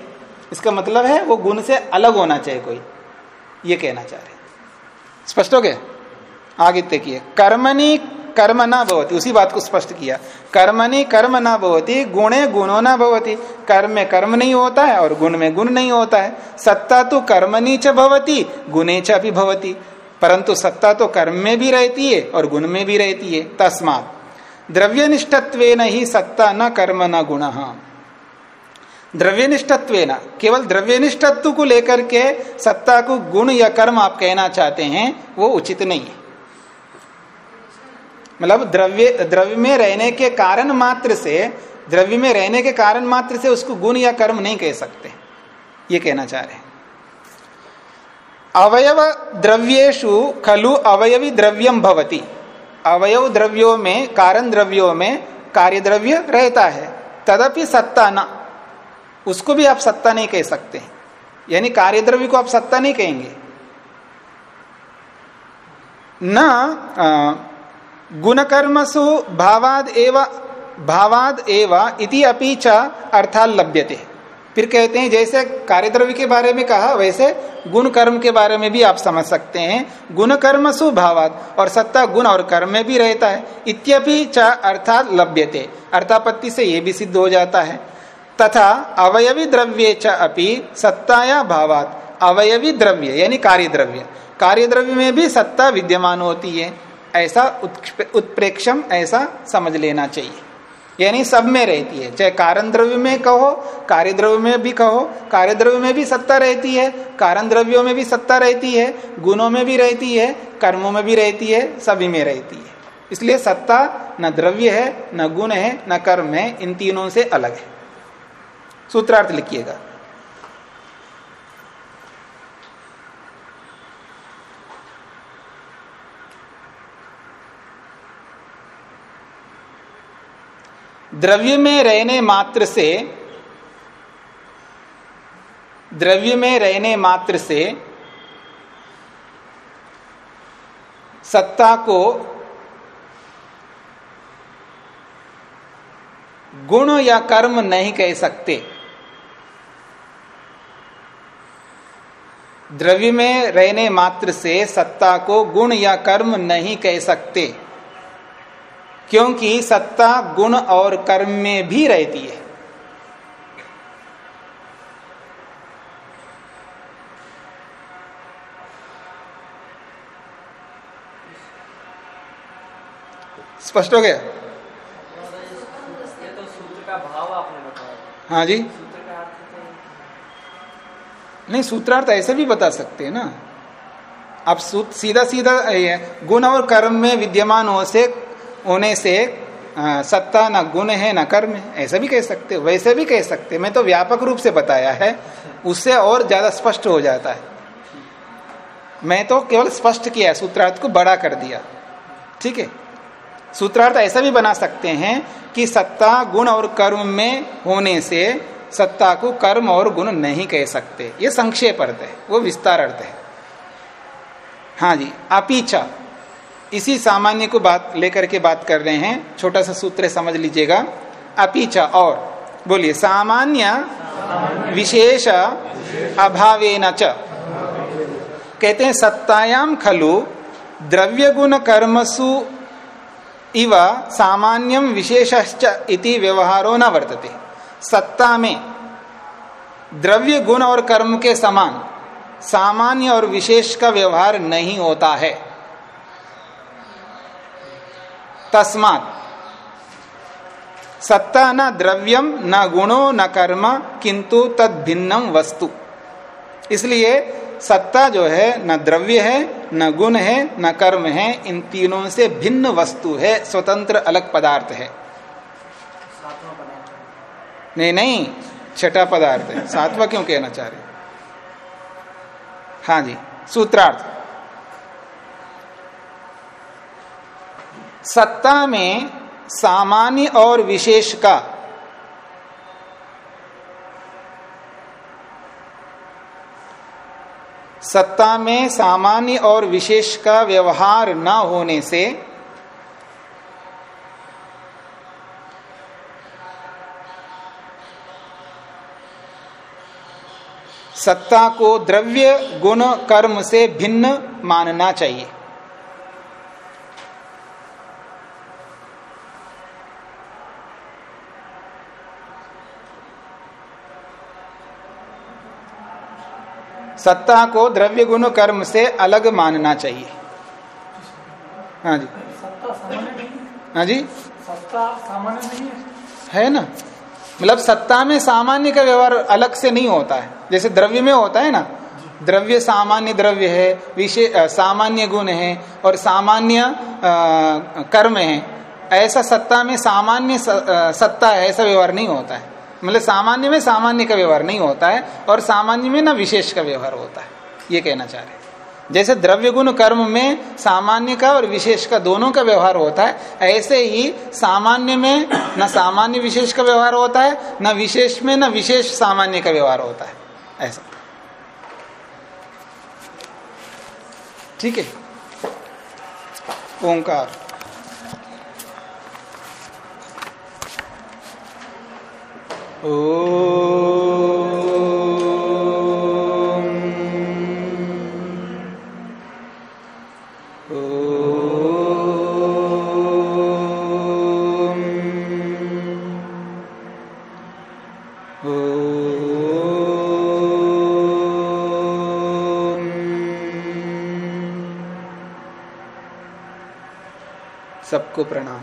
इसका मतलब है वो गुण से अलग होना चाहिए कोई। ये कहना चाह रहे स्पष्ट हो गया? आगे देखिए, कर्मणि कर्म न भवती। उसी बात को स्पष्ट किया। कर्मणि कर्म न भवती, गुणे गुणो न भवती। कर्म में कर्म नहीं होता है और गुण में गुण नहीं होता है। सत्ता तो कर्मणि च भवती, गुणे च भवती। परंतु सत्ता तो कर्म में भी रहती है और गुण में भी रहती है। तस्मात। द्रव्यनिष्ठत्व ही सत्ता न कर्म न गुण। द्रव्यनिष्ठत्व केवल द्रव्यनिष्ठत्व को लेकर के सत्ता को गुण या कर्म आप कहना चाहते हैं, वो उचित नहीं है। मतलब द्रव्य द्रव्य में रहने के कारण मात्र से, द्रव्य में रहने के कारण मात्र से उसको गुण या कर्म नहीं कह सकते। ये कहना चाह रहे हैं। अवयव द्रव्येशु खलु अवयवी द्रव्यम भवती। अवयव द्रव्यों में, कारण द्रव्यों में कार्य द्रव्य रहता है। तदपि सत्ता न। उसको भी आप सत्ता नहीं कह सकते। यानी कार्य द्रव्य को आप सत्ता नहीं कहेंगे। न गुणकर्मसु भावाद एव भावाद एव इति अपि च अर्थात लभ्यते। फिर कहते हैं, जैसे कार्यद्रव्य के बारे में कहा, वैसे गुण कर्म के बारे में भी आप समझ सकते हैं। गुण कर्म सुभावाद और सत्ता गुण और कर्म में भी रहता है। इत्यपि च अर्थात लभ्यते। अर्थापत्ति से ये भी सिद्ध हो जाता है। तथा अवयवी द्रव्य च अपि सत्ताया भावात। अवयवी द्रव्य, यानी कार्य द्रव्य कार्य द्रव्य में भी सत्ता विद्यमान होती है। ऐसा उत्प्रेक्षम ऐसा समझ लेना चाहिए। यानी सब में रहती है। चाहे कारण द्रव्य में कहो कार्य द्रव्य में भी कहो कार्य द्रव्य में भी सत्ता रहती है कारण द्रव्यों में भी सत्ता रहती है, गुणों में भी रहती है, कर्मों में भी रहती है, सभी में रहती है। इसलिए सत्ता न द्रव्य है, न गुण है, न कर्म है, इन तीनों से अलग है। सूत्रार्थ लिखिएगा। द्रव्य में रहने मात्र से द्रव्य में रहने मात्र से सत्ता को गुण या कर्म नहीं कह सकते। द्रव्य में रहने मात्र से सत्ता को गुण या कर्म नहीं कह सकते। क्योंकि सत्ता, गुण और कर्म में भी रहती है। स्पष्ट हो गया? तो सूत्र का भाव आपने बताया हाँ जी। नहीं, सूत्रार्थ ऐसे भी बता सकते हैं ना। आप सूत्र सीधा सीधा गुण और कर्म में विद्यमान हो से होने से सत्ता न गुण है, न कर्म है, ऐसा भी कह सकते हो, वैसे भी कह सकते मैं तो व्यापक रूप से बताया है, उससे और ज़्यादा स्पष्ट हो जाता है। मैं तो केवल स्पष्ट किया सूत्रार्थ को बड़ा कर दिया। ठीक है? सूत्रार्थ ऐसा भी बना सकते हैं कि सत्ता, गुण और कर्म में होने से सत्ता को कर्म और गुण नहीं कह सकते। ये संक्षेप अर्थ है, वो विस्तार अर्थ है। हाँ जी अपीछा इसी सामान्य को बात लेकर के बात कर रहे हैं। छोटा सा सूत्र समझ लीजिएगा। अपीछा और बोलिए, सामान्य विशेष अभावे न च। कहते हैं सत्तायाम खलु द्रव्य गुण कर्मसु इव सामान्यम विशेषश्च इति व्यवहारो न वर्तते। सत्ता में द्रव्य गुण और कर्म के समान सामान्य और विशेष का व्यवहार नहीं होता है। तस्मात। सत्ता न द्रव्यम न गुणो, न कर्म, किंतु तद भिन्नम वस्तु। इसलिए सत्ता जो है, न द्रव्य है, न गुण है, न कर्म है, इन तीनों से भिन्न वस्तु है, स्वतंत्र अलग पदार्थ है। नहीं नहीं, छठा पदार्थ है। सातवा क्यों कहना चाह रहे हाँ जी, सूत्रार्थ। सत्ता में सामान्य और विशेष का। सत्ता में सामान्य और विशेष का व्यवहार न होने से सत्ता को द्रव्य गुण कर्म से भिन्न मानना चाहिए। सत्ता को द्रव्य गुण कर्म से अलग मानना चाहिए। हाँ जी। सत्ता सामान्य नहीं है। हाँ जी। सत्ता सामान्य नहीं है। है ना? मतलब सत्ता में सामान्य का व्यवहार अलग से नहीं होता है। जैसे द्रव्य में होता है ना? द्रव्य सामान्य द्रव्य है विशेष सामान्य गुण है और सामान्य कर्म है। ऐसा सत्ता में सामान्य सत्ता है ऐसा व्यवहार नहीं होता है। मतलब सामान्य में सामान्य का व्यवहार नहीं होता है और सामान्य में ना विशेष का व्यवहार होता है। ये कहना चाह रहे हैं। जैसे द्रव्य गुण कर्म में सामान्य का और विशेष का दोनों का व्यवहार होता है, ऐसे ही सामान्य में न सामान्य विशेष का व्यवहार होता है, न विशेष में न विशेष सामान्य का व्यवहार होता है। ऐसा। ठीक है? ओंकार। सबको प्रणाम।